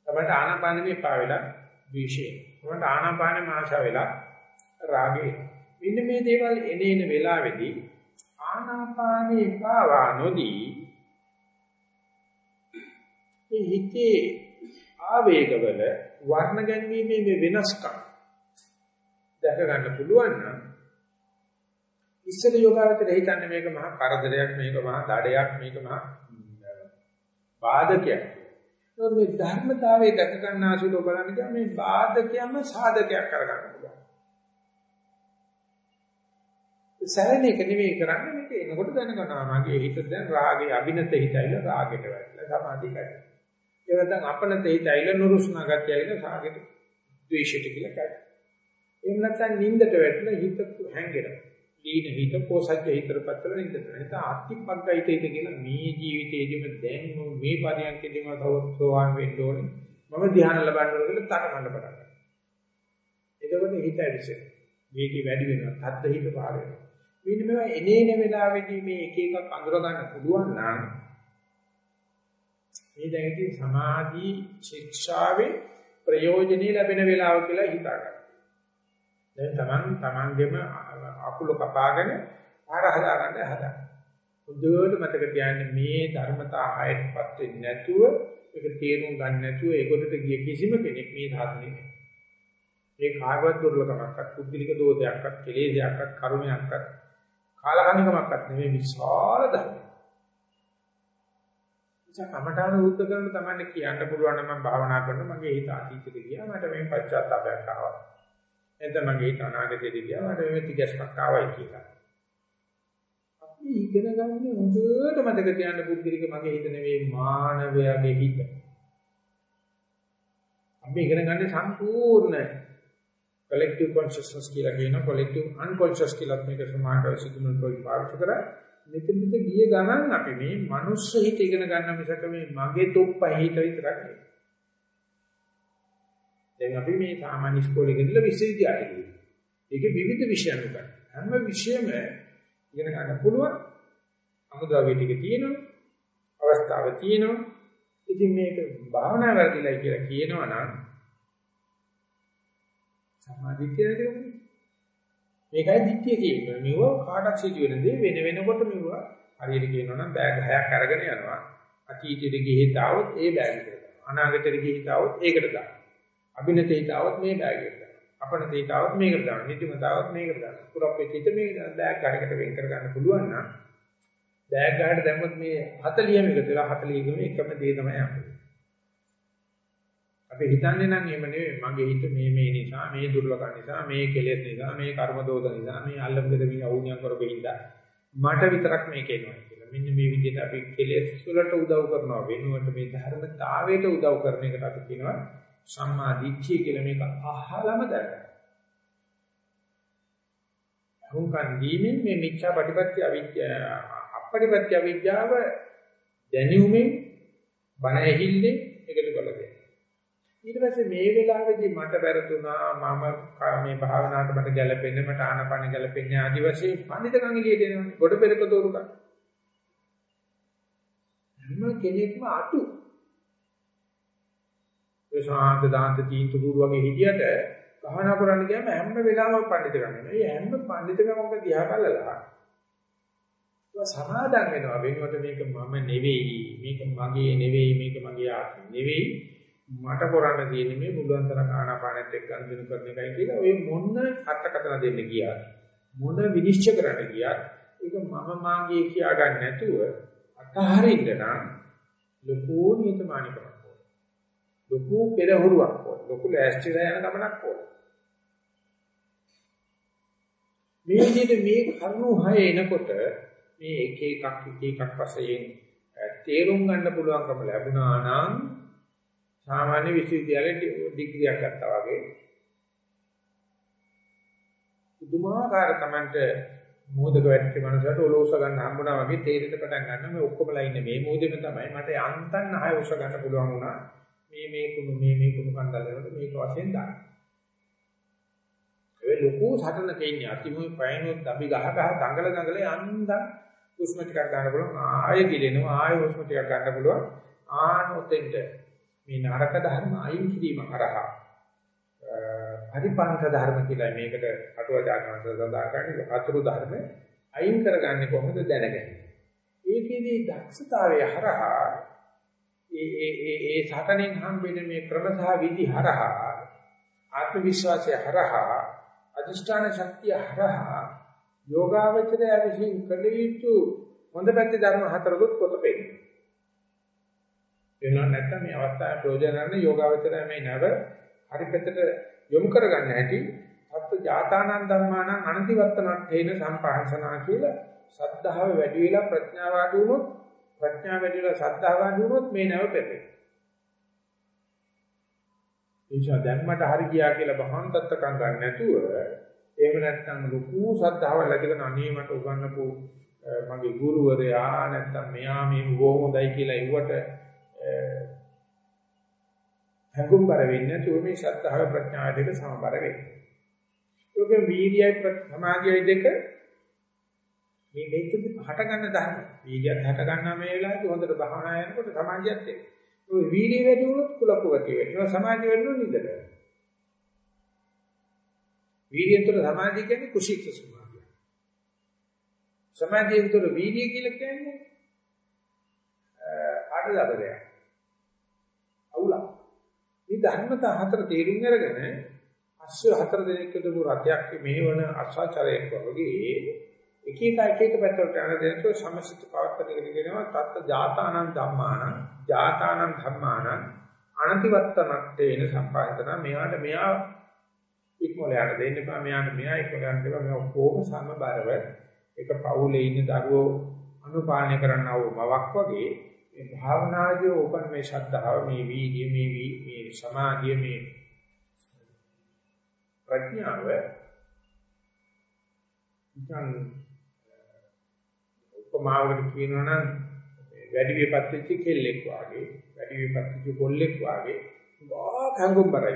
තමයි ආනාපානෙ එපා වෙලා ද්වේෂය. තමයි ආනාපානෙ මාෂා වෙලා රාගය. මෙන්න මේ දේවල් එනේන වෙලාවේදී ආනාපානෙ එපාවා නොදී මේ හිතේ ආවේගවල වර්ණ ගැනීමේ මේ වෙනස්කම් දැක ගන්න පුළුවන් නම් ඉස්සර යෝගාවචර හිතන්නේ මේක මහා කරදරයක් මේක මහා දඩයක් මේක මහා බාධකයක්. ඒක මේ ධර්මතාවයේ දැක ගන්න ආසුලෝ බලන්න කිය මේ බාධකයම සාධකයක් කරගන්න පුළුවන්. සැරෙන එක නෙවෙයි කරන්නේ මේක එනකොට දැනගන්නවා මගේ හිත දැන් රාගේ අභිනත හිතයිල රාගෙට වැටලා සමාධි කරනවා. ඒ නැත්නම් අපනත හිතයිල නුරුස්නා ගතිය ඇවිල්ලා රාගෙට ද්වේෂයට කියලා කරනවා. එහෙම නැත්නම් නින්දට වැටලා හිත හැංගෙනවා. දීන හිත පොසජ්ජ හිතරපත්තල නින්දට. හිත අත්‍තිපග්ගයිත හිත කියලා මේ ජීවිතේදීම දැන් මේ පරියන්කේදීම තවසෝවාන් වෙන්න ඕනේ. මම ධ්‍යාන ලබන්න ඕනේ කියලා තරමන්න පටන් ගන්නවා. එතකොට හිත ඇවිසෙන. මේකේ වැඩි වෙනවා. තද්ද හිත පාර වෙනවා. මෙන්න මේවා එනේන වෙලාවෙදී මේ එක එකක් අඳුර ගන්න පුළුවන් නම් මේ දැන් ඉතින් සමාධි ශික්ෂාවේ ප්‍රයෝජනෙ ලැබෙන වෙලාව කියලා හිතා ගන්න. දැන් Taman Tamanගෙම අකුල කපාගෙන පාර හදා ගන්න හදා. හොඳට මතක තියාගන්න මේ ධර්මතා ආයතපත් වෙන්නේ නැතුව ඒක තේරුම් ගන්න නැතුව ඒකට ගිය කිසිම කෙනෙක් මේ ධාතනේ නෑ. මේ කාගවත් දුර්ලභමක්වත් කුද්ධිලික දෝෂයක්වත් කෙලෙසයක්වත් කර්මයක්වත් කාලකන්නිකමක්වත් නෙමෙයි විශාල ධර්මයක්. කමඨාන උද්ද කරන තමයි කියන්න පුළුවන් නම් මම භාවනා කරනවා මගේ හිත අතීතෙට ගියා මට මේ පශ්චාත්තාපයක් ආවා. එතන මගේ හිත අනාගතෙට ගියා මට මේ තිගස්මක් ආවයි කියලා. අපි ඉගෙන ගන්න හොඳට මතක තියාගන්න බුද්ධිලික මගේ හිත නෙවෙයි මානවයාගේ හිත. අපි ඉගෙන ගන්න සම්පූර්ණ collective consciousness කියලා කියන collective unconscious කියලා මේක සමානව සිදුමල් ප්‍රෝයි පාවිච්චි කරා මෙතනට ගිය ගමන් අපි මේ මනුස්ස හිත ඉගෙන ගන්න මිසක මේ මගේ තොප්පයි හිත විතරක් නෙවෙයි. දැන් අපි මේ සාමාන්‍ය ඉස්කෝලේ ඉඳලා විශ්වවිද්‍යාලේ ගිහින්. ඒකේ විවිධ විෂයන් උගන්වනවා. හැම විෂයෙම ඉගෙන ගන්න පුළුවන්. අමුද්‍රව්‍ය ටික තියෙනවා. අවස්ථාව තියෙනවා. ඉතින් මේක භාවනා වැඩිලා කියලා කියනවා නම් සමාධිය කියන්නේ මේකයි දික්තිය කියන්නේ. මෙව කාටත් සිදු වෙන දේ වෙන වෙනකොට මෙව හරියට කියනවා නම් බෑග් හයක් අරගෙන යනවා. අතීතෙට ගිහිත් ආවොත් ඒ බෑග් එකට දානවා. අනාගතෙට ගිහිත් ආවොත් ඒකට දානවා. අභිනතේට ආවොත් මේ බෑග් එකට දානවා. අපනතේට ආවොත් මේකට දානවා. නිදිමතාවොත් මේකට දානවා. කුරප් වෙච්ච ඉත මේ බෑග් අරකට වෙන් කර ගන්න පුළුවන් නම් බෑග් ගහට දැම්මොත් මේ 40ම එකතු වෙලා 40 එකම දේ තමයි අපේ. අපි හිතන්නේ නම් එහෙම නෙවෙයි මගේ හිත මේ මේ නිසා මේ දුර්ලභකම් නිසා මේ කෙලෙස් නිසා මේ කර්ම දෝෂ නිසා මේ අල්ලම්බෙද මේ අවුණියම් කරපෙහිඳා මට විතරක් මේක එනවා කියලා. මෙන්න මේ විදිහට අපි කෙලෙස් වලට උදව් කරනවා වෙනුවට මේ ධර්මතාවයට උදව් කරන එකට අපි කියනවා සම්මා දිට්ඨිය කියලා මේක අහලම දැක්කා. අහුම්කන් දීමෙන් මේ මිච්ඡා ප්‍රතිපත්‍ය අවිද්‍යාව අපටිපත්‍ය අවිද්‍යාව දැනුමින් බණ ඇහිල්ලේ ඒකට බලද ඊට පස්සේ මේ වෙලාවේදී මට වැරදුනා මම මේ භාවනාවට මට ගැළපෙන්නේ මට ආනපන ගැළපෙන්නේ ආදි වශයෙන් පඬිතකම් එළියට එනවා ගොඩ පෙරක දෝරුක හැම කෙනෙක්ම අතු ඒ ශාන්ත දාන්ත තීන්තු ගුරු වගේ හිටියට භාවනා කරන්න ගියාම හැම වෙලාවෙම පඬිතකම් එනවා. ඒ හැම පඬිතකමක දිහා බලලා සමාදම් වෙනවා. වෙනුවට මේක මම නෙවෙයි මේක මගේ නෙවෙයි මේක මගේ ආත්මෙ නෙවෙයි. මට කරන්න තියෙන්නේ මේ මුලුවන් තරම් ආනාපානෙත් එක්ක අනුදිනු කරන එකයි කියලා ඔය මොන අර්ථකථන දෙන්න ගියාද? මොන විනිශ්චය කරන්න ගියාද? ඒක මම මාගේ කියා ගන්න නැතුව අතහරින්න නම් ලොකු නියතමානිකමක් ඕන. ලොකු පෙරහුරුවක් ඕන. ලොකු ලෑස්තිලා යන ගමනක් ඕන. මේ විදිහට මේ කරුණු හය එනකොට මේ එක එකක් එක එකක් වශයෙන් තේරුම් ගන්න පුළුවන්කම ලැබුණා නම් සාමාන්‍ය විශ්වවිද්‍යාලයේ ඩිග්‍රියක් ගත්තා වගේ. පුදුමාකාර තමන්ට මොහොතක වැටෙච්ච මනසට ඔලෝස ගන්න හම්බුණා වගේ තේරෙට පටන් ගන්න මේ ඔක්කොමලා ඉන්නේ මේ මොහොතේම තමයි මට යන්තම් ආය උස ගන්න පුළුවන් වුණා. මේ මේ කුණු මේ මේ කුණු කන්දල් වලට මේක වශයෙන් දාන්න. ඒ ලොකු සටනක ඉන්නේ අතිමුයි පයනොත් අපි ගහ ගහ දඟල දඟල යන්තම් උස්ම ටිකක් ගන්න පුළුවන්. ආයෙ ගිලෙනවා. ආයෙ උස්ම ටිකක් ගන්න පුළුවන්. ආනොතෙන්ට මේ නරක ධර්ම අයින් කිරීම කරහා පරිපන්ත ධර්ම කියලා මේකට අටුවාචාර්යවන්ත සඳහන් කරන්නේ අතුරු ධර්ම අයින් කරගන්නේ කොහොමද දැනගන්නේ. ඒකේදී දක්ෂතාවය හරහා ඒ ඒ ඒ ඒ සතනෙන් හම්බෙන මේ ක්‍රම සහ විදි හරහා ආත්ම විශ්වාසය හරහා අධිෂ්ඨාන ශක්තිය හරහා යෝගාවචරය විසින් කළ යුතු හොඳ පැති ධර්ම හතරකුත් පොත පෙන්නනවා. වෙනවා නැත්නම් මේ අවස්ථාවේ ප්‍රයෝජන ගන්න යෝගාවචරය මේ නැව හරි පැත්තට යොමු කරගන්න හැටි අත්ත ජාතානන් ධර්මානං අනතිවත්තනට්ඨේන සම්පහන්සනා කියලා සද්ධාව වැඩි වෙලා ප්‍රඥාව අඩු වුණොත් ප්‍රඥාව වැඩි වෙලා සද්ධාව අඩු වුණොත් මේ නැව පෙරේ. එනිසා දැන් මට හරි ගියා කියලා බහන්තත්තකම් ගන්න නැතුව එහෙම නැත්නම් ලොකු සද්ධාවල් ඇතිකන අනේ මට උගන්නපු මගේ ගුරුවරයා නැත්නම් මෙයා මේ බොහොම හොඳයි කියලා ඉුවට හැඟුම්බර වෙන්නේ නැතුව මේ ශ්‍රද්ධාව ප්‍රඥාව දෙක සමබර වෙන්නේ. ඒකෙන් වීර්යයි සමාධියයි දෙක මේ මේකෙදි හට ගන්න ධර්ම. වීර්යයත් හට ගන්නා මේ වෙලාවේ හොඳට භාවනා යනකොට සමාධියත් එක්ක. ඔය වීර්ය වැඩි වුණොත් කුලප්පු ගතිය වෙනවා. සමාධිය වැඩි වුණොත් නිදර. වීර්යයෙන්තර සමාධිය කියන්නේ කුසීත සමාධිය. සමාධියෙන්තර වීර්ය කියලා කියන්නේ ආඩදබරයක්. මේ ධර්මතා හතර තේරුම් අරගෙන අස්ස හතර දෙනෙක් යදපු රතයක් මේවන අසාචරයක් වගේ එක එක එක එක පැත්තකට යන දෙනකොට සමසිත පවත්තන කියනවා තත්ත ජාතානං ධම්මානං ජාතානං ධම්මානං අනතිවත්තනත්තේන සම්පාදන. මෙයාට මෙයා ඉක්මොල යන්න දෙන්න එපා. මෙයාට මෙයා ඉක්මොල යන්න දෙපා. මේ ඔක්කොම සමබරව එක පවුලේ ඉන්න දරුවෝ අනුපාලනය කරන්නා වූ මවක් වගේ මේ භාවනාදී උපන් මේ ශ්‍රද්ධාව මේ වීර්ය මේ මේ සමාධිය මේ ප්‍රඥාව නිකන් උපමාවකට කියනවා නම් වැඩි විපත් වෙච්ච කෙල්ලෙක් වාගේ වැඩි විපත් වෙච්ච කොල්ලෙක් වාගේ ගා කංගුම් බරයි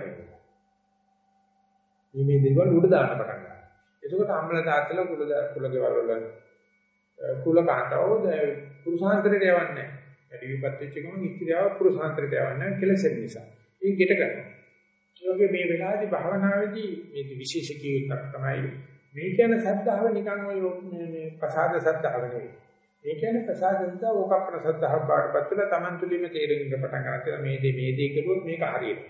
මේ මේ දේවල් උඩ දාන්න පටන් ගන්නවා. එතකොට අම්ල තාත්තලා කුල කුලකවල වල කුල කාටවෝ පුරුෂාන්තරයට යවන්නේ නැහැ. වැඩි විපත් වෙච්ච ගමන් ඉස්තිරියව පුරුෂාන්තරයට යවන්නේ නැහැ කෙලසෙන් නිසා ඒක ගෙට කරනවා ඒ වගේ මේ වෙලාවේදී භාවනාවේදී මේ විශේෂ කීයක් තමයි මේ කියන්නේ සද්ධාව නිකන් ඔය මේ ප්‍රසාද සද්ධාව නෙවෙයි. මේ කියන්නේ ප්‍රසාද සද්ධාව ඕකප්පන සද්ධාව බාටපත් වෙලා Taman තුලින්ම තේරෙන්න පටන් ගන්නවා මේ දේ මේ දේ කරුවොත් මේක හරියට.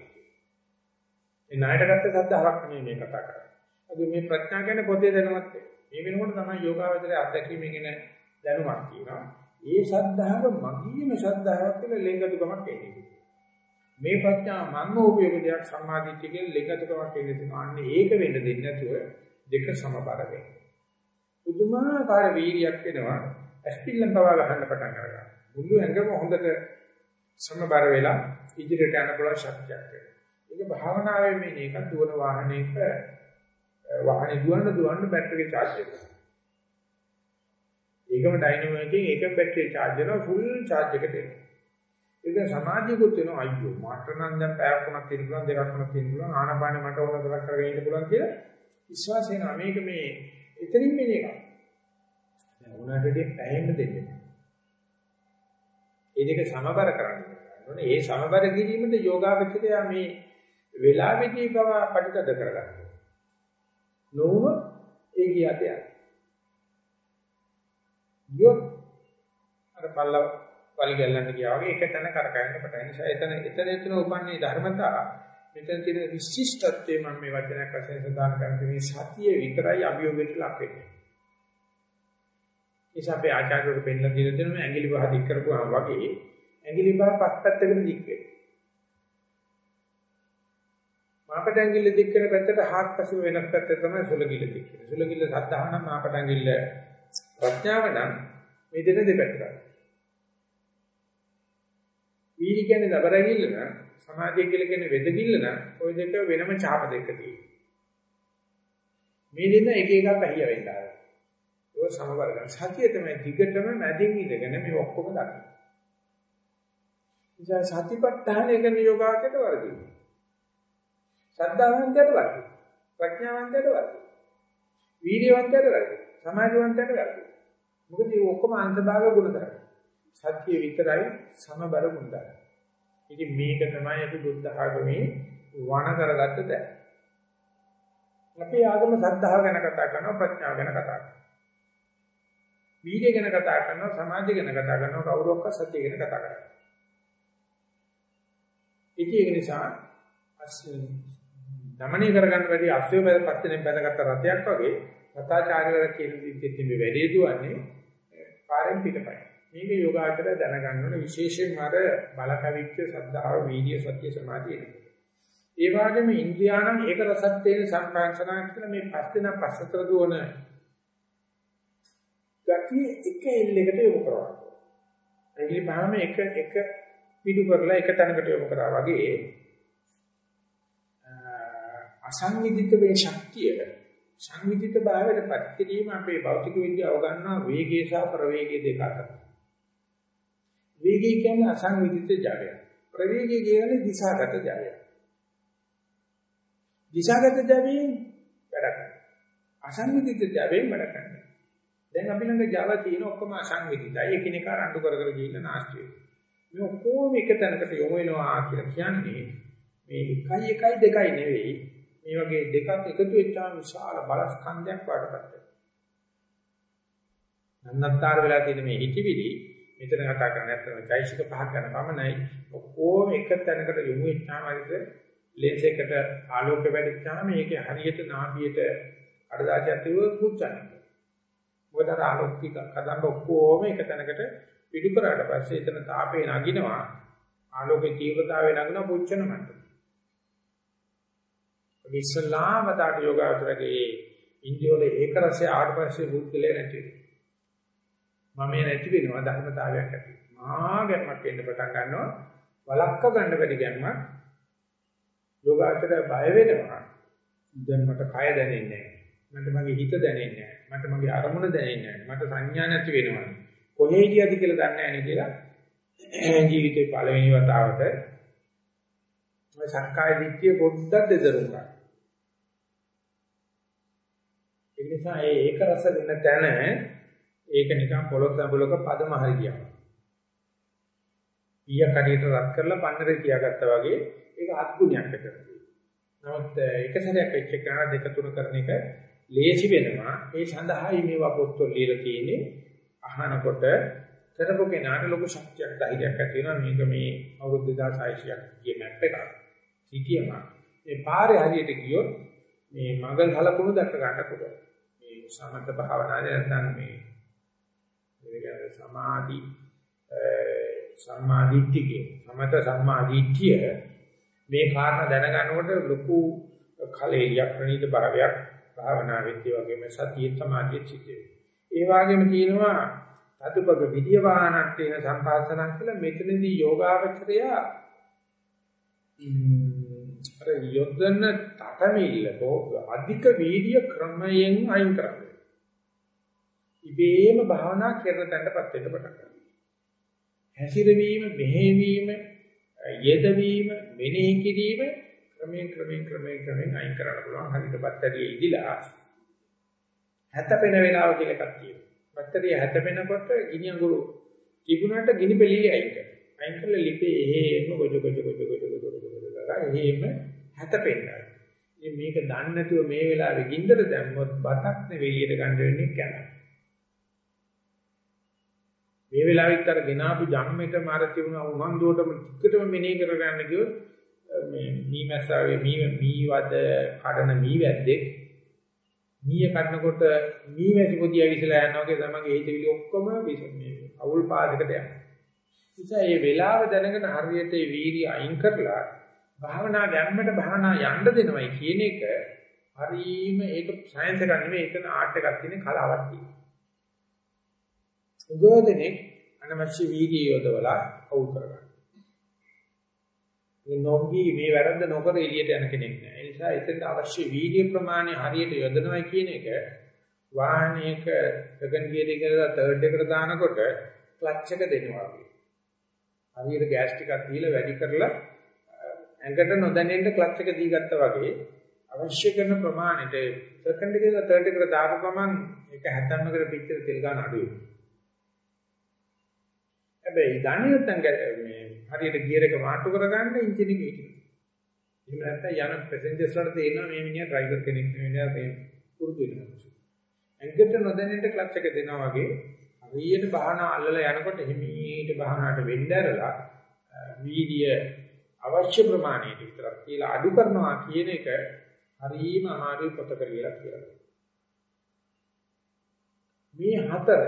ඒ ණයට ගත්ත සද්ධාාවක් නෙවෙයි මේ කතා කරන්නේ. අද මේ ප්‍රඥා කියන්නේ පොතේ දැනුමත් මේ වෙනකොට තමයි යෝගාවචරයේ අත්දැකීමෙන් එන දැනුමක් තියෙනවා. ඒ ශ්‍රද්ධාව මගියම ශ්‍රද්ධාවක් කියලා ලෙංගතුකමක් එන්නේ. මේ ප්‍රඥා මන්ම උපයෝගයක් සම්මාදිට්ඨිය කියන ලෙංගතුකමක් එන්නේ තියෙනවා. අන්න ඒක වෙන්න දෙන්නේ නැතුව දෙක සමබර වෙනවා. පුදුමාකාර වීර්යයක් වෙනවා. ඇස්පිල්ලම් පවා ගන්න පටන් ගන්නවා. මුළු ඇඟම හොඳට සමබර වෙලා ඉදිරියට යන පුළුවන් ශක්තියක් වෙනවා. ඒක භාවනාවේ මේ එකක් දුවන වාහනයක වාහනේ දුවන්න දුවන්න බැටරිය charge වෙනවා. ඒකම ඩයිනමෝ එකකින් ඒක බැටරිය charge වෙනවා full charge එකට එනවා. ඒක සමාධියකුත් වෙනවා අයියෝ මට නම් දැන් පැයක් තුනක් තියෙන පුළුවන් දෙකක් තුනක් තියෙන පුළුවන් ආනපාන මට ඕන දලක් කරගෙන ඉන්න පුළුවන් කියලා විශ්වාසය වෙනවා මේක මේ එතනින් මෙන එකක්. දැන් උනාටදී පැහැෙන්න දෙන්න. ඒ දෙක සමබර කරන්න ඕනේ. ඒ සමබර කිරීමද යෝගාවචරය මේ වෙලාවෙදී බව පරිතද කරගන්න. නොවුනොත් ඒ ගියට යන. යොත් අර බල්ල වලි ගැල්ලන්න ගියා වගේ එක තැන කරකැවෙන්න පටන් නිසා එතන එතන එතන උපන්නේ ධර්මතා මෙතන තියෙන විශිෂ්ටත්වය මම මේ වචනයක් වශයෙන් සඳහන් කරන්නේ මේ සතිය විතරයි අභියෝගයට ලක් වෙන්නේ. ඒස අපේ ආචාර්යවරු පෙන්නලා දීලා දෙන මේ ඇඟිලි පහ දික් කරපුවාම වගේ ඇඟිලි පහ පස් පැත්තකට දික් වෙනවා. මාපට ඇඟිල්ල දික් කරන පැත්තට හාත්පසම වෙනස් පැත්ත තමයි සුලගිල්ල දික් වෙන්නේ. සුලගිල්ල සද්ධාහ නම් මාපට ඇඟිල්ල ප්‍රඥාව නම් මේ දෙක දෙපැත්තට. වීලි කියන්නේ දබර ඇඟිල්ල නම් සමාධිය කියලා කියන්නේ වෙදකිල්ල නම් ওই දෙක වෙනම ඡාප දෙක තියෙනවා. මේ දෙන්න එක එකක් ඇහිය වෙන්න ආවා. ඒක සමබර ගන්න. සතිය තමයි දිගටම මැදින් ඉඳගෙන මේ ඔක්කොම දකින්න. ඉතින් සතිපට්ඨානය කරන යෝගාවචරයට වර්ධිනවා. ශ්‍රද්ධාවන්තයට වර්ධිනවා. ප්‍රඥාවන්තයට වර්ධිනවා. වීර්යවන්තයට වර්ධිනවා. සමාධිවන්තයට වර්ධිනවා. මොකද මේ ඔක්කොම අන්තභාග ගුණ ධර්ම. සත්‍ය විතරයි සමබර ගුණ ධර්ම. ඉතින් මේක තමයි අපි බුද්ධ ආගමේ වණ කරගත්ත දේ. අපි ආගම සද්ධාව ගැන කතා කරනවා ප්‍රඥාව ගැන කතා කරනවා. වීර්ය ගැන කතා කරනවා සමාධිය ගැන කතා කරනවා කවුරක්ක සත්‍ය ගැන කතා කරනවා. ඉතින් ඒක නිසා දමණය කරගන්න වැඩි අස්වැ පැත්තෙන් බැඳගත්ත රතයක් වගේ රතාචාර්යවර කියන විදිහට මේ වැඩේ දුවන්නේ පාරෙන් පිටපයි. මේක යෝගාචරය දැනගන්න ඕන විශේෂයෙන්ම අර බලකවිච්ච සද්ධාව වීර්ය සත්‍ය සමාධිය එනවා. ඒ වගේම ඉන්ද්‍රියානම් ඒක රසත්තේන සංකාංශනා කියන මේ පස් දෙන පස්සතර දුවන ගතිය එක එල්ලයකට යොමු කරනවා. ඇඟිලි පහම එක එක පිටු කරලා එක තැනකට යොමු කරා වගේ අසංවිධිත වේ ශක්තිය සංවිධිත භාවයට පත් කිරීම අපේ භෞතික විද්‍යාව ගන්නා වේගය සහ ප්‍රවේගය දෙක අතර. වේගය කියන්නේ අසංවිධිත ජවය. ප්‍රවේගය කියන්නේ දිශාගත ජවය. දිශාගත ජවයෙන් වැඩ කරනවා. අසංවිධිත ජවයෙන් වැඩ කරනවා. දැන් අපි ළඟ Java තියෙන ඔක්කොම අසංවිධිතයි. එකිනෙකා රණ්ඩු කර කර ගිහින් නැස්ති වෙනවා. මේ ඔක්කොම එක තැනකට යොමු වෙනවා කියලා කියන්නේ මේ එකයි එකයි දෙකයි නෙවෙයි. මේ වගේ දෙකක් එකතු වෙච්චාම විශාල බලස්කන්ධයක් වඩපත් වෙනවා. නන්නත්තර වෙලා තියෙන මේ හිතවිලි මෙතන කතා කරන්නේ නැත්නම් චෛසික පහක් ගන්න පමණයි ඔක්කොම එක තැනකට යොමු වෙච්චාම හරිද ලෙන්ස් එකට ආලෝක වැඩිච්චාම මේකේ හරියට නාභියට අඩදාසියක් තිබුණොත් පුච්චන්නේ. මොකද අර ආලෝකික කදම්බ ඔක්කොම එක තැනකට පිටු කරාට පස්සේ එතන තාපේ නගිනවා ආලෝකේ තීව්‍රතාවය නගිනවා පුච්චන මට්ටම. ඉස්ලාම තාට යෝගාවතරගේ ඉන්දියෝල ඒක රසය ආවට පස්සේ බුද්ධලේ නැති වෙනවා. මම නැති වෙනවා ධර්මතාවයක් ඇති. මහා ගැම්මක් එන්න පටන් ගන්නවා. වලක්ක ගන්න බැරි ගැම්මක්. යෝගාවතර බය වෙනවා. දැන් මට කය දැනෙන්නේ නැහැ. මට මගේ හිත දැනෙන්නේ නැහැ. මට මගේ අරමුණ දැනෙන්නේ නැහැ. මට සංඥා නැති වෙනවා. කොහේ ගියද කියලා දන්නේ නැහැ කියලා ජීවිතේ පළවෙනි වතාවට මේ සංකාය දිට්ඨිය පොඩ්ඩක් දෙදරුණා. නිසා ඒ ඒක රස වෙන තැන ඒක නිකන් පොළොස් සම්බුලක පදම හරියක්. ඊය කඩේට රත් කරලා පන්නරේ තියාගත්තා වගේ ඒක අත්ගුණයක් කරනවා. නමුත් එක සැරයක් වෙච්ච කරන දෙක තුන කරන එක ලේසි වෙනවා. ඒ සඳහායි මේවා පොත්වල ලියලා තියෙන්නේ. අහනකොට කරපු කෙනාට ලොකු ශක්තියක් ධෛර්යයක් ඇති වෙනවා. මේක මේ අවුරුදු 2600ක් ගිය මැප් එකක්. සිටියම මේ පාරේ හරියට ගියොත් මේ මඟල් හලකුණු දැක ගන්න පුළුවන්. මේ සමත භාවනාවේ නැත්නම් මේ මේක සමාධි සම්මාදිට්ඨිය සමත සම්මාදිට්ඨිය මේ කාරණා දැනගන්නකොට ලොකු කලෙලියක් ප්‍රණීත භාවයක් භාවනාවෙත් ඒ වගේම සතිය සමාධිය චිතේ. ඒ වගේම තියෙනවා අදුපග විද්‍ය වාහනක් තියෙන සම්පාසනක් කියලා මෙතනදී යෝගාවචරය අර යොදන තටමිල්ලකෝ අධික වීර්ය ක්‍රමයෙන් අයින් කරන්නේ. ඉබේම භාවනා කරන තැනටපත් වෙන්න පටන් ගන්නවා. හැසිරවීම, මෙහෙවීම, යෙදවීම, මෙනෙහි කිරීම ක්‍රමයෙන් ක්‍රමයෙන් ක්‍රමයෙන් ක්‍රමයෙන් අයින් කරන්න පුළුවන්. හරියට බත්තරිය ඉදිලා හැතපෙන වෙලාව කියලා එකක් තියෙනවා. බත්තරිය හැතපෙනකොට ගිනි අඟුරු තිබුණාට ගිනි පෙළිය අයින් කරනවා. අයින් කළා ලිපේ එහෙම ගොජ ගොජ ගොජ ගොජ ගොජ ගොජ ගොජ කරලා එහෙම හැතපෙන්නවා. ඉතින් මේක දන්නේ නැතුව මේ වෙලාවේ ගින්දර දැම්මොත් බතක් නෙවෙයි එළියට ගන්න වෙන්නේ කැන. මේ වෙලාවෙත් අර ගෙනාපු ජම්මෙට මාර තිබුණා උනන්දුවටම ටිකටම මෙනේ කරගන්න ගියොත් මේ මීමැස්සාවේ මී මීවද කඩන මීවැද්දෙක් මීය කඩනකොට මීමැසි පොදිය විසලා යනවා වගේ තමගේ හිතවිලි ඔක්කොම මේ අවුල් පාදකට යනවා. නිසා මේ වෙලාව දැනගෙන හරියට ඒ වීර්ය අයින් කරලා භාවනා ගැම්මට භාවනා යන්න දෙනවයි කියන එක හරීම ඒක සයන්ස් එකක් නෙමෙයි ඒක ආර්ට් එකක් තියෙන කලාවක් තියෙනවා. උගෝදෙනේ අනවශ්‍ය වීර්ය යොදවලා අවුල් කරගන්න. මේ නොගී මේ වැරද්ද නොකර එළියට යන කෙනෙක් නෑ. ඒ නිසා එතෙන්ට අවශ්‍ය වීර්ය ප්‍රමාණය හරියට යොදනවා කියන එක වාහනයක සෙකන්ඩ් ගියර් එකට තර්ඩ් එකට දානකොට ක්ලච් එක දෙනවා වගේ. හරියට ගෑස් ටිකක් දීලා වැඩි කරලා ඇඟට නොදැනෙන්න ක්ලච් එක දීගත්තා වගේ අවශ්‍ය කරන ප්‍රමාණයට සෙකන්ඩ් එකේ තර්ඩ් එකට දාපු ගමන් ඒක 70කට පිටතට තෙල් ගන්න අඩු වෙනවා. හැබැයි දන්නේ නැත්නම් මේ හරියට ගියර් එක මාට්ටු කරගන්න එන්ජින් එක හිටිනවා. එහෙම නැත්නම් යන පැසෙන්ජර්ස් වලට තේරෙනවා මේ මිනිහා ඩ්‍රයිවර් කෙනෙක් නෙවෙයි මේ පුරුදු වෙනවා. ඇඟට නොදැනෙන්න ක්ලච් එක දෙනවා වගේ හරියට බහනා අල්ලලා යනකොට හිමීට බහනාට වෙන්න ඇරලා වීර්ය අවශ්‍ය ප්‍රමාණයට විතරක් කියලා අඩු කරනවා කියන එක හරීම අමාරුයි පොතක කියලා කියලා. මේ හතර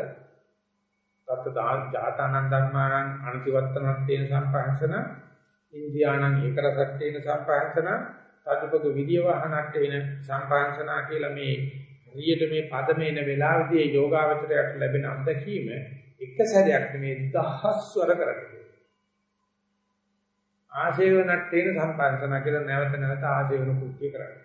තත් ජාතානන් ධර්මානං අනිතිවත්තනත්තේන සම්පහන්සන ඉන්ද්‍රියාණං ඒකරසත්තේන සම්පහන්සන තදුපක විද්‍ය වහනත්තේන සම්පහන්සන කියලා මේ හරියට මේ පදමේන වෙලාවදී යෝගාවචරයට ලැබෙන අත්දැකීම එක සැරයක් නෙමේ දහස්වර කරගන්න. ආශේවනත්තේන සම්පහන්සන කියලා නැවත නැවත ආශේවන කුක්කිය කරන්නේ.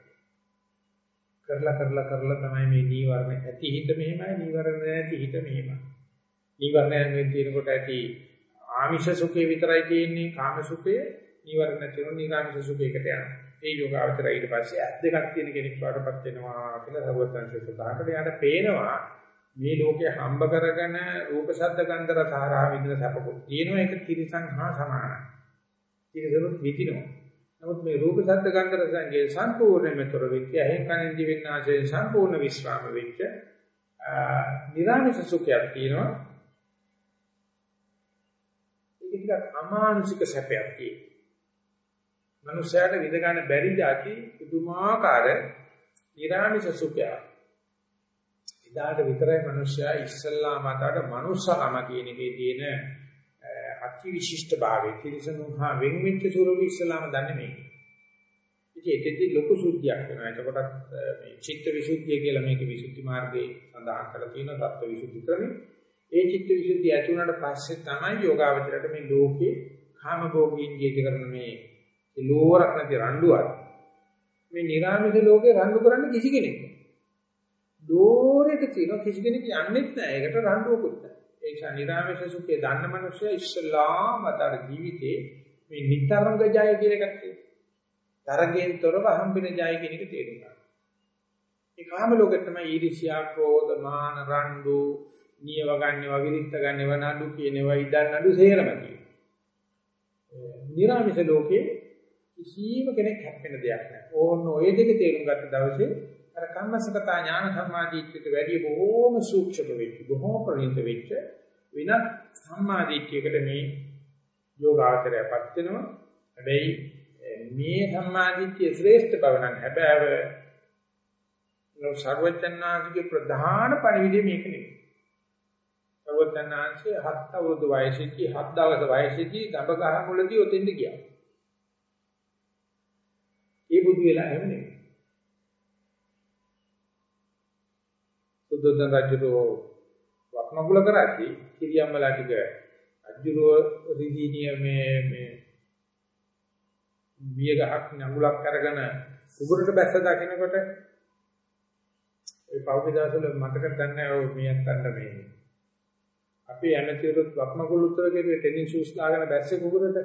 කරලා කරලා කරලා තමයි මේ නීවරණ ඇති හිත මෙහෙමයි නීවරණ නැති හිත මෙහෙමයි. නීවරණයන් තියෙනකොට ඇති ආමිෂ සුඛේ විතරයි තියෙන්නේ කාම සුඛේ නීවරණ නැතිව නිරාමිෂ සුඛයකට යනවා. ඒ යෝගාවචර ඊට පස්සේ ඇස් දෙකක් තියෙන කෙනෙක් බවටපත් වෙනවා කියලා සරුවත්ංශය සදාකට යාට පේනවා මේ ලෝකේ හම්බ කරගෙන රූප ශබ්ද ගන්ධ රස ආරා විඳින සැපකුත් තියෙනවා ඒක තිරසං හා සමානයි. තිරසනුත් විඳිනවා. නමුත් මේ රූප ශබ්ද ගන්ධ රසංගේ සම්පූර්ණයෙන්තර වෙච්ච එහෙන් කනින් දිවෙන්න ආශයෙන් සම්පූර්ණ විස්රාම වෙච්ච නිරාමිෂ සුඛයක් තියෙනවා. ඒක ටිකක් අමානුෂික සැපයක් තියෙනවා. මනුෂයාට විඳ ගන්න බැරි જાති පුදුමාකාර නිර්ආමිෂ සුඛය. එදාට විතරයි මිනිස්සයා ඉස්සල්ලාම අතට මනුස්සකම කියන එකේ තියෙන අති විශිෂ්ට භාවය තිරසනුහා වෙන් වෙච්ච ස්වරූපය ඉස්සල්ලාම දන්නේ මේක. ඉතින් ඒකෙදි ලොකු සුද්ධියක් වෙනවා. එතකොටත් මේ චිත්ත විසුද්ධිය කියලා මේක විසුද්ධි මාර්ගයේ සඳහන් කරලා තියෙනවා තත්ත්ව විසුද්ධි ක්‍රමය. ඒ චිත්ත විසුද්ධිය ඇති වුණාට පස්සේ තමයි යෝගාවචරයට මේ ලෝකේ කාම භෝගීන් ජීවිත කරන මේ ලෝවරක් නැති රණ්ඩුවක් මේ නිර්ආමිෂ ලෝකේ රණ්ඩු කරන්න කිසි කෙනෙක් නෑ. දෝරෙට තියෙන කිසි කෙනෙක් යන්නෙත් නෑ. ඒකට රණ්ඩුවකුත් නෑ. ඒ නිසා නිර්ආමිෂ සුඛේ දන්න මනුස්සය ඉස්සලාම අතර ජීවිතේ මේ නිතරංග ජය කියන එකක් තියෙනවා. තරගෙන් තොරව හම්බෙන ජය කියන එක තේරුම් ගන්න. ඒ කාම ලෝකෙත් තමයි ඊර්ෂ්‍යා, ක්‍රෝධ, මාන, රණ්ඩු, නියව ගන්නව, විරිත්ත ගන්නව, නඩු කියනවා, ඉදන් නඩු සේරම කියනවා. නිර්ආමිෂ ලෝකේ කිසිම කෙනෙක් හැප්පෙන දෙයක් නැහැ. ඕන්න ඔය දෙක තේරුම් ගත්ත දවසේ අර කම්මසගතා ඥාන සම්මාදිට්ඨියට වැඩිය බොහෝම සූක්ෂම වෙච්ච, බොහෝම ප්‍රණීත වෙච්ච විනත් සම්මාදිට්ඨියකට මේ යෝගාචරයපත් වෙනවා. හැබැයි මේ සම්මාදිට්ඨිය ශ්‍රේෂ්ඨ බව නම් හැබැයි නෝ සර්වචන්නාංශිකේ ප්‍රධාන පරිවිදේ මේක නෙවෙයි. සර්වචන්නාංශයේ හත් අවුරුදු වයසේදී හත් දවස් වයසේදී දඹ ගහ මුලදී ඔතෙන්ද ගියා. ඒ බුදු වෙලා එහෙම නෙවෙයි. සුද්ධෝදන රජුගේ වක්මගුල කරද්දී කිරියම්මලා ටික අජුරෝ රිදීනිය මේ මේ බිය ගහක් නඟුලක් අරගෙන උගුරට බැස්ස දකින්නකොට ඒ පෞද්ගලිකවල මතක ගන්න ඔය මියන්තන්න මේ අපි ඇමතිවරුත් වක්මගුල උත්තර කෙරුවේ ටෙනිස් ෂූස් දාගෙන බැස්සේ උගුරට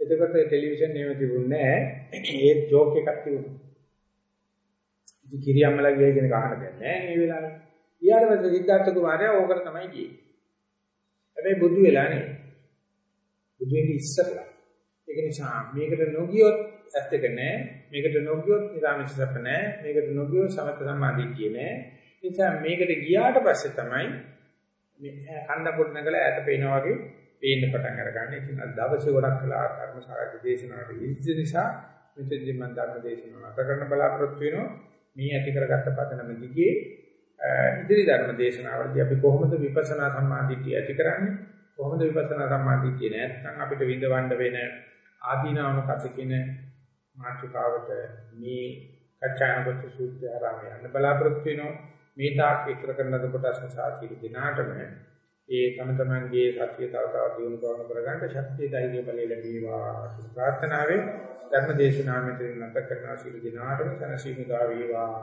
එතකොට ටෙලිවිෂන් එහෙම තිබුණේ නැහැ. ඒ ජෝක් එකක් තිබුණා. ඉතින් කිරියම්මලා ගියයි කියන කහන දැන් නැහැ මේ වෙලාවේ. ඊට පස්සේ සිද්ධාර්ථ කුමාරයා ඕකට තමයි ගියේ. හැබැයි බුදු වෙලා නෙවෙයි. බුදු වෙන්නේ ඉස්සරලා. ඒක නිසා මේකට නොගියොත් ඇත්ත එක නැහැ. මේකට නොගියොත් නිරාමිෂ සැප නැහැ. මේකට නොගියොත් සමත සමාධිය නැහැ. ඒ නිසා මේකට ගියාට පස්සේ තමයි මේ කන්ද පොඩ නගලා ඈත පේනා වගේ පේන්න පටන් අරගන්න. ඉතින් අද දවසේ ගොඩක් කළා කර්ම සාගත දේශනාවට ඉස්ස නිසා මෙතෙන්දි මම ධර්ම දේශනාව නැත කරන්න බලාපොරොත්තු වෙනවා. මේ ඇති කරගත්ත පදනම දිගේ ඉදිරි ධර්ම දේශනාවලදී අපි කොහොමද විපස්සනා සම්මාදිටිය ඇති කරන්නේ? කොහොමද විපස්සනා සම්මාදිටිය නැත්නම් අපිට විඳවන්න වෙන ආදීනාවන කසිකින මාතෘකාවට මේ කච්චානගත සූත්‍රය ආරම්භ යන්න බලාපොරොත්තු වෙනවා. මේ තාක් විතර කරන ද කොටස් සාචී දිනාටම ඒ තම තමන්ගේ සත්‍ය තව තවත් දියුණු කරන කරගන්න ශක්තිය ධෛර්ය බලය ලැබේවා ප්‍රාර්ථනාවෙන් ධර්ම දේශනාව මෙතන නැත කරනවා සියලු දිනාටම සනසීමු දා වේවා